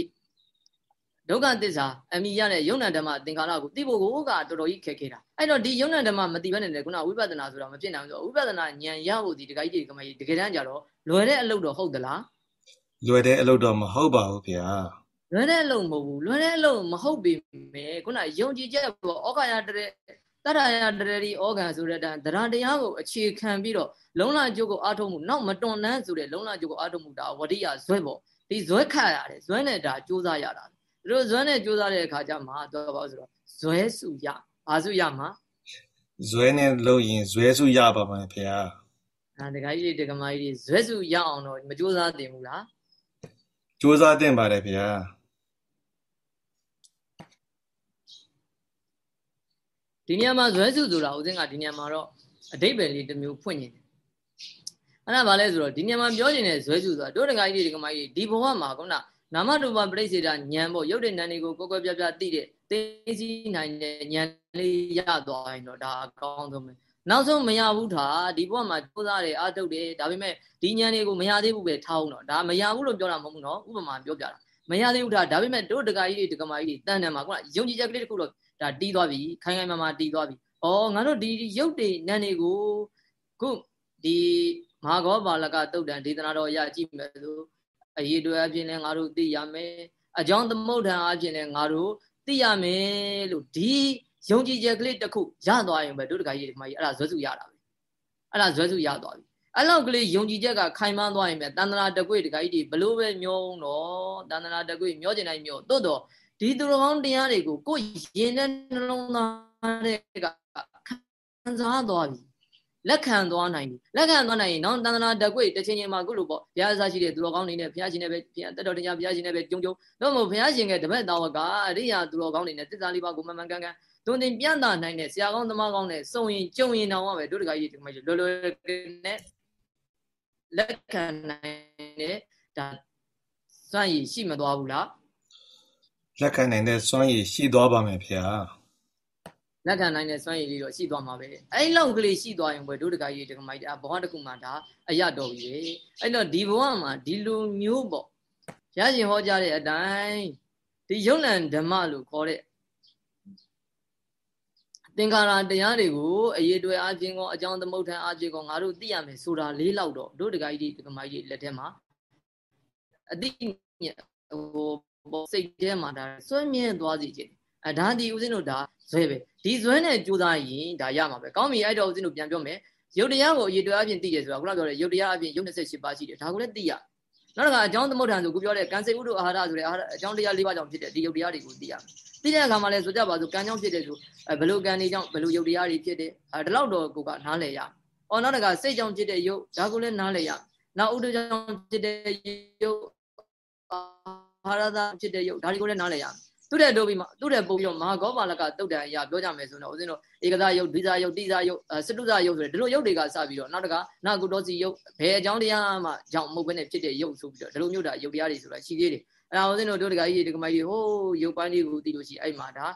ဒုက္ခသစ္စာအမိရတဲ့ယုံနာဓမ္မသင်္ခါရကိုသိဖို့ကိုကတော်တော်ကြီးခက်ခဲတာအဲ့တော့ဒီယုံနာဓမ္မမသိဘဲနဲ့လေခုနဝိပဿနာဆိုတာမဖြစ်နိုင်ဘူးဆိုဝိပဿနာဉာဏ်ရဖို့ဒီတခါကြီးဒီကမကြီးတကယ်တမ်းကြတော့လွယ်တဲ့အလုပ်တော့ဟုတ်သလားလွယ်တဲ့အလုပ်တော့မဟုတ်ပါဘူးဗျာလွယ်တဲ့အလုပ်မဟုတ်ဘူးလွယ်တဲ့အလုပ်မဟုတ်ပေမဲ့ခုနယုံကြည်ချက်ပေါ့ဩဃာယတရေတရယတရေဩဃံဆိုတဲ့တရားတရားကိုအခြေခံပြီးတော့လုံလကျုပ်ကိုအားထုတ်မှုနောက်မတွန်နှန်းဆိုတဲ့လုံလကျုပ်ကိုအားထုတ်မှုဒါဝရိယဇွဲပေါ့ဒီဇွဲခတ်ရတယ်ဇွဲနဲ့ဒါစူးစမ်းရတာသူ တို့ဇွဲနဲ့စူးစမ်းတဲ့အခါကျမှတော့ဘာလို့ဆိုတော့ဇွဲစုရဘာစုရမှာဇွဲနဲ့လို့ရင်ဇွဲစုရပါမှာဖေဟာအဲတခါကြီးတက္ကမကြီးဇွဲစုရအောင်တော့မစူးစမ်းတင်ဘူးလားစူးစမ်းတင်ပါတယ်ဖေဟာဒီနေရာမှာဇွဲစုဆိုတာဦးစင်းကဒီနေရာမှာတော့အတိတ်ပဲလေးတစ်မျိုးဖွင့်နေတယ်အဲ့ဒါဘာလဲဆိုတော့ဒီညမှာပြောနေတဲ့ဇွဲစုဆိုတာတို့တကကြီးဒီကမကြီးဒီဘဝမှာခုန နာမရူပပြိစေတာဉာဏ်ပေါ့ရုပ်တဲ့ဉာဏ်တွေကိုကိုယ်ကိုယ်ပြပြသိတဲ့သိသိနိုင်တဲ့ဉာဏ်လေးရသွားရင်တော့ဒါအကောင်းဆုံးပဲနောက်ဆုံးမရဘူးထားဒီဘဝမှာကြိုးစားတယ်အားထုတ်တယ်ဒါပေမဲ့ဒီဉာဏ်တွေကိုမရသေးဘူးပဲထားအောင်တော့ဒါမရဘူးလို့ပြောတာမဟုတ်ဘူးနော်ဥပမာပြောပြတာမရသေးဘူးထားဒါပေမဲ့တို့တကကြီးဒီကမကြီးတန်တယ်မှာခုနယုံကြည်ချက်ကလေးတစ်ခုတော့ဒါတီးသွားပြီခိုင်ခိုင်မာမာတီးသွားပြီဩငါတို့ဒီရုပ်တွေဉာဏ်တွေကိုခုဒီမဟာဂောပါလကတုတ်တန်ဒေသနာတော်ရကြည့်မယ်ဆို အရေးတွေအပြင်လည်းငါတို့သိရမယ်အကြောင်းသမုဋ္ဌာန်အပြင်လည်းငါတို့သိရမယ်လို့ဒီယုံကြည်ချက်ကလေးတစ်ခုရသွားရင်ပဲတို့တခါကြီးဒီမှာကြီးအဲ့ဒါဇွဲစုရတာပဲအဲ့ဒါဇွဲစုရသွားပြီအဲ့လောက်ကလေးယုံကြည်ချက်ကခိုင်မာသွားရင်ပဲတန်တရာတကွေတခါကြီးဒီဘလို့ပဲမျောတော့တန်တရာတကွေမျောကျင်တိုင်းမျောတိုးတော့ဒီသူတော်ကောင်းတရားတွေကိုကိုယ်ရင်တဲ့နှလုံးသားတွေကခံစားသွားပြီ လက်ခံသွားနိုင်ပြီလက်ခံသွားနိုင်ရင်နောက်တန်တနာတကွေတစ်ချိန်ချိန်မှာခုလိုပေါ့ဘုရားအစရှိတဲ့သူတော်ကောင်းတွေနဲ့ဘုရားရှင်နဲ့ပဲဘုရားတက်တော်တရားဘုရားရှင်နဲ့ပဲကြုံကြုံတော့မဟုတ်ဘုရားရှင်ကတပည့်တော်ကအရိယာသူတော်ကောင်းတွေနဲ့တစ္ဆာလေးပါးကိုမှန်မှန်ကန်ကန်တွင်တင်ပြန့်တာနိုင်တဲ့ဆရာကောင်းသမားကောင်းနဲ့စုံရင်ကြုံရင်တောင်မှပဲတို့တကကြီးဒီမှာလွယ်လွယ်နဲ့လက်ခံနိုင်တဲ့ဒါစွန့်ရည်ရှိမသွားဘူးလားလက်ခံနိုင်တဲ့စွန့်ရည်ရှိသွားပါမယ်ဗျာ လက်ခံနိုင်တဲ့စွမ်းရည်လေးတော့ရှိသွားမှာပဲအဲ့လောက်ကလေးရှိသွားရင်ဘယ်တို့တကကြီးတကမိုက်တာဘဝတစ်ခုမှဒါအရတော်ပြီပဲအဲ့တော့ဒီဘဝမှာဒီလိုမျိုးပေါ့ရရှင်ဟောကြားတဲ့အတိုင်းဒီယုံလံဓမ္မလို့ခေါ်တဲ့သင်္ခါရတရားတွေကိုအရေးတွေအချင်းကောအကြောင်းသမုဋ္ဌာန်အချင်းကောငါတို့သိရမယ်ဆိုတာလေးလောက်တော့တို့တကကြီးတကမိုက်ကြီးလက်ထဲမှာအတိဟိုစိတ်ထဲမှာဒါစွဲမြဲသွားစီခြင်း အဲဒါဒီဦးဇင်းတို့ဒါဇွဲပဲဒီဇွဲနဲ့ကြိုးစားရင်ဒါရမှာပဲကောင်းပြီအဲ့တော့ဦးဇင်းတို့ပြန်ပြောမယ်ရုပ်တရားကိုအရေးတရားအပြင်သိတယ်ဆိုတာခုနပြောတဲ့ရုပ်တရားအပြင်ရုပ်28ပါးရှိတယ်ဒါကိုလည်းသိရနောက်တစ်ခါအကြောင်းသမုဋ္ဌာန်ဆိုခုပြောတဲ့ကံစေဥဒ္ဓအာဟာရဆိုတဲ့အကြောင်းတရား၄ပါးကြောင့်ဖြစ်တဲ့ဒီရုပ်တရားတွေကိုသိရမယ်သိတဲ့အခါမှာလည်းဆိုကြပါစို့ကံကြောင့်ဖြစ်တဲ့ဆိုဘယ်လိုကံတွေကြောင့်ဘယ်လိုရုပ်တရားတွေဖြစ်တယ်အဲဒီလောက်တော့ကိုကနားလည်ရ။အော်နောက်တစ်ခါစိတ်ကြောင့်ဖြစ်တဲ့ရုပ်ဒါကိုလည်းနားလည်ရ။နောက်ဥဒ္ဓကြောင့်ဖြစ်တဲ့ရုပ်အာအာရသဖြစ်တဲ့ယုတ်ဒါတွေကိုလည်းနားလည်ရမယ် သူတဲ့တို့ပြီးမှသူတဲ့ပုံပြီးတော့မဟာဂောပါလကတုတ်တန်အရာပြောကြမယ်ဆိုတော့ဦးဇင်းတို့ဧကသယုတ်ဒိသယုတ်တိသယုတ်စတုသယုတ်ဆိုတဲ့ဒီလိုယုတ်တွေကစပြီးတော့နောက်တကနာကုတောစီယုတ်ဘယ်အကြောင်းတရားမှကြောင့်မဟုတ်ဘဲနဲ့ဖြစ်တဲ့ယုတ်ဆိုပြီးတော့ဒီလိုမျိုးဒါယုတ်တရားတွေဆိုတာရှိသေးတယ်အဲ့ဒါဦးဇင်းတို့တို့တကကြီးဒီကမိုက်ကြီးဟိုးယုတ်ပိုင်းတွေကိုသိလို့ရှိအဲ့မှာဒါ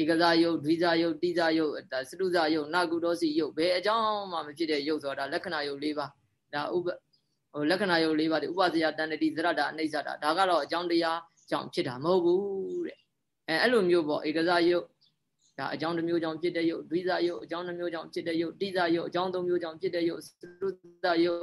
ဧကသယုတ်ဒိသယုတ်တိသယုတ်စတုသယုတ်နာကုတောစီယုတ်ဘယ်အကြောင်းမှမဖြစ်တဲ့ယုတ်ဆိုတာလက္ခဏာယုတ်၄ပါးဒါဥပဟိုလက္ခဏာယုတ်၄ပါးဒီဥပဇယတန်တတိသရတာအနိစ္စတာဒါကတော့အကြောင်းတရားကြောင့်ဖြစ်တာမဟုတ်ဘူးတဲ့ အဲအဲ့လိုမျိုးပေါ့ဧကဇယုတ်ဒါအကြောင်းတစ်မျိုးကြောင့်ဖြစ်တဲ့ယုတ်ဒွိဇယုတ်အကြောင်းတစ်မျိုးကြောင့်ဖြစ်တဲ့ယုတ်တိဇယုတ်အကြောင်းသုံးမျိုးကြောင့်ဖြစ်တဲ့ယုတ်သုဇယုတ်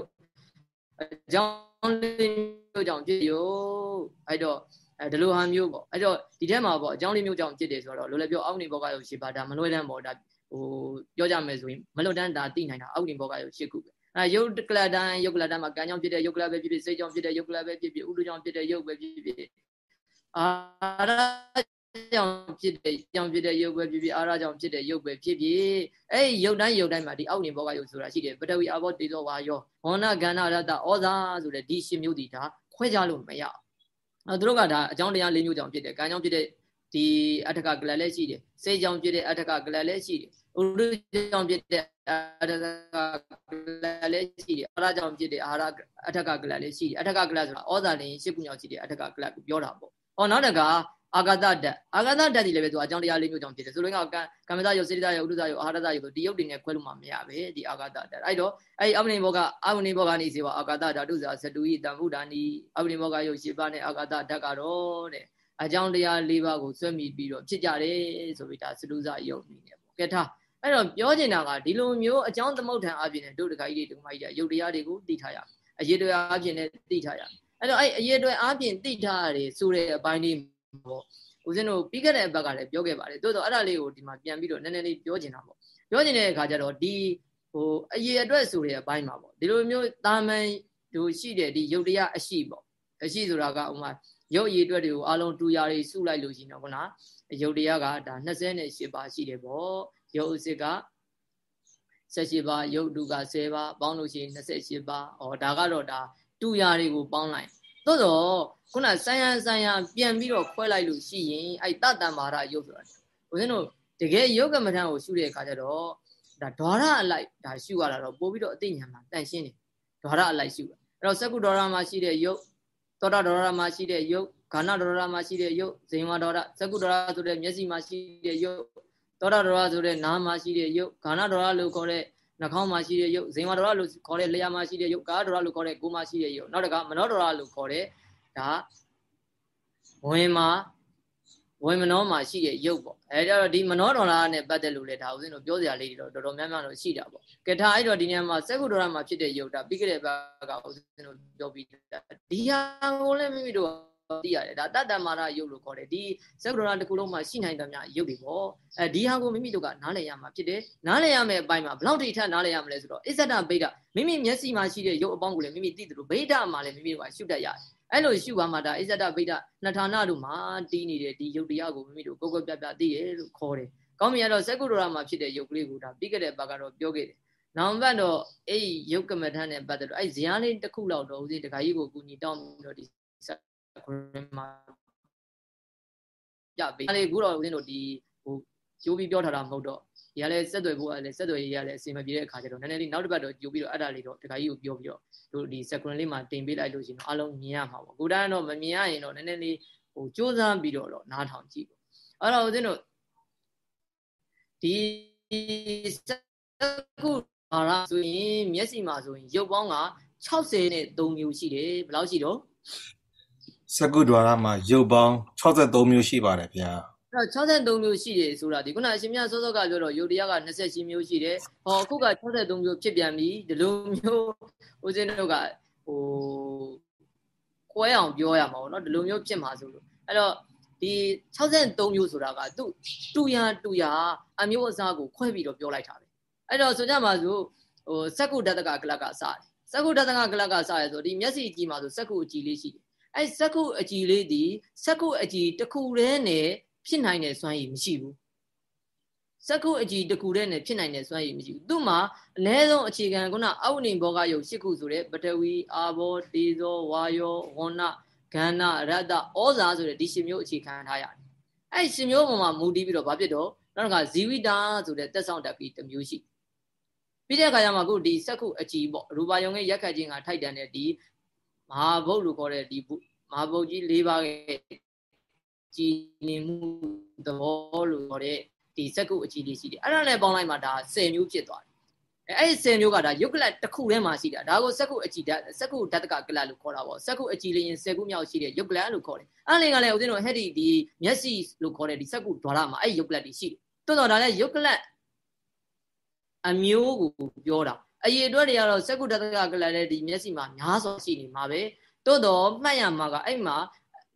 အကြောင်းလေးမျိုးကြောင့်ဖြစ်ယုတ်အဲ့တော့အဲဒီလိုဟာမျိုးပေါ့အဲ့တော့ဒီထဲမှာပေါ့အကြောင်းလေးမျိုးကြောင့်ဖြစ်တယ်ဆိုတော့လောလောပြောအောက်နေဘောကယုတ်ရှိပါဒါမလွဲတမ်းပေါ့ဒါဟိုပြောကြမယ်ဆိုရင်မလွတ်တမ်းဒါသိနိုင်တာအောက်နေဘောကယုတ်ရှိခုပဲအဲယုတ်ကလတန်ယုတ်ကလတန်မှာကံကြောင့်ဖြစ်တဲ့ယုတ်ကလပဲဖြစ်ဖြစ်စိတ်ကြောင့်ဖြစ်တဲ့ယုတ်ကလပဲဖြစ်ဖြစ်ဥဒ္ဒကြောင့်ဖြစ်တဲ့ယုတ်ပဲဖြစ်ဖြစ်အာရ ကြောင့်ဖြစ်တဲ့ကြောင့်ဖြစ်တဲ့ရုပ်ပဲဖြစ်ဖြစ်အာရကြောင့်ဖြစ်တဲ့ရုပ်ပဲဖြစ်ဖြစ်အဲ့ဒီရုပ်တိုင်းရုပ်တိုင်းမှာဒီအောက်နေဘောကရုပ်ဆိုတာရှိတယ်ပထဝီအဘောတေဇောဝါယောဝဏကန္နာရတဩဇာဆိုတဲ့ဒီရှင်မျိုးဒီဒါခွဲခြားလို့မရအောင်သူတို့ကဒါအကြောင်းတရား၄မျိုးကြောင့်ဖြစ်တယ်ကံကြောင့်ဖြစ်တဲ့ဒီအထကကလလည်းရှိတယ်စေကြောင့်ဖြစ်တဲ့အထကကလလည်းရှိတယ်ဥရုကြောင့်ဖြစ်တဲ့အထကကလလည်းရှိတယ်အာရကြောင့်ဖြစ်တဲ့အာရအထကကလလည်းရှိတယ်အထကကလဆိုတာဩဇာလင်းရှစ်ခုမြောက်ရှိတဲ့အထကကလကိုပြောတာပေါ့ဟောနောက်တက အာဂတဓာတ်အာဂတဓာတ်ဒီလည်းပဲသူအကြောင်းတရားလေးမျိုးကြောင့်ဖြစ်တယ်ဆိုလိုကကမ္မဇယုတ်စေတဇယုတ်ဥဒ္ဒဇယုတ်အာဟာရဇယုတ်ဒီယုတ်တွေနဲ့ခွဲလို့မှမရပဲဒီအာဂတဓာတ်အဲ့တော့အဲ့အမနိဘောကအမနိဘောကနေစေပါအာဂတဓာတုဇာသတုဤတံဗုဒ္ဓနီအမနိဘောကယုတ်ရှိပါနဲ့အာဂတဓာတ်ကတော့တဲ့အကြောင်းတရား၄ပါးကိုစွဲမိပြီးတော့ဖြစ်ကြတယ်ဆိုပြီးဒါစတုဇယုတ်နေတယ်ပေါ့ကဲထားအဲ့တော့ပြောချင်တာကဒီလိုမျိုးအကြောင်းသမုဋ္ဌာန်အပြင်နဲ့ဒုဒကကြီးတွေဒုမကြီးတွေယုတ်တရားတွေကိုသိထားရအရေးတွေအပြင်နဲ့သိထားရအဲ့တော့အဲ့အရေးတွေအပြင်သိထားရတယ်ဆိုတဲ့အပိုင်းလေး ပေါ့ဦးဇင်းတို့ပြီးခဲ့တဲ့ဘက်ကလည်းပြောခဲ့ပါတယ်တိုးတော့အဲ့ဒါလေးကိုဒီမှာပြန်ပြီးတော့နည်းနည်းလေးပြောချင်တာပေါ့ပြောချင်တဲ့အခါကျတော့ဒီဟိုအရေးအတွက်ဆိုတဲ့အပိုင်းမှာပေါ့ဒီလိုမျိုးတာမန်တို့ရှိတဲ့ဒီယုတ်တရားအရှိပေါ့အရှိဆိုတာကဥမာရုပ်အရေးအတွက်တွေကိုအလုံးတူရာတွေစုလိုက်လို့ရှိရင်တော့ခုနယုတ်တရားကဒါ28ပါးရှိတယ်ပေါ့ရုပ်အစစ်က18ပါးရုပ်တုက10ပါးပေါင်းလို့ရှိရင်28ပါးဩဒါကတော့ဒါတူရာတွေကိုပေါင်းလိုက် သို့တော့ခုနဆံရန်ဆံရန်ပြန်ပြီးတော့ခွဲလိုက်လို့ရှိရင်အဲ့တတံမာရယုတ်ဆိုတာဦးဇင်းတို့တကယ်ယုတ်ကမထံကိုရှုတဲ့အခါကျတော့ဒါဓေါရအလိုက်ဒါရှုရတာတော့ပို့ပြီးတော့အသိဉာဏ်မှာတန်ရှင်းတယ်ဓေါရအလိုက်ရှုတာအဲ့တော့စကုဒေါရမှာရှိတဲ့ယုတ်သောတာဒေါရမှာရှိတဲ့ယုတ်ဂါဏဒေါရမှာရှိတဲ့ယုတ်ဇိမ်ဝဒေါရစကုဒေါရဆိုတဲ့မျက်စိမှာရှိတဲ့ယုတ်သောတာဒေါရဆိုတဲ့နားမှာရှိတဲ့ယုတ်ဂါဏဒေါရလို့ခေါ်တဲ့ နှာခေါင်းမှာရှိတဲ့ရုပ်ဇိမ်ဝဒေါရလို့ခေါ်တဲ့လျှာမှာရှိတဲ့ရုပ်ကာဒေါရလို့ခေါ်တဲ့ကိုယ်မှာရှိတဲ့ရုပ်နောက်တကမနောဒေါရလို့ခေါ်တဲ့ဒါဝင်မှာဝင်မနောမှာရှိတဲ့ရုပ်ပေါ့အဲကြတော့ဒီမနောဒေါရနဲ့ပတ်သက်လို့လေဒါဦးဇင်းတို့ပြောစရာလေးတွေတော့တော်တော်များများတော့ရှိတာပေါ့ကဲဒါအဲ့တော့ဒီနေရာမှာစက္ကုဒေါရမှာဖြစ်တဲ့ရုပ်ဒါပြီးခဲ့တဲ့ဘက်ကဦးဇင်းတို့ပြောပြီးဒီဟာကိုလည်းမိမိတို့ သိရတယ်ဒါတတ္တမာရယုတ်လို့ခေါ်တယ်ဒီသက္ကရာတစ်ခုလုံးမှာရှိနိုင်သမျှယုတ်တွေပေါ့အဲဒီဟာကိုမိမိတို့ကနားလည်ရမှာဖြစ်တယ်နားလည်ရမယ့်အပိုင်းမှာဘလောက်ထိထပ်နားလည်ရမလဲဆိုတော့အစ္ဆဒဗိဒမိမိမျက်စိမှာရှိတဲ့ယုတ်အပေါင်းကိုလည်းမိမိသိတယ်လို့ဗိဒမှာလည်းမိမိတို့ကရှုတတ်ရတယ်အဲ့လိုရှုပါမှဒါအစ္ဆဒဗိဒနှစ်ဌာနတို့မှာတီးနေတဲ့ဒီယုတ်တရားကိုမိမိတို့ကိုယ်ကိုယ်ပြပြသိတယ်လို့ခေါ်တယ်ကောင်းပြီအဲ့တော့သက္ကရာမှာဖြစ်တဲ့ယုတ်ကလေးကိုဒါပြီးခဲ့တဲ့ဘက်ကတော့ပြောခဲ့တယ်နောင်ဘတ်တော့အဲ့ဒီယုတ်ကမထန်နဲ့ပတ်သက်တော့အဲ့ဇာလေးတစ်ခုလောက်တော့ဦးစီးတခါကြီးကိုကူညီတောင်းပြီးတော့ဒီ ခွင်မှာပြပေးအဲ့လေခုတော့ဦးဇင်းတို့ဒီဟိုကျိုးပြီးပြောထားတာမဟုတ်တော့ဒီကလည်းဆက်သွယ်ဖို့ကလည်းဆက်သွယ်ရေးရလည်းအဆင်မပြေတဲ့အခါကျတော့နည်းနည်းလေးနောက်တစ်ပတ်တော့ကြိုပြီးတော့အဲ့ဒါလေးတော့တခါကြီးကိုပြောပြီးတော့တို့ဒီ screen လေးမှာတင်ပေးလိုက်လို့ရှိရင်တော့အလုံးမြင်ရမှာပေါ့ကိုတိုင်းတော့မမြင်ရရင်တော့နည်းနည်းလေးဟိုစူးစမ်းပြီးတော့တော့နားထောင်ကြည့်ပေါ့အဲ့တော့ဦးဇင်းတို့ဒီစကုအာရဆိုရင်မျက်စိမှာဆိုရင်ရုပ်ပေါင်းက60နဲ့3မျိုးရှိတယ်ဘယ်လောက်ရှိတော့ စကုဒွါရမှာရုပ်ပေါင်း63မျိုးရှိပါတယ်ဗျာအဲ့တော့63မျိုးရှိတယ်ဆိုတာဒီခုနအရှင်မြတ်စောစောကပြောတော့ယုတ်တရားက28မျိုးရှိတယ်ဟောအခုက63မျိုးဖြစ်ပြန်ပြီဒီလိုမျိုးဦးဇင်းတို့ကဟိုခွဲအောင်ပြောရမှာပေါ့နော်ဒီလိုမျိုးဖြစ်မှာဆိုလို့အဲ့တော့ဒီ63မျိုးဆိုတာကသူတူရတူရအမျိုးအစားကိုခွဲပြီးတော့ပြောလိုက်တာပဲအဲ့တော့ဆိုကြမှာဆိုဟိုစက္ကုတတကကလကစားတယ်စက္ကုတတကကလကစားရဆိုဒီမျက်စိကြည့်မှာဆိုစက္ကုအကြည့်လေးရှိတယ် အဲ့စက္ခုအကြည်လေးဒီစက္ခုအကြည်တစ်ခုတည်းနဲ့ဖြစ်နိုင်တဲ့စွမ်းရည်မရှိဘူးစက္ခုအကြည်တစ်ခုတည်းနဲ့ဖြစ်နိုင်တဲ့စွမ်းရည်မရှိဘူးသူ့မှာအ ਨੇ ဆုံးအခြေခံခုနအောက်နေဘောကယုတ်ရှစ်ခုဆိုတဲ့ပထဝီအာဘောတေဇောဝါယောဝဏကကဏ္ဍရတ္တဩဇာဆိုတဲ့ဒီရှင်မျိုးအခြေခံထားရတယ်အဲ့ရှင်မျိုးပေါ်မှာမူတည်ပြီးတော့ဘာဖြစ်တော့နောက်ကဇီဝိတာဆိုတဲ့တက်ဆောင်တက်ပြီးတစ်မျိုးရှိပြီးတဲ့အခါကျမှအခုဒီစက္ခုအကြည်ပေါ့ရူပါယုံရဲ့ရက်ခတ်ခြင်းကထိုက်တန်တဲ့ဒီ မဟာဘုတ်လို့ခေါ်တဲ့ဒီမဟာဘုတ်ကြီး၄ပါးရဲ့ကြည်နေမှုသဘောလို့ခေါ်တဲ့ဒီစက္ခုအကြည်လေးရှိတယ်အဲ့ဒါနဲ့ပေါင်းလိုက်မှဒါ10မျိုးဖြစ်သွားတယ်အဲ့ဒီ10မျိုးကဒါယုတ်ကလတ်တစ်ခုထဲမှာရှိတာဒါကိုစက္ခုအကြည်ဓာတ်စက္ခုဓာတ်တကကလတ်လို့ခေါ်တာပေါ့စက္ခုအကြည်လေးရင်10ခုမြောက်ရှိတဲ့ယုတ်ကလတ်လို့ခေါ်တယ်အဲ့ဒီကလည်းဦးဇင်းတို့ဟဲ့ဒီဒီမျက်စိလို့ခေါ်တဲ့ဒီစက္ခုဓာတ်မှာအဲ့ဒီယုတ်ကလတ်တွေရှိတယ်တော်တော်ဒါလည်းယုတ်ကလတ်အမျိုးကိုပြောတာ အရေးအတွက်တွေကတော့စက္ကုတ္တကကလလည်းဒီမျက်စိမှာများစွာရှိနေမှာပဲတိုးတော့မှတ်ရမှာကအဲ့မှာ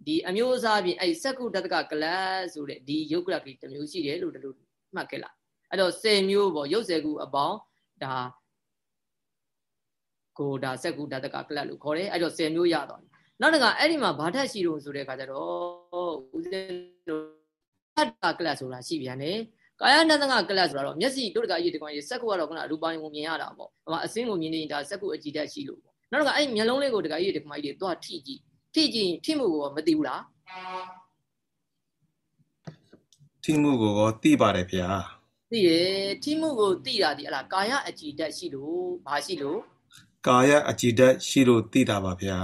ဒီအမျိုးအစားပြင်အဲ့စက္ကုတ္တကကလဆိုတဲ့ဒီယုတ်ကလကြီးတစ်မျိုးရှိတယ်လို့ဒီလိုမှတ်ခဲ့လားအဲ့တော့10မျိုးပေါ့ရုပ်10ခုအပေါင်းဒါကိုဒါစက္ကုတ္တကကလလို့ခေါ်တယ်အဲ့တော့10မျိုးရသွားတယ်နောက်တစ်ခါအဲ့ဒီမှာဘာထက်ရှိတော့ဆိုတဲ့အခါကျတော့ဦးဇင်းတို့တ္တကလဆိုတာရှိပြန်တယ် ကာယနတကကလတ်ဆိုတာတော့မျက်စိတို့တကအရေးတကောင်ရေးစက်ကုကတော့ခုနရူပယုံကိုမြင်ရတာပေါ့ဟိုမှာအစင်းကိုမြင်နေရင်ဒါစက်ကုအကြည့်တတ်ရှိလို့ပေါ့နောက်တော့အဲ့မျက်လုံးလေးကိုတကကြီးတကောင်ကြီးတွေသွားထိကြည့်ထိကြည့်ထိမှုကိုမသိဘူးလားထိမှုကိုရောသိပါတယ်ဗျာသိရထိမှုကိုသိတာဒီအလားကာယအကြည့်တတ်ရှိလို့ဘာရှိလို့ကာယအကြည့်တတ်ရှိလို့သိတာပါဗျာ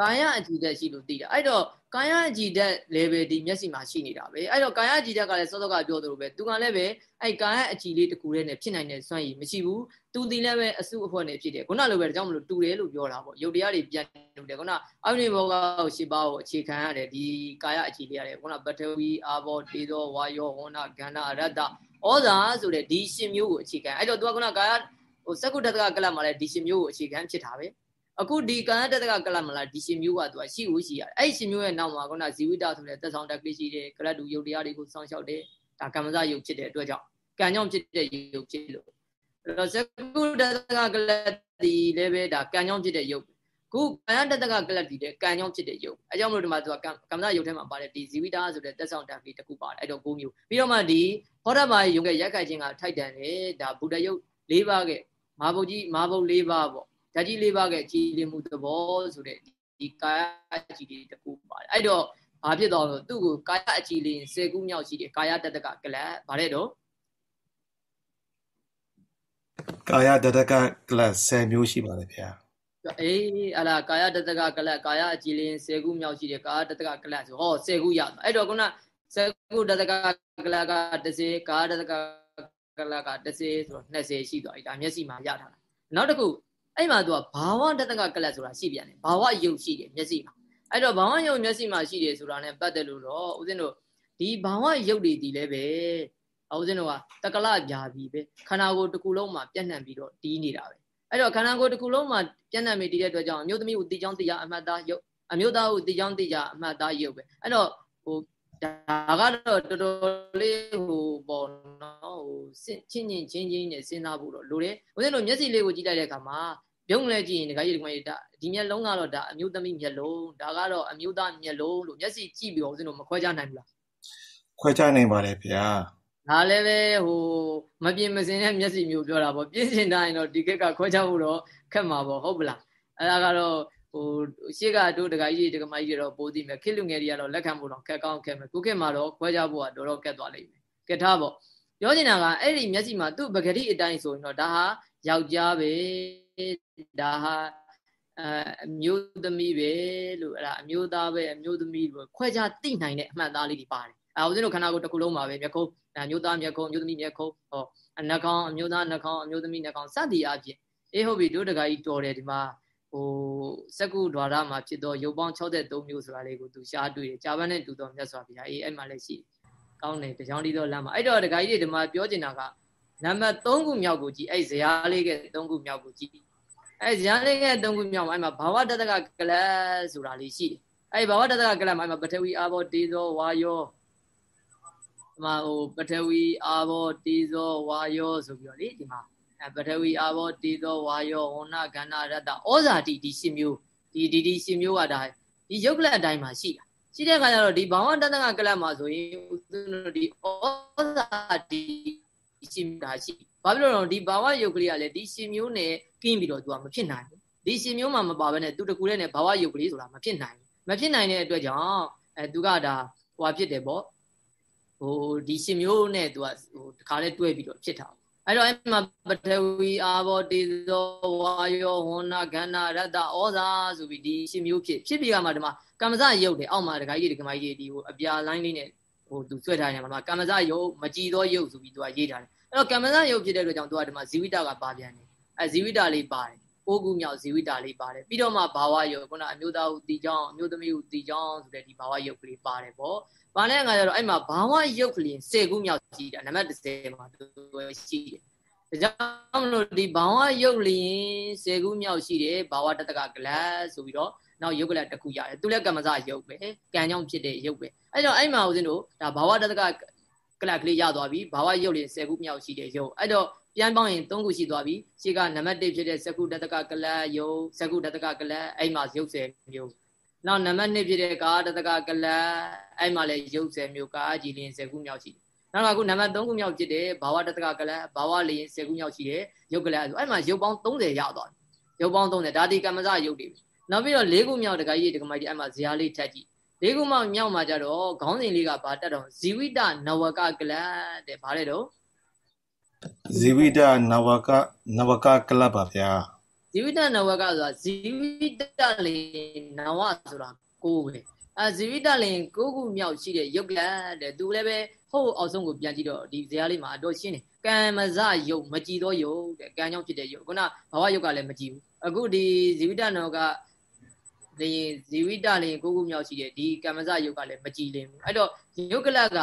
ကာယအကြည့်တတ်ရှိလို့သိတာအဲ့တော့ ကာယအကြည်ဓာတ် level ဒီမျက်စိမှာရှိနေတာပဲအဲ့တော့ကာယအကြည်ဓာတ်ကလည်းစောစောကပြောသလိုပဲသူကလည်းပဲအဲ့ကာယအကြည်လေးတစ်ခုတည်းနဲ့ဖြစ်နိုင်တဲ့စွမ်းရည်မရှိဘူးသူဒီလည်းပဲအစုအဖွဲ့နဲ့ဖြစ်တယ်ခုနလိုပဲဒါကြောင့်မလို့တူတယ်လို့ပြောတာပေါ့ယုတ်တရားတွေပြန်တူတယ်ခုနအဝိနိဘောကရှစ်ပါးကိုအခြေခံရတယ်ဒီကာယအကြည်လေးရတယ်ခုနပထဝီအာဘောတေဇောဝါယောဝဏကန္နာရတ္တဩဇာဆိုတဲ့ဒီရှင်မျိုးကိုအခြေခံအဲ့တော့သူကခုနကာယဟိုစကုတ္တကကလပ်မှာလည်းဒီရှင်မျိုးကိုအခြေခံဖြစ်တာပဲ အခုဒီကာယတတကကလမလားဒီရှင်မျိုးကသူကရှိဦးရှိရတယ်အဲ့ဒီရှင်မျိုးရဲ့နောက်မှာခုနဇီဝိတဆိုတဲ့သက်ဆောင်တက်ကလေးရှိတယ်ကလတ်တူယုတ်တရားတွေကိုစောင့်ရှောက်တယ်ဒါကမ္မဇယုတ်ဖြစ်တဲ့အတွက်ကြောင့်ကံကြောင့်ဖြစ်တဲ့ယုတ်ဖြစ်လို့အဲ့တော့ဇကုတတကကလတ်ဒီလည်းပဲဒါကံကြောင့်ဖြစ်တဲ့ယုတ်ခုကာယတတကကလတ်ဒီတဲ့ကံကြောင့်ဖြစ်တဲ့ယုတ်အဲကြောင့်မလို့ဒီမှာသူကကမ္မဇယုတ်ထဲမှာပါတယ်ဒီဇီဝိတဆိုတဲ့သက်ဆောင်တက်ကလေးတစ်ခုပါတယ်အဲ့တော့၉မျိုးပြီးတော့မှဒီဟောရဘာယုံရဲ့ရက်ခိုက်ခြင်းကထိုက်တန်တယ်ဒါဗုဒ္ဓယုတ်၄ပါးကမာဘုတ်ကြီးမာဘုတ်၄ပါးပေါ့ ဓာတ်ကြီးလေးပါးကကြည်လင်မှုသဘောဆိုတဲ့ဒီကာယအကြည်လေးတကူပါတယ်အဲ့တော့ဘာဖြစ်သွားလို့သူ့ကိုကာယအကြည်လေး10ခုမြောက်ရှိတယ်ကာယတတကကလပ်ဗါတဲ့တော့ကာယတတကကလပ်10မျိုးရှိပါတယ်ဗျာအေးအလားကာယတတကကလပ်ကာယအကြည်လေး10ခုမြောက်ရှိတယ်ကာယတတကကလပ်ဆိုဟော10ခုရသွားအဲ့တော့ခုန10ခုတတကကလပ်က30ကာယတတကကလပ်က30ဆိုတော့20ရှိသွားပြီဒါမျက်စိမှာရထားတာနောက်တစ်ခု အဲ့မှာသူကဘာဝတတကကလတ်ဆိုတာရှိပြန်တယ်ဘာဝယုတ်ရှိတယ်မျက်စိမှာအဲ့တော့ဘာဝယုတ်မျက်စိမှာရှိတယ်ဆိုတာ ਨੇ ပတ်သက်လို့တော့ဦးဇင်းတို့ဒီဘာဝယုတ်တွေဒီလည်းပဲဦးဇင်းတို့ကတကလကြာပြီပဲခန္ဓာကိုယ်တစ်ခုလုံးမှာပြန့်နှံ့ပြီးတော့တီးနေတာပဲအဲ့တော့ခန္ဓာကိုယ်တစ်ခုလုံးမှာပြန့်နှံ့ပြီးတီးတဲ့အတွက်ကြောင့်အမျိုးသမီးကိုတီချောင်းတီချာအမှတ်သားယုတ်အမျိုးသားကိုတီချောင်းတီချာအမှတ်သားယုတ်ပဲအဲ့တော့ဟို ဒါကတော့တော်တော်လေးဟိုပေါ့နော်ဟိုချင်းချင်းချင်းချင်းချင်းနဲ့စဉ်းစားဖို့တော့လိုတယ်ဦးဇင်းတို့မျက်စိလေးကိုကြည့်လိုက်တဲ့အခါမှာပြုံးလဲကြည့်ရင်ဒကာကြီးဒကာကြီးဒါဒီမျက်လုံးကတော့ဒါအမျိုးသမီးမျက်လုံးဒါကတော့အမျိုးသားမျက်လုံးလို့မျက်စိကြည့်ပြီးတော့ဦးဇင်းတို့မခွဲခြားနိုင်ဘူးလားခွဲခြားနိုင်ပါတယ်ဗျာဒါလည်းပဲဟိုမပြင်းမစင်တဲ့မျက်စိမျိုးပြောတာပေါ့ပြင်းစင်တိုင်းတော့ဒီကက်ကခွဲခြားဖို့တော့ခက်မှာပေါ့ဟုတ်ပလားအဲ့ဒါကတော့ ဟိုရှေ့ကတို့ဒကာကြီးဒကာမကြီးတွေတော့ပိုးသိမယ်ခေလူငယ်တွေကတော့လက်ခံဖို့တော့ခက်ကောင်းခက်မယ်ကိုခေတ်မှာတော့ခွဲခြားဖို့ကတော်တော်ခက်သွားလိမ့်မယ်ကက်ထားပေါ့ပြောချင်တာကအဲ့ဒီမျက်စိမှာသူ့ပဂတိအတိုင်းဆိုရင်တော့ဒါဟာယောက်ျားပဲဒါဟာအမျိုးသမီးပဲလို့အဲ့ဒါအမျိုးသားပဲအမျိုးသမီးလို့ခွဲခြားသိနိုင်တဲ့အမှတ်သားလေးတွေပါတယ်အဲဦးဇင်းတို့ခန္ဓာကိုယ်တစ်ခုလုံးမှာပဲမျက်ခုံးအမျိုးသားမျက်ခုံးအမျိုးသမီးမျက်ခုံးဟောနှာခေါင်းအမျိုးသားနှာခေါင်းအမျိုးသမီးနှာခေါင်းစသည်အဖြစ်အေးဟုတ်ပြီတို့တကကြီးတော်တယ်ဒီမှာ ဟိုစက္ကုဒွါရမှာဖြစ်တော့ရုပ်ပေါင်း63မျိုးဆိုတာလေးကိုသူရှားတွေ့တယ်ကြာပန်းနဲ့တူတော်မြတ်စွာဘုရားအေးအဲ့မှာလည်းရှိကောင်းတယ်တကြောင်ဒီတော့လမ်းမှာအဲ့တော့တကကြီးတွေဒီမှာပြောချင်တာကနံပါတ်3ခုမြောက်ကိုကြည့်အဲ့ဇရာလေးက3ခုမြောက်ကိုကြည့်အဲဇာလေးငယ်၃ခုမြောက်မှာအဲ့မှာဘာဝတတကကလတ်ဆိုတာလေးရှိတယ်အဲ့ဘာဝတတကကလတ်မှာအဲ့မှာပထဝီအာဘောတေဇောဝါယောဒီမှာဟိုပထဝီအာဘောတေဇောဝါယောဆိုပြီးတော့လေဒီမှာအဲ ပထဝီအာဘောတေဇောဝါယောဝဏကန္နာရတ္တဩဇာတိဒီရှင်မျိုးဒီဒီဒီရှင်မျိုးကဒါဒီယုတ်ကလတ်အတိုင်းမှာရှိတာရှိတဲ့အခါကျတော့ဒီဘာဝတတကကလတ်မှာဆိုရင်ဦးဇင်းတို့ဒီဩဇာတိရှင်တာရှိဘာဖြစ်လို့လဲဒီဘာဝယုတ်ကလေးကလည်းဒီရှင်မျိုးနဲ့ကင်းပြီးတော့သူကမဖြစ်နိုင်ဘူးဒီရှင်မျိုးမှမပါဘဲနဲ့သူတကူနဲ့ဘာဝယုတ်ကလေးဆိုတာမဖြစ်နိုင်ဘူးမဖြစ်နိုင်တဲ့အတွက်ကြောင့်အဲသူကဒါဟိုဖြစ်တယ်ပေါ့ဟိုဒီရှင်မျိုးနဲ့သူကဟိုတခါလဲတွဲပြီးတော့ဖြစ်တာ အဲ့တော့အဲ့မှာပထဝီအာဘောတေဇောဝါယောဝဏကန္နာရတ္တဩဇာဆိုပြီးဒီရှင်မျိုးဖြစ်ဖြစ်ပြီးကမှဒီမှာကမ္မဇရုပ်တယ်အောက်မှာဒကာကြီးဒီကမကြီးဒီဟိုအပြာလိုင်းလေးနဲ့ဟိုသူဆွဲထားတယ်မှာကမ္မဇရုပ်မကြည်သောရုပ်ဆိုပြီးသူကရေးထားတယ်အဲ့တော့ကမ္မဇရုပ်ဖြစ်တဲ့အတွက်ကြောင့်သူကဒီမှာဇီဝိတကပါပြန်တယ်အဲဇီဝိတလေးပါတယ် ကိုခုမြောက်ဇီဝိတာလေးပါတယ်ပြီးတော့မှဘာဝယုတ်ခုနအမျိုးသားဟုတီကြောင်းအမျိုးသမီးဟုတီကြောင်းဆိုတဲ့ဒီဘာဝယုတ်ကလေးပါတယ်ပေါ့။ဘာလဲငါကျတော့အဲ့မှာဘာဝယုတ်ကလေး10ခုမြောက်ကြည့်တာနံပါတ်30မှာသူရှိတယ်။ဒါကြောင့်မလို့ဒီဘာဝယုတ်လျင်10ခုမြောက်ရှိတယ်ဘာဝတတကကလတ်ဆိုပြီးတော့နောက်ယုတ်ကလတ်တစ်ခုရတယ်။သူလည်းကမ္မစယုတ်ပဲ။ကံကြောင့်ဖြစ်တဲ့ယုတ်ပဲ။အဲ့တော့အဲ့မှာဦးဇင်းတို့ဒါဘာဝတတကကလတ်ကလေးရသွားပြီဘာဝယုတ်လျင်10ခုမြောက်ရှိတဲ့ယုတ်။အဲ့တော့ ပြန်ပေါင်းရင်၃ခုရှိသွားပြီရှေ့ကနံပါတ်1ဖြစ်တဲ့သကုတတကကလတ်ယုတ်သကုတတကကလတ်အဲ့မှာရုပ်ဆယ်မျိုးနောက်နံပါတ်2ဖြစ်တဲ့ကာတတကကလတ်အဲ့မှာလည်းရုပ်ဆယ်မျိုးကာကြည်လင်း10ခုမြောက်ရှိတယ်နောက်ကခုနံပါတ်3ခုမြောက်ဖြစ်တဲ့ဘာဝတတကကလတ်ဘာဝလျင်10ခုမြောက်ရှိတယ်ရုပ်ကလတ်ဆိုအဲ့မှာရုပ်ပေါင်း30ရသွားတယ်ရုပ်ပေါင်း30ဒါဒီကမ္မစရုပ်တွေနောက်ပြီးတော့၄ခုမြောက်တကကြီးတကမိုက်ဒီအဲ့မှာဇာလေးထက်ကြည့်လေးခုမြောက်မြောက်မှာကြတော့ခေါင်းစဉ်လေးကဘာတက်တော့ဇီဝိတနဝကကလတ်တဲ့ဘာလဲတော့ ဇီဝိတနဝကနဝကကလပ်ပါဗျာဇီဝိတနဝကဆိုတာဇီဝိတလင်နဝဆိုတာကိုပဲအဲဇီဝိတလင်ကိုခုမြောက်ရှိတဲ့ယုတ်ကလတဲ့သူလည်းပဲဟုတ်အောက်ဆုံးကိုပြန်ကြည့်တော့ဒီဇာတ်လေးမှာအတော့ရှင်းတယ်ကံမဇယုတ်မကြည်သောယုတ်တဲ့ကံကြောင့်ဖြစ်တဲ့ယုတ်ခုနဘဝယုတ်ကလည်းမကြည်ဘူးအခုဒီဇီဝိတနောကဒီဇီဝိတလင်ကိုခုမြောက်ရှိတဲ့ဒီကံမဇယုတ်ကလည်းမကြည်လင်ဘူးအဲ့တော့ယုတ်ကလက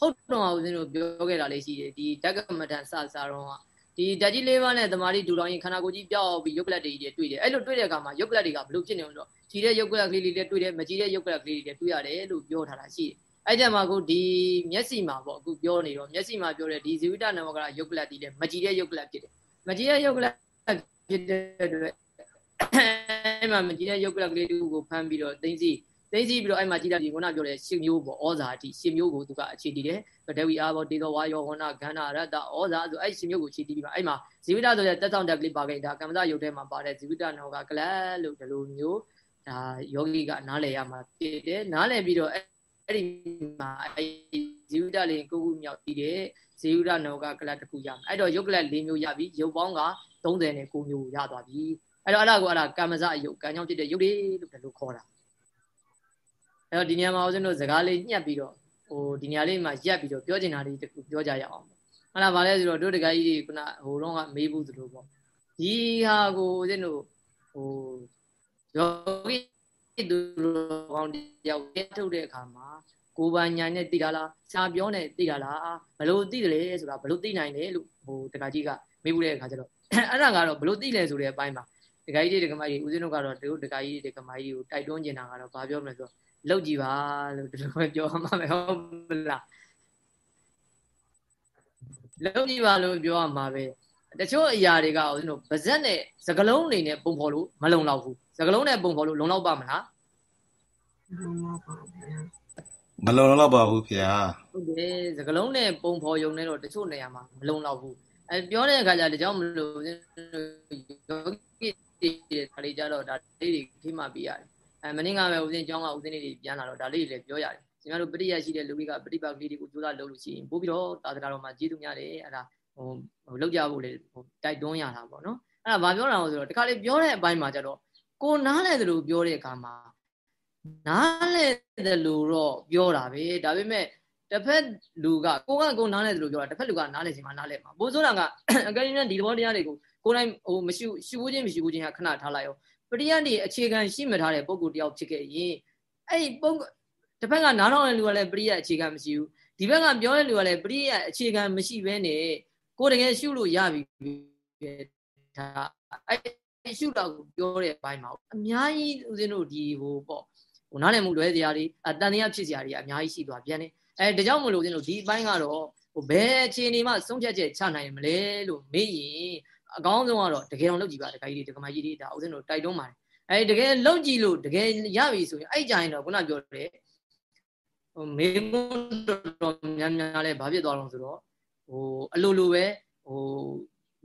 ဟုတ်တော်အောင်ဦးဇင်းတို့ပြောခဲ့တာလေးရှိတယ်ဒီဓကမထန်စစာတော့ကဒီဓာတ်ကြီးလေးပါးနဲ့တမာတိဒူတော်ရင်ခန္ဓာကိုယ်ကြီးပြောက်ပြီးယုတ်ကလတ်တွေကြီးတွေ့တယ်အဲ့လိုတွေ့တဲ့အခါမှာယုတ်ကလတ်တွေကဘလို့ဖြစ်နေလို့ဆိုတော့ကြည်တဲ့ယုတ်ကလတ်ကလေးတွေလည်းတွေ့တယ်မကြည်တဲ့ယုတ်ကလတ်ကလေးတွေလည်းတွေ့ရတယ်လို့ပြောထားတာရှိတယ်အဲ့ကြမှာကိုဒီမျက်စိမှာပေါ့အခုပြောနေတော့မျက်စိမှာပြောတဲ့ဒီဇီဝိတနဝကရယုတ်ကလတ်တွေလည်းမကြည်တဲ့ယုတ်ကလတ်ဖြစ်တယ်မကြည်တဲ့ယုတ်ကလတ်ဖြစ်တဲ့အတွက်အဲ့မှာမကြည်တဲ့ယုတ်ကလတ်ကလေးတွေကိုဖမ်းပြီးတော့သိသိ သိသိပြီးတော့အဲ့မှာကြည့်လိုက်ပြီးခုနပြောတဲ့ရှစ်မျိုးပေါ့ဩဇာတိရှစ်မျိုးကိုသူကအခြေတည်တယ်ပထဝီအာဘောတေသောဝါယောဝဏဂန္ဓာရတ္တဩဇာဆိုအဲ့ရှစ်မျိုးကိုအခြေတည်ပြီးပါအဲ့မှာဇီဝိတဆိုတဲ့တက်ဆောင်တက်ကလေးပါခဲ့ဒါကမ္မဇယုတ်ထဲမှာပါတဲ့ဇီဝိတနောကကလတ်လို့ဒီလိုမျိုးဒါယောဂီကနားလည်ရမှာဖြစ်တယ်နားလည်ပြီးတော့အဲ့ဒီမှာအဲ့ဇီဝိတလေးကိုခုမြောက်ပြီးတဲ့ဇီဝိတနောကကလတ်တစ်ခုရမယ်အဲ့တော့ယုတ်ကလတ်၄မျိုးရပြီယုတ်ပေါင်းက30နဲ့9မျိုးရသွားပြီအဲ့တော့အဲ့ဒါကိုအဲ့ဒါကမ္မဇယုတ်ကံကြောင့်ဖြစ်တဲ့ယုတ်တွေလို့ဒီလိုခေါ်တာ အဲ့တော့ဒီနေရာမှာဦးဇင်းတို့စကားလေးညှက်ပြီးတော့ဟိုဒီနေရာလေးမှာရက်ပြီးတော့ပြောချင်တာလေးတခုပြောကြရအောင်ဟုတ်လားဗာလဲဆိုတော့တို့တကကြီးတွေခုနဟိုတော့ကမေးဘူးသလိုပေါ့ဒီဟာကိုဦးဇင်းတို့ဟိုယောဂီသူကောင်းတယောက်ထုတ်တဲ့အခါမှာကိုယ်ပိုင်ညာနဲ့သိတာလားစာပြောနဲ့သိတာလားဘလို့သိတယ်လဲဆိုတာဘလို့သိနိုင်လဲလို့ဟိုတကကြီးကမေးဘူးတဲ့အခါကျတော့အဲ့ဒါကတော့ဘလို့သိလဲဆိုတဲ့အပိုင်းမှာတကကြီးတွေတကမကြီးဦးဇင်းတို့ကတော့တို့တကကြီးတွေတကမကြီးကိုတိုက်တွန်းနေတာကတော့ဘာပြောမလဲဆိုတော့ လောက်ကြည့်ပါလို့ဒီလိုပဲပြောမှာပဲဟုတ်မလားလောက်ကြည့်ပါလို့ပြောရမှာပဲတချို့အရာတွေကဦးဇင်းတို့ဗဇက်နဲ့စကလုံးအနေနဲ့ပုံဖော်လို့မလုံလောက်ဘူးစကလုံးနဲ့ပုံဖော်လို့လုံလောက်ပါမလားမလုံလောက်ပါဘူးခင်ဗျာဟုတ်တယ်စကလုံးနဲ့ပုံဖော်ယုံနေတော့တချို့နေရာမှာမလုံလောက်ဘူးအဲပြောတဲ့အခါကျတကြောင်မလို့ယောဂီတွေခါလေးကြတော့ဒါလေးတွေခိမှပြရတယ် အဲမင်းကပဲဦးစင်းကျောင်းကဦးစင်းလေးတွေပြန်လာတော့ဒါလေးတွေလည်းပြောရတယ်ကျွန်တော်တို့ပရိယရှိတဲ့လူတွေကပရိပတ်ကလေးတွေကိုကြိုးစားလုပ်လို့ရှိရင်ပို့ပြီးတော့သာသနာတော်မှာကျေးဇူးများတယ်အဲ့ဒါဟိုဟိုလောက်ကြဖို့လေဟိုတိုက်တွန်းရတာပေါ့နော်အဲ့ဒါဘာပြောတာလဲဆိုတော့တခါလေပြောတဲ့အပိုင်းမှာကျတော့ကိုနားလဲတယ်လို့ပြောတဲ့အခါမှာနားလဲတယ်လို့တော့ပြောတာပဲဒါပေမဲ့တစ်ဖက်လူကကိုကကိုနားလဲတယ်လို့ပြောတာတစ်ဖက်လူကနားလဲချင်မှနားလဲမှာဘိုးစိုးတာကအကယ်၍ဒီသဘောတရားတွေကိုကိုယ်တိုင်ဟိုမရှိရှူဘူးချင်းမရှိဘူးချင်းကခဏထားလိုက်ရော ပရိယတ်တွေအခြေခံရှိမှထားတဲ့ပုံကိုတယောက်ဖြစ်ခဲ့ရင်အဲ့ဒီပုံတစ်ဖက်ကနားထောင်တဲ့လူကလည်းပရိယတ်အခြေခံမရှိဘူးဒီဘက်ကပြောတဲ့လူကလည်းပရိယတ်အခြေခံမရှိဘဲနဲ့ကိုယ်တကယ်ရှုလို့ရပြီဒါအဲ့ရှုတော့ပြောတဲ့အပိုင်းမှာအများကြီးဦးဇင်းတို့ဒီဟိုပေါ့ဟိုနားလည်မှုလွဲစရာတွေအတန်တရားဖြစ်စရာတွေအများကြီးရှိသွားပြန်တယ်အဲဒါကြောင့်မလို့ဦးဇင်းတို့ဒီအပိုင်းကတော့ဟိုဘယ်အခြေအနေမှဆုံးဖြတ်ချက်ချနိုင်မလဲလို့မေးရင် အကောင်းဆုံးကတော့တကယ်တော့လုပ်ကြည့်ပါတခါကြီးတွေတကမကြီးတွေဒါဥစဉ်တို့တိုက်တွန်းပါတယ်အဲတကယ်လုပ်ကြည့်လို့တကယ်ရပြီဆိုရင်အဲ့ကြရင်တော့ခုနပြောတယ်ဟိုမေမွန်းတော်များများလဲဘာဖြစ်သွားတော့ဆိုတော့ဟိုအလိုလိုပဲဟို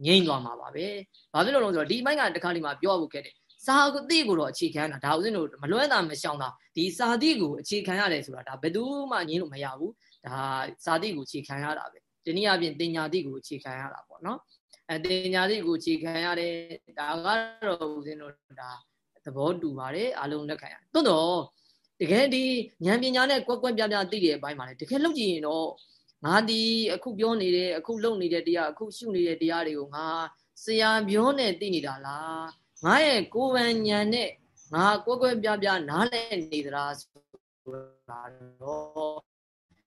ငိမ့်သွားမှာပါပဲဘာဖြစ်လို့လဲဆိုတော့ဒီအပိုင်းကတခါဒီမှာပြောဖို့ခဲ့တယ်စာတိကိုတော့အခြေခံတာဒါဦးဇင်းတို့မလွဲတာမရှောင်တာဒီစာတိကိုအခြေခံရတယ်ဆိုတာဒါဘယ်သူမှငြင်းလို့မရဘူးဒါစာတိကိုအခြေခံရတာပဲဒီနည်းအားဖြင့်တင်ညာတိကိုအခြေခံရတာပေါ့နော် အဲတင်ညာတိကိုအခြေခံရတယ်ဒါကတော့ဦးဇင်းတို့ဒါသဘောတူပါတယ်အလုံးလက်ခံရတယ်တွန်းတော့တကယ်ဒီဉာဏ်ပညာနဲ့ကွက်ကွက်ပြပြသိတဲ့အပိုင်းမှာလေတကယ်လို့ကြည့်ရင်တော့ငါဒီအခုပြောနေတဲ့အခုလုပ်နေတဲ့တရားအခုရှုနေတဲ့တရားတွေကိုငါဆရာပြောနေသိနေတာလားငါရဲ့ကိုယ်ပန်ဉာဏ်နဲ့ငါကွက်ကွက်ပြပြနားလည်နေသလားဆိုတာတော့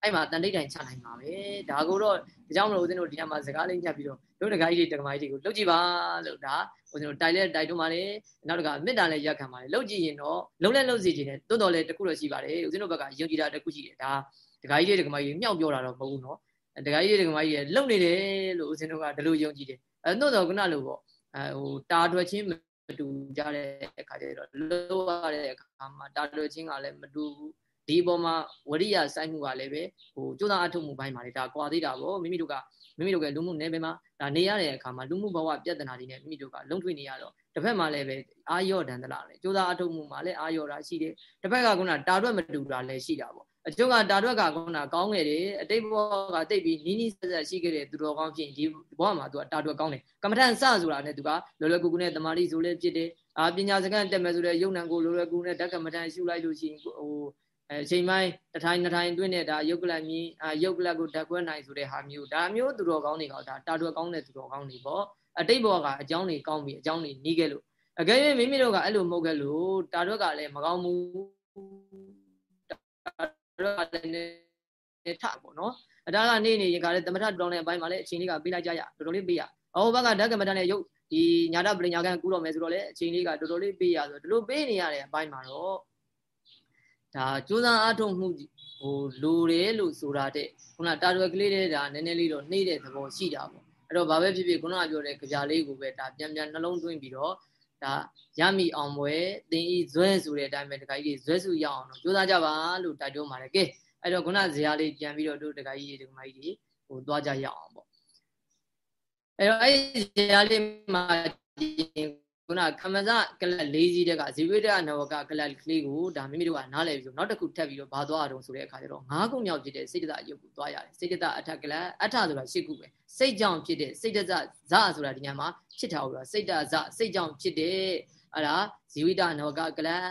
အဲ့မှာတန်တိတ်တိုင်ချနိုင်ပါပဲဒါကိုတော့ဒီကြောင့်မလို့ဦးဇင်းတို့ဒီညမှာစကားလေးညှပ်ပြီးတော့တို့တကားကြီးတွေတက္ကမကြီးတွေကိုလှုပ်ကြည့်ပါလို့ဒါဦးဇင်းတို့တိုက်လဲတိုက်တော့မှလေနောက်တကမေတ္တာနဲ့ရက်ခံပါလေလှုပ်ကြည့်ရင်တော့လုံးလဲလှုပ်စီခြင်းနဲ့တွန်းတော်လဲတခုတော့ရှိပါတယ်ဦးဇင်းတို့ဘက်ကယုံကြည်တာတခုရှိတယ်ဒါတကားကြီးတွေတက္ကမကြီးမြောက်ပြောတာတော့မဟုတ်ဘူးနော်တကားကြီးတွေတက္ကမကြီးလှုပ်နေတယ်လို့ဦးဇင်းတို့ကဒီလိုယုံကြည်တယ်အဲတွန်းတော်ကနလို့ပေါ့အဲဟိုတာထွက်ချင်းမတူကြတဲ့အခါကျတော့လှုပ်ရတဲ့အခါမှာတာထွက်ချင်းကလည်းမတူဘူး ဒီအပေါ်မှာဝရိယစိုက်မှုကလည်းပဲဟိုကြိုးစားအထုတ်မှုပိုင်းမှာလေဒါကွာသေးတာပေါ့မိမိတို့ကမိမိတို့ကလူမှုနယ်ပယ်မှာဒါနေရတဲ့အခါမှာလူမှုဘဝပြဿနာတွေနဲ့မိမိတို့ကလုံထွေးနေရတော့တစ်ဖက်မှာလည်းပဲအာရော့ဒန်တလားလေကြိုးစားအထုတ်မှုမှာလည်းအာရော့တာရှိတယ်တစ်ဖက်ကကတာတွက်မတူတာလည်းရှိတာပေါ့အကျုံးကတာတွက်ကကကောင်းခဲ့တယ်အတိတ်ဘဝကတိတ်ပြီးနီးနီးဆက်ဆက်ရှိခဲ့တဲ့သူတော်ကောင်းဖြစ်ဒီဘဝမှာသူကတာတွက်ကောင်းတယ်ကမ္မထန်စဆိုတာနဲ့သူကလောလောကူကူနဲ့တမာတိဆိုလည်းဖြစ်တယ်အာပညာစကားတက်မယ်ဆိုတဲ့ယုံနံကိုလောလောကူနဲ့ဓကမ္မထန်ရှုလိုက်လို့ရှိရင်ဟို အဲအချိန်ပိုင်းတစ်ထိုင်နှစ်ထိုင်တွင်းနဲ့ဒါယုတ်ကလမြင်းအာယုတ်ကလကိုဓာတ်ခွဲနိုင်ဆိုတဲ့ဟာမျိုးဒါမျိုးသူတော်ကောင်းတွေကဒါတာတွယ်ကောင်းတဲ့သူတော်ကောင်းတွေပေါ့အတိတ်ဘဝကအကြောင်းတွေကောင်းပြီးအကြောင်းတွေနီးခဲ့လို့အကယ်၍မိမိတို့ကအဲ့လိုမဟုတ်ခဲ့လို့တာတွက်ကလည်းမကောင်းဘူးတာတွက်ကလည်းထပေါ့နော်အတားကနေနေရင်ကလည်းသမထတောင်းတဲ့အပိုင်းမှာလည်းအချိန်လေးကပေးလိုက်ကြရတော်တော်လေးပေးရအဟောဘက်ကဓကမတနဲ့ယုတ်ဒီညာတပရိညာကကူတော့မယ်ဆိုတော့လေအချိန်လေးကတော်တော်လေးပေးရဆိုဒီလိုပေးနေရတဲ့အပိုင်းမှာတော့ ဒါကြိုးစားအားထုတ်မှုဟိုလိုတယ်လို့ဆိုတာတဲ့ခုနတာတွယ်ကလေးတဲ့ဒါနည်းနည်းလေးတော့နှိမ့်တဲ့သဘောရှိတာပေါ့အဲ့တော့ဘာပဲဖြစ်ဖြစ်ခုနကပြောတဲ့ကြလေးကိုပဲဒါပြန်ပြန်နှလုံးသွင်းပြီးတော့ဒါရမိအောင်ပွဲသင်ဤဇွဲဆိုတဲ့အတိုင်းပဲတခါကြီးဇွဲစုရအောင်တော့ကြိုးစားကြပါလို့တိုက်တွန်းပါတယ်ကဲအဲ့တော့ခုနဇရာလေးပြန်ပြီးတော့တို့တခါကြီးဒီကမကြီးတွေဟိုသွားကြရအောင်ပေါ့အဲ့တော့အဲ့ဇရာလေးမှာ ခုနကမ္မဇကလတ်၄စီးတက်ကဇီဝိတနဝကကလတ်ကလေးကိုဒါမိမိတို့ကနားလည်ပြီးနောက်တစ်ခုထပ်ပြီးတော့ဘာသွားအောင်ဆိုတဲ့အခါကျတော့၅ခုမြောက်ဖြစ်တဲ့စိတ်တယုတ်ကိုသွားရတယ်စိတ်တအထကလတ်အထဆိုတာ၈ခုပဲစိတ်ကြောင့်ဖြစ်တဲ့စိတ်တဇဇဆိုတာဒီညမှာဖြစ်တာဟုတ်လားစိတ်တဇစိတ်ကြောင့်ဖြစ်တဲ့အဲ့ဒါဇီဝိတနဝကကလတ်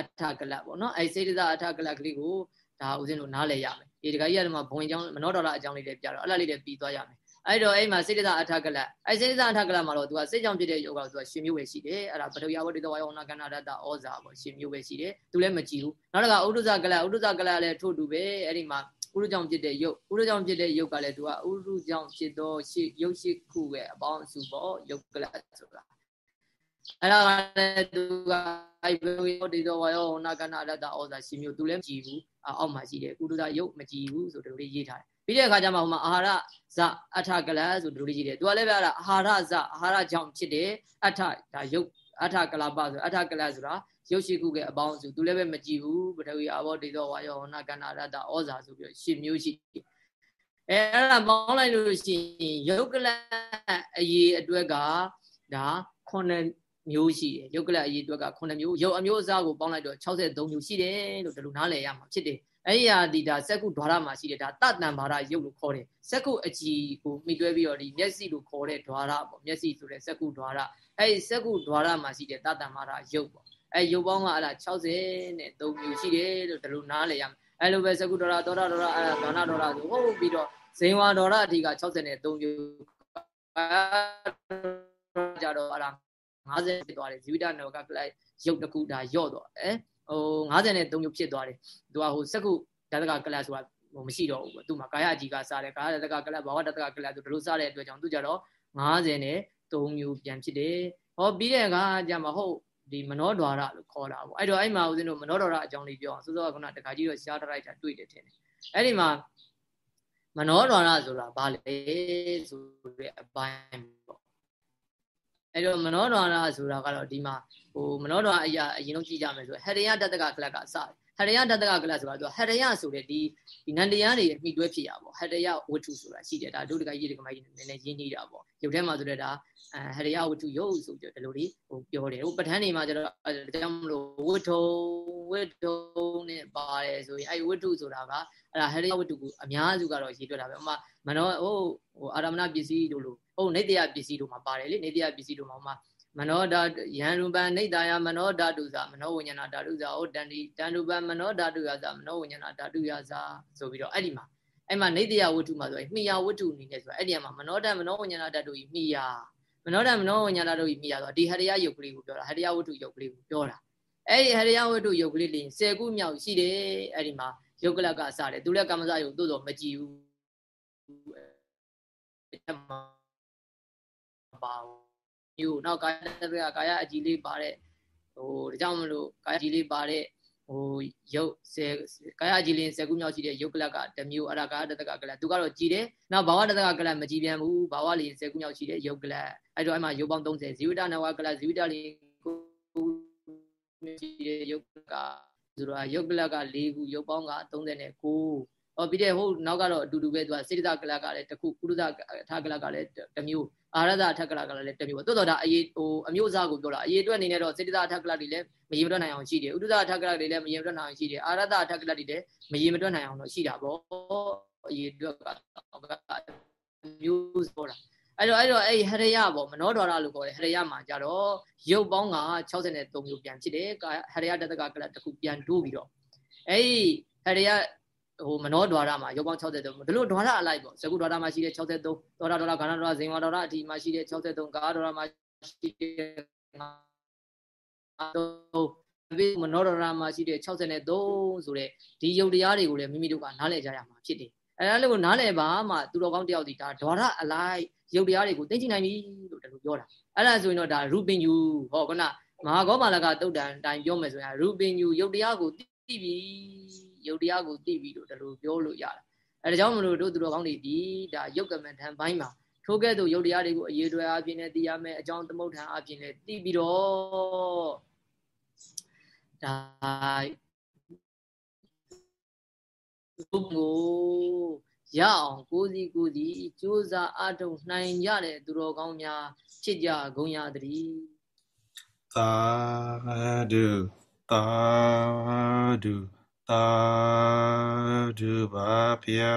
အထကလတ်ပေါ့နော်အဲ့စိတ်တအထကလတ်ကလေးကိုဒါဦးဇင်းတို့နားလည်ရမယ်ဒီတခါကြီးကမှဘုံအကြောင်းမနောတော်လာအကြောင်းလေးလည်းပြတော့အဲ့လားလေးလည်းပြီးသွားရမယ် အဲ့တော့အဲ့မှာစိတ္တအထကလအဲ့စိတ္တအထကလမှာတော့သူကစိတ်ကြောင့်ဖြစ်တဲ့ယောဂကိုသူကရှင်မျိုးပဲရှိတယ်အဲ့ဒါပထဝီဝတ္တဝါယောနာကဏ္ဍရတ္တဩဇာပေါ့ရှင်မျိုးပဲရှိတယ်သူလည်းမကြည့်ဘူးနောက်တစ်ခါဥဒ္ဒဇကလဥဒ္ဒဇကလလည်းထို့တူပဲအဲ့ဒီမှာဥဒ္ဒကြောင့်ဖြစ်တဲ့ယုတ်ဥဒ္ဒကြောင့်ဖြစ်တဲ့ယုတ်ကလည်းသူကဥဒ္ဒကြောင့်ဖြစ်သောရှေ့ယုတ်ရှိခုရဲ့အပေါင်းအစုပေါ့ယုတ်ကလဆိုတာအဲ့ဒါကလည်းသူကအိုက်ဘဝတေတော်ဝါယောနာကဏ္ဍရတ္တဩဇာရှင်မျိုးသူလည်းမကြည့်ဘူးအောက်မှာရှိတယ်ဥဒ္ဒဇယုတ်မကြည့်ဘူးဆိုတော့လေးရေးထားတယ် ပြီးတဲ့အခါကျမှဟိုမှာအာဟာရဇအထကလဆိုဒီလိုလေးကြီးတယ်သူကလည်းပြောတာအာဟာရဇအာဟာရကြောင့်ဖြစ်တယ်အထဒါယုတ်အထကလပဆိုအထကလဆိုတာရုပ်ရှိခုကအပေါင်းစုသူလည်းပဲမကြည့်ဘူးပထဝီအဘောဒေသောဝါယောဟနာကန္နာရတ္တဩဇာဆိုပြီးတော့ရှင်မျိုးရှိအဲအဲ့ဒါပေါင်းလိုက်လို့ရှိရင်ယုတ်ကလအရေးအတွက်ကဒါခုနှစ်မျိုးရှိတယ်ယုတ်ကလအရေးအတွက်ကခုနှစ်မျိုးယုတ်အမျိုးအစားကိုပေါင်းလိုက်တော့63မျိုးရှိတယ်လို့ဒီလိုနားလည်ရမှာဖြစ်တယ် အဲ့ဒီဟာဒီဒါစက္ကုဓာရမှာရှိတယ်ဒါတတန်ဘာရယုတ်လို့ခေါ်တယ်စက္ကုအကြည်ကိုမိတွဲပြီးတော့ဒီမျက်စိလို့ခေါ်တဲ့ဓာရပေါ့မျက်စိဆိုတဲ့စက္ကုဓာရအဲ့ဒီစက္ကုဓာရမှာရှိတဲ့တတန်ဘာရယုတ်ပေါ့အဲ့ယုတ်ပေါင်းကအဲ့ဒါ60နဲ့3မျိုးရှိတယ်လို့ဒီလိုနားလည်ရမယ်အဲ့လိုပဲစက္ကုဓာရသောတာဓာရအဲ့ဒါဒါနဓာရဆိုဟုတ်ပြီးတော့ဇိန်ဝါဓာရအထိက60နဲ့3မျိုးကြတော့အဲ့ဒါ50ဖြစ်သွားတယ်ဇီဝိတနောကကလိုက်ရုပ်တစ်ခုဒါယော့တော့အဲ ဟို53မျိုးဖြစ်သွားတယ်သူကဟိုစက္ကုတတကကလဆိုတာဟိုမရှိတော့ဘူးပေါ့သူမှာကာယအကြီးကစားတယ်ကာယတတကကလဘာဝတတကကလဆိုဒီလိုစားတဲ့အတွက်ကြောင့်သူကြတော့50နဲ့3မျိုးပြန်ဖြစ်တယ်ဟောပြီးတဲ့အခါကျမှဟုတ်ဒီမနောဒွါရလို့ခေါ်တာပေါ့အဲ့တော့အဲ့မှာဦးဇင်းတို့မနောဒွါရအကြောင်းလေးပြောအောင်စောစောကခုနတခါကြီးတော့ရှားတရိုက်တာတွေ့တယ်ထင်တယ်အဲ့ဒီမှာမနောဒွါရဆိုတာဘာလဲဆိုတဲ့အပိုင်းပေါ့အဲ့တော့မနောဒွါရဆိုတာကတော့ဒီမှာ ဟိုမနောဒွါအရာအရင်ဆုံးကြည့်ကြမယ်ဆိုဟရိယတတကကလပ်ကစတယ်ဟရယတတကကလဆိုတာသူဟရယဆိုတဲ့ဒီဒီနန္တရားတွေမိတွဲဖြစ်ရပေါ့ဟရယဝတ္ထုဆိုတာရှိတယ်ဒါဒုဒကကြီးတွေကမကြီးနည်းနည်းရင်းနေတာပေါ့ရုပ်ထဲမှာဆိုတဲ့ဒါဟရယဝတ္ထုရုပ်ဆိုပြီးဒီလိုလေးဟိုပြောတယ်ဟိုပဋ္ဌာန်းနေမှာကျတော့အဲဒါကြောင့်မလို့ဝတ္ထုဝတ္ထုနဲ့ပါတယ်ဆိုရင်အဲဝတ္ထုဆိုတာကအဲ့ဒါဟရယဝတ္ထုကိုအများစုကတော့ရေးတွက်တာပဲဥမာမနောဟိုဟိုအာရမဏပစ္စည်းတို့လို့ဟိုနေတယပစ္စည်းတို့မှာပါတယ်လေနေတယပစ္စည်းတို့မှာဥမာ မနောဓာယံရူပံနေတယမနောဓာတုဇာမနောဝိညာဏဓာတုဇာဩတန္တိတန်ရူပံမနောဓာတုယဇာမနောဝိညာဏဓာတုယဇာဆိုပြီးတော့အဲ့ဒီမှာအဲ့မှာနေတယဝတ္ထုမှာဆိုရင်မိယာဝတ္ထုအနေနဲ့ဆိုအဲ့ဒီမှာမနောဓာမနောဝိညာဏဓာတုဤမိယာမနောဓာမနောဝိညာဏဓာတုဤမိယာဆိုဒီဟရိယယုတ်ကလေးကိုပြောတာဟရိယဝတ္ထုယုတ်ကလေးကိုပြောတာအဲ့ဒီဟရိယဝတ္ထုယုတ်ကလေးလေး10ခုမြောက်ရှိတယ်အဲ့ဒီမှာယုတ်ကလကစတယ်သူလည်းကမ္မဇယုတ်သို့တော်မကြည့်ဘူးပါဘူး မျိုးနောက်ကာယတရကာယအကြည်လေးပါတဲ့ဟိုဒါကြောင့်မလို့ကာယအကြည်လေးပါတဲ့ဟိုရုပ်ဆယ်ကာယအကြည်လေးဆယ်ခုမြောက်ရှိတဲ့ရုပ်ကလကတစ်မျိုးအရာကာယတတကကလသူကတော့ကြည်တယ်နောက်ဘာဝတတကကလမကြည်ပြန်ဘူးဘာဝလေးဆယ်ခုမြောက်ရှိတဲ့ရုပ်ကလအဲ့တော့အဲ့မှာရုပ်ပေါင်း30ဇီဝတနဝကလဇီဝတလေးကိုရှိတဲ့ရုပ်ကဆိုတော့ရုပ်ကလက၄ခုရုပ်ပေါင်းက39ဟောပြီးတဲ့ဟိုနောက်ကတော့အတူတူပဲသူကစေတသကလကလည်းတစ်ခုကုရဒထာကလကလည်းတစ်မျိုး အာရဒအထက်ကလကလည်းတစ်မျိုးတိုးတော့ဒါအရေးဟိုအမျိုးအစားကိုပြောတာအရေးအတွက်အနေနဲ့တော့စေတသအထက်ကလတွေလည်းမရေမတွက်နိုင်အောင်ရှိတယ်ဥဒ္ဒအထက်ကလတွေလည်းမရေမတွက်နိုင်အောင်ရှိတယ်အာရဒအထက်ကလတွေလည်းမရေမတွက်နိုင်အောင်တော့ရှိတာပေါ့အရေးအတွက်ကမျိုးဆိုတာအဲ့တော့အဲ့တော့အဲ့ဟရယပေါ့မနောဒွါရလို့ခေါ်တယ်ဟရယမှာကြတော့ရုပ်ပေါင်းက63မျိုးပြန်ဖြစ်တယ်ဟရယတတကကလတစ်ခုပြန်တိုးပြီးတော့အဲ့ဒီဟရယ ဟိုမနောဒွါရမှာရုပ်ပေါင်း63ဒီလိုဒွါရအလိုက်ပေါ့ဇကုဒွါရမှာရှိတဲ့63ဒွါရဒွါရခန္ဓာဒွါရဇိမ်ဝဒွါရအဒီမှာရှိတဲ့63ကာဒွါရမှာရှိတဲ့တော့မနောဒွါရမှာရှိတဲ့63ဆိုတဲ့ဒီယုတ်တရားတွေကိုလည်းမိမိတို့ကနားလည်ကြရမှာဖြစ်တယ်အဲဒါလေးကိုနားလည်ပါမှသူတော်ကောင်းတယောက်ဒီဒါဒွါရအလိုက်ယုတ်တရားတွေကိုသိကြည့်နိုင်ပြီလို့တလူပြောတာအဲ့ဒါဆိုရင်တော့ဒါရူပင်ယူဟောခုနမဟာဂောပါလကတုတ်တန်တိုင်ပြောမယ်ဆိုရင်ရူပင်ယူယုတ်တရားကိုသိပြီ ယုတ်တရားကိုသိပြီလို့ဒါလိုပြောလို့ရတာအဲဒါကြောင့်မလို့တို့သူတော်ကောင်းတွေဒီဒါယုတ်ကမန်ထံပိုင်းမှာထိုကဲ့သို့ယုတ်တရားတွေကိုအရေးတွဲအပြင်နဲ့သိရမယ်အကြောင်းသမုဋ္ဌာန်အပြင်နဲ့သိပြီးတော့ဒါဘုံကိုရအောင်ကိုစီကိုစီစူးစမ်းအထုတ်နိုင်ကြတဲ့သူတော်ကောင်းများဖြစ်ကြကုန်ရတည်းသာဓုသာဓု သာဓုပါဗျာ